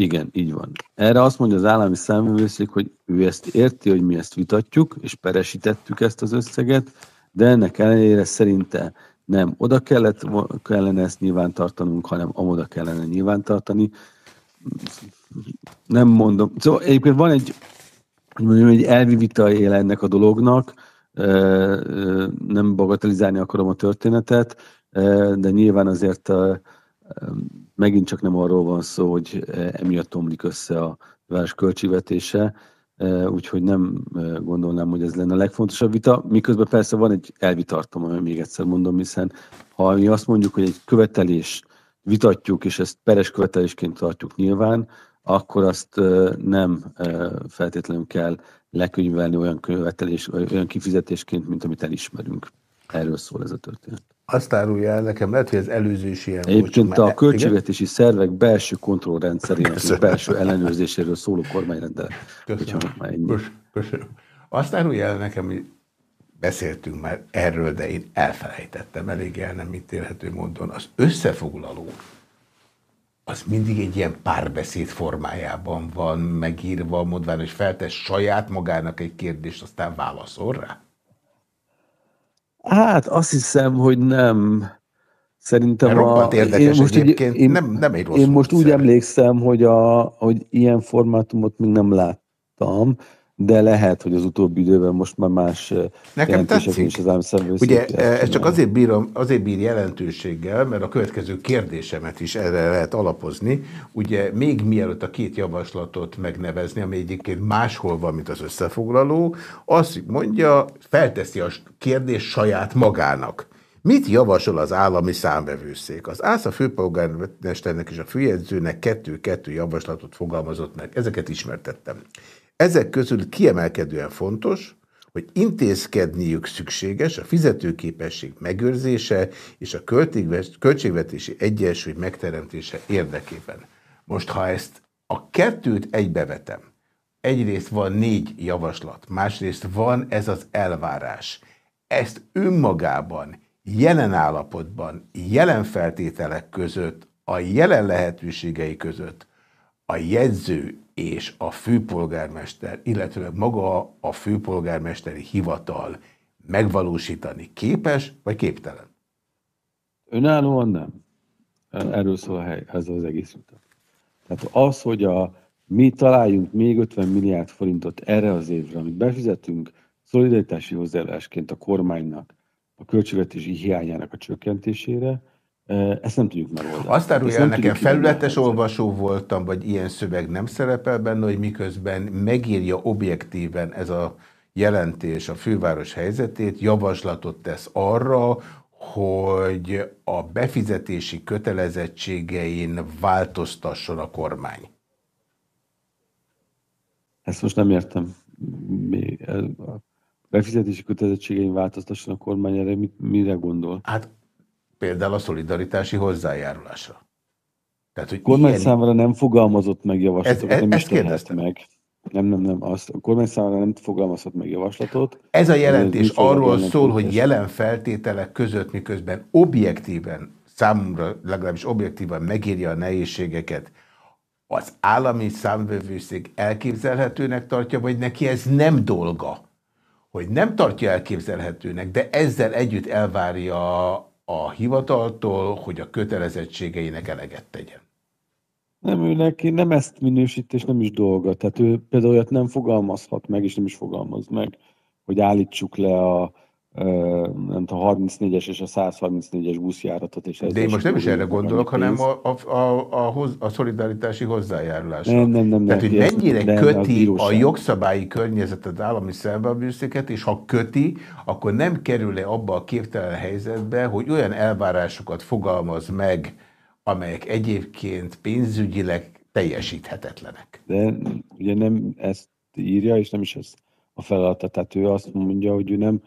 Igen, így van. Erre azt mondja az állami számvevőszék, hogy ő ezt érti, hogy mi ezt vitatjuk, és peresítettük ezt az összeget, de ennek ellenére szerinte nem oda kellett, kellene ezt nyilvántartanunk, hanem amoda kellene nyilvántartani. Nem mondom. Szóval egyébként van egy, hogy mondjam, egy elvi vita él ennek a dolognak, nem bagatelizálni akarom a történetet, de nyilván azért megint csak nem arról van szó, hogy eh, emiatt omlik össze a város költségvetése, eh, úgyhogy nem eh, gondolnám, hogy ez lenne a legfontosabb vita. Miközben persze van egy elvitartom, ami még egyszer mondom, hiszen ha mi azt mondjuk, hogy egy követelés vitatjuk, és ezt peres követelésként tartjuk nyilván, akkor azt nem feltétlenül kell lekönyvelni olyan követelés, olyan kifizetésként, mint amit elismerünk. Erről szól ez a történet. Azt árulja el nekem, lehet, hogy az előző is ilyen Egyébként a költségvetési igen? szervek belső kontrollrendszerének és belső ellenőrzéséről szóló kormányrendelet. Köszönöm. Köszönöm. Azt árulja el nekem, hogy beszéltünk már erről, de én elfelejtettem elég el nem ítélhető módon. Az összefoglaló az mindig egy ilyen párbeszéd formájában van megírva, mondván, hogy feltesz saját magának egy kérdést, aztán válaszol rá? Hát azt hiszem, hogy nem. Szerintem a, érdekes én most egyébként, én, nem, nem egy rossz Én most úgy emlékszem, hogy, a, hogy ilyen formátumot még nem láttam, de lehet, hogy az utóbbi időben most már más eh, Nekem tetszik. Is az Ugye ez csak azért, bírom, azért bír jelentőséggel, mert a következő kérdésemet is erre lehet alapozni. Ugye még mielőtt a két javaslatot megnevezni, ami egyébként máshol van, mint az összefoglaló, azt mondja, felteszi a kérdés saját magának. Mit javasol az állami számvevőszék? Az ÁSZA főpolgármesternek és a főjegyzőnek kettő-kettő javaslatot fogalmazott meg. Ezeket ismertettem. Ezek közül kiemelkedően fontos, hogy intézkedniük szükséges a fizetőképesség megőrzése és a költségvetési egyensúly megteremtése érdekében. Most, ha ezt a kettőt egybevetem, egyrészt van négy javaslat, másrészt van ez az elvárás. Ezt önmagában, jelen állapotban, jelen feltételek között, a jelen lehetőségei között a jegyző és a főpolgármester, illetve maga a főpolgármesteri hivatal megvalósítani képes, vagy képtelen? Önállóan nem. Erről szól a hely, ez az egész utat. Tehát az, hogy a, mi találjunk még 50 milliárd forintot erre az évre, amit befizetünk szolidaritási hozzáállásként a kormánynak a költségvetési hiányának a csökkentésére, ezt nem tudjuk megoldani. Azt árulja nekem, felületes olvasó voltam, vagy ilyen szöveg nem szerepel benne, hogy miközben megírja objektíven ez a jelentés a főváros helyzetét, javaslatot tesz arra, hogy a befizetési kötelezettségein változtasson a kormány. Ezt most nem értem. A befizetési kötelezettségein változtasson a kormány, erre mire gondol? Hát például a szolidaritási hozzájárulásra. Tehát, hogy kormány ilyen... számára nem fogalmazott meg javaslatokat, ez, nem ezt kérdeztem. meg. Nem, nem, nem. Azt, a kormány számára nem fogalmazhat meg javaslatot. Ez a jelentés ez arról szól, hogy jelen feltételek között, miközben objektíven, számomra legalábbis objektívan megírja a nehézségeket, az állami számvevőszék elképzelhetőnek tartja, vagy neki ez nem dolga, hogy nem tartja elképzelhetőnek, de ezzel együtt elvárja a hivataltól, hogy a kötelezettségeinek eleget tegyen. Nem, ő neki nem ezt minősít, és nem is dolga. Tehát ő például olyat nem fogalmazhat meg, és nem is fogalmaz meg, hogy állítsuk le a, nem tudom, a 34-es és a 134-es buszjáratot. És De én most nem is erre gondolok, hanem a, a, a, a, a szolidaritási hozzájárulásra. Nem, nem, nem. Tehát, hogy mennyire nem, köti a, a jogszabályi környezetet állami szembeabűszéket, és ha köti, akkor nem kerül-e abba a képtelen helyzetbe, hogy olyan elvárásokat fogalmaz meg, amelyek egyébként pénzügyileg teljesíthetetlenek. De ugye nem ezt írja, és nem is ez a feladata. Tehát ő azt mondja, hogy ő nem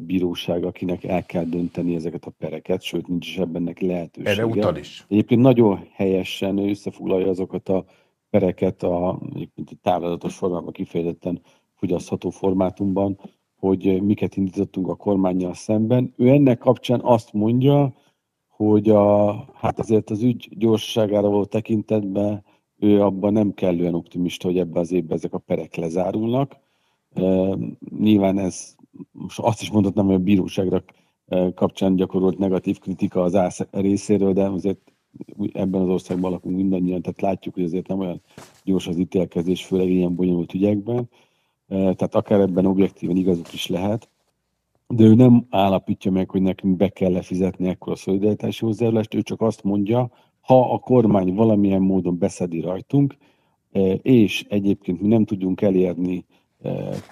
bíróság, akinek el kell dönteni ezeket a pereket, sőt, nincs is ebben neki lehetősége. Erre utal is. Egyébként nagyon helyesen összefoglalja azokat a pereket a, egyébként a táblázatos formában kifejezetten fogyasztható formátumban, hogy miket indítottunk a kormányjal szemben. Ő ennek kapcsán azt mondja, hogy a, hát azért az ügy gyorsaságára volt tekintetben ő abban nem kellően optimista, hogy ebbe az évben ezek a perek lezárulnak. E, nyilván ez most azt is mondhatnám, hogy a bíróságra e, kapcsán gyakorolt negatív kritika az ÁSZ részéről, de azért ebben az országban lakunk mindannyian, tehát látjuk, hogy azért nem olyan gyors az ítélkezés, főleg ilyen bonyolult ügyekben. E, tehát akár ebben objektíven igazuk is lehet, de ő nem állapítja meg, hogy nekünk be kell lefizetni ekkor a szolidaritási hozzájárulást, ő csak azt mondja, ha a kormány valamilyen módon beszedi rajtunk, e, és egyébként mi nem tudjunk elérni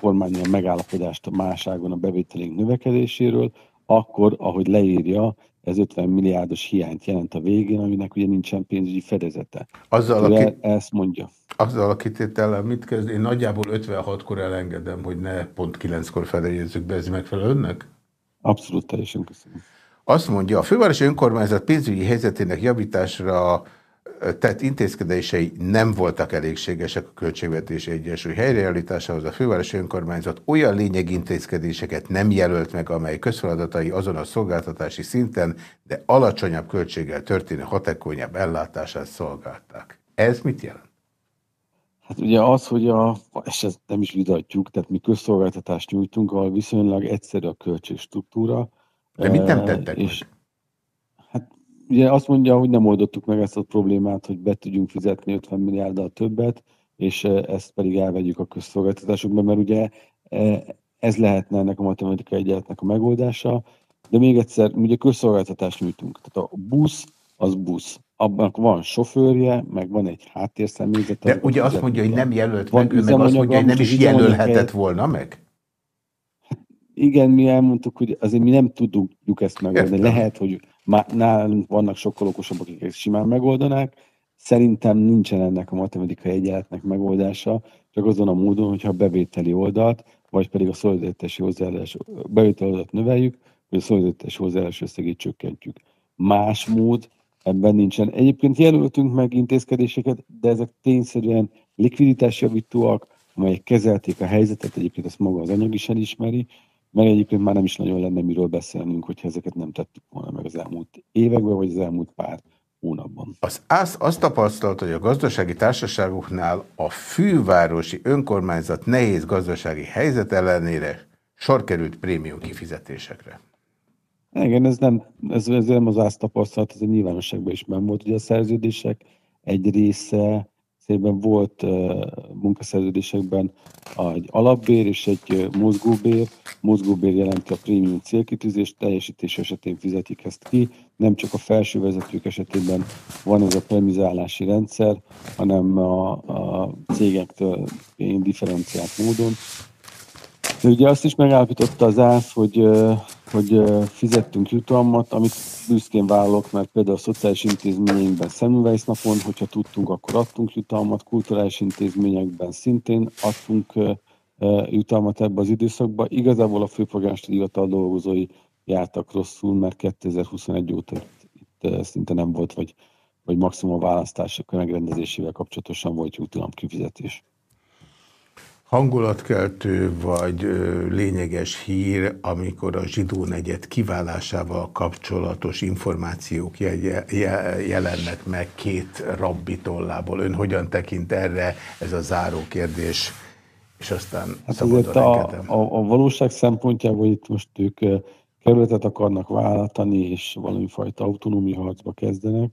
kormányon megállapodást a máságon a bevételénk növekedéséről, akkor, ahogy leírja, ez 50 milliárdos hiányt jelent a végén, aminek ugye nincsen pénzügyi fedezete. Azzal, e- ezt mondja. Azzal a kitétellel mit kezd? Én nagyjából 56-kor elengedem, hogy ne pont 9-kor fedejezzük be, ez megfelel önnek? Abszolút teljesen köszönöm. Azt mondja, a fővárosi önkormányzat pénzügyi helyzetének javításra tett intézkedései nem voltak elégségesek a költségvetési egyensúly helyreállításához. A fővárosi önkormányzat olyan lényegi intézkedéseket nem jelölt meg, amely közfeladatai azon a szolgáltatási szinten, de alacsonyabb költséggel történő hatékonyabb ellátását szolgálták. Ez mit jelent? Hát ugye az, hogy a, és ezt nem is vitatjuk, tehát mi közszolgáltatást nyújtunk, ahol viszonylag egyszerű a költségstruktúra. De mit nem tettek és, meg? Ugye azt mondja, hogy nem oldottuk meg ezt a problémát, hogy be tudjunk fizetni 50 milliárddal többet, és e, ezt pedig elvegyük a közszolgáltatásokba, mert ugye e, ez lehetne ennek a matematikai egyenletnek a megoldása, de még egyszer, ugye közszolgáltatást nyújtunk. Tehát a busz, az busz. Abban van sofőrje, meg van egy háttérszemélyzet. De ugye azt mondja, hogy nem jelölt meg, ő meg azt mondja, hogy nem is jelölhetett volna meg? Igen, mi elmondtuk, hogy azért mi nem tudjuk ezt megoldani. Lehet, hogy nálunk vannak sokkal okosabbak, akik ezt simán megoldanák. Szerintem nincsen ennek a matematikai egyenletnek megoldása, csak azon a módon, hogyha a bevételi oldalt, vagy pedig a szolidaritási hozzáállás, bevételi oldalt növeljük, vagy a szolidaritási hozzáállás összegét csökkentjük. Más mód ebben nincsen. Egyébként jelöltünk meg intézkedéseket, de ezek tényszerűen likviditásjavítóak, amelyek kezelték a helyzetet, egyébként ezt maga az anyag is elismeri, meg egyébként már nem is nagyon lenne miről beszélnünk, hogyha ezeket nem tettük volna meg az elmúlt években, vagy az elmúlt pár hónapban. Az, azt, azt tapasztalt, hogy a gazdasági társaságoknál a fővárosi önkormányzat nehéz gazdasági helyzet ellenére sor került prémium kifizetésekre. Igen, ez nem, ez, ez nem az azt tapasztalat, ez a nyilvánosságban is nem volt. Ugye a szerződések egy része szépen volt munkaszerződésekben egy alapbér és egy mozgóbér. Mozgóbér jelenti a prémium célkitűzés, teljesítés esetén fizetik ezt ki. Nem csak a felső vezetők esetében van ez a premizálási rendszer, hanem a, a cégektől differenciált módon. De ugye azt is megállapította az ÁSZ, hogy hogy fizettünk jutalmat, amit büszkén vállalok, mert például a szociális intézményeinkben Semmelweis napon, hogyha tudtunk, akkor adtunk jutalmat, kulturális intézményekben szintén adtunk jutalmat ebbe az időszakba. Igazából a főpolgármester hivatal dolgozói jártak rosszul, mert 2021 óta itt szinte nem volt, vagy, vagy maximum a választások megrendezésével kapcsolatosan volt jutalom kifizetés hangulatkeltő vagy lényeges hír, amikor a zsidó negyed kiválásával kapcsolatos információk jelennek meg két rabbi tollából. Ön hogyan tekint erre? Ez a záró kérdés. És aztán hát azért a, a, a valóság szempontjából itt most ők kerületet akarnak váltani, és valami fajta autonómia harcba kezdenek,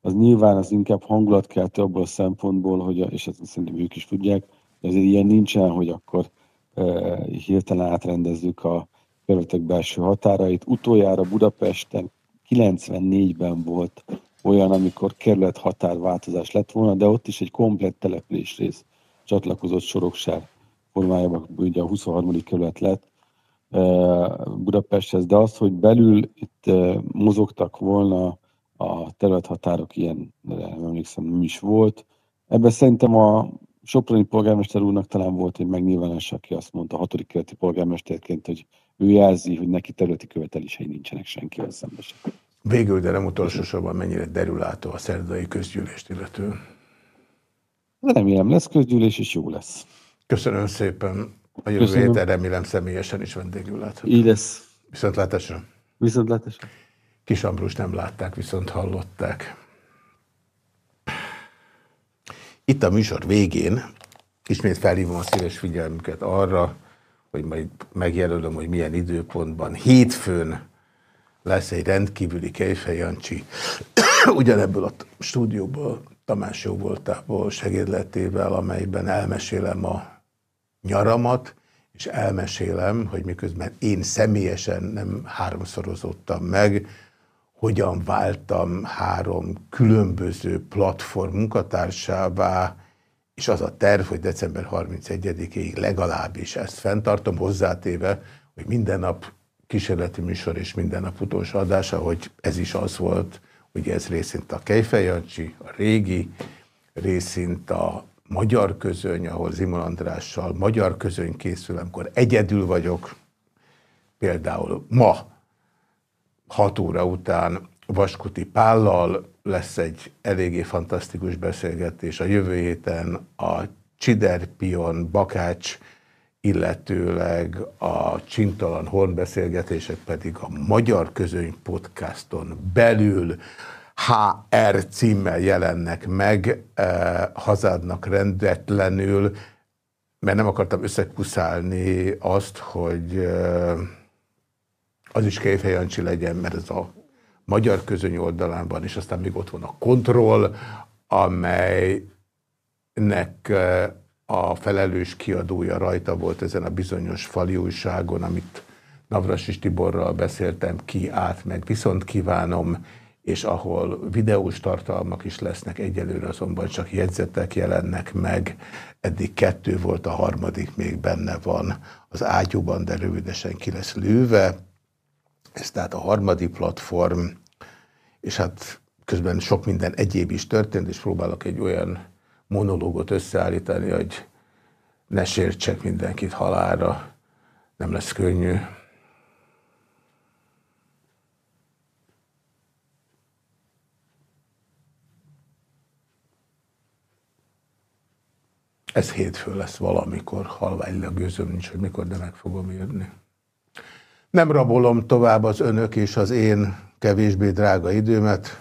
az nyilván az inkább hangulatkeltő abból a szempontból, hogy, és ezt szerintem ők is tudják, ezért ilyen nincsen, hogy akkor hirtelen átrendezzük a kerületek belső határait. Utoljára Budapesten 94-ben volt olyan, amikor kerület határváltozás lett volna, de ott is egy komplett településrész csatlakozott Soroksár formájában, ugye a 23. kerület lett Budapesthez, de az, hogy belül itt mozogtak volna a területhatárok, ilyen, nem emlékszem, nem is volt. Ebben szerintem a Soproni polgármester úrnak talán volt egy megnyilvánulás, aki azt mondta a hatodik kerületi polgármesterként, hogy ő jelzi, hogy neki területi követelései nincsenek senkivel szemben Végül, de nem utolsó sorban mennyire derülátó a szerdai közgyűlést illető. Remélem lesz közgyűlés, és jó lesz. Köszönöm szépen. A jövő héten remélem személyesen is vendégül látható. Így lesz. Viszontlátásra. Viszontlátásra. Kis Ambrus nem látták, viszont hallották. Itt a műsor végén ismét felhívom a szíves figyelmüket arra, hogy majd megjelölöm, hogy milyen időpontban. Hétfőn lesz egy rendkívüli Kejfej Jancsi, ugyanebből a stúdióból, Tamás jóvoltából, segédletével, amelyben elmesélem a nyaramat, és elmesélem, hogy miközben én személyesen nem háromszorozottam meg, hogyan váltam három különböző platform munkatársává, és az a terv, hogy december 31-ig legalábbis ezt fenntartom, hozzátéve, hogy minden nap kísérleti műsor és minden nap utolsó adása, hogy ez is az volt, hogy ez részint a Kejfejancsi, a régi, részint a magyar közöny, ahol Zimon Andrással magyar közöny készül, amikor egyedül vagyok, például ma 6 óra után Vaskuti Pállal lesz egy eléggé fantasztikus beszélgetés. A jövő héten a Csiderpion, Bakács, illetőleg a Csintalan Horn beszélgetések pedig a Magyar Közöny podcaston belül HR címmel jelennek meg, eh, hazádnak rendetlenül, mert nem akartam összekuszálni azt, hogy eh, az is Kejfej Jancsi legyen, mert ez a magyar közöny oldalán van, és aztán még ott van a kontroll, amelynek eh, a felelős kiadója rajta volt ezen a bizonyos fali újságon, amit Navrasis Tiborral beszéltem ki át, meg viszont kívánom, és ahol videós tartalmak is lesznek, egyelőre azonban csak jegyzetek jelennek meg. Eddig kettő volt, a harmadik még benne van az ágyúban, de rövidesen ki lesz lőve. Ez tehát a harmadik platform, és hát közben sok minden egyéb is történt, és próbálok egy olyan monológot összeállítani, hogy ne sértsek mindenkit halára. Nem lesz könnyű. Ez hétfő lesz valamikor, halványilag gőzöm nincs, hogy mikor, de meg fogom írni. Nem rabolom tovább az önök és az én kevésbé drága időmet.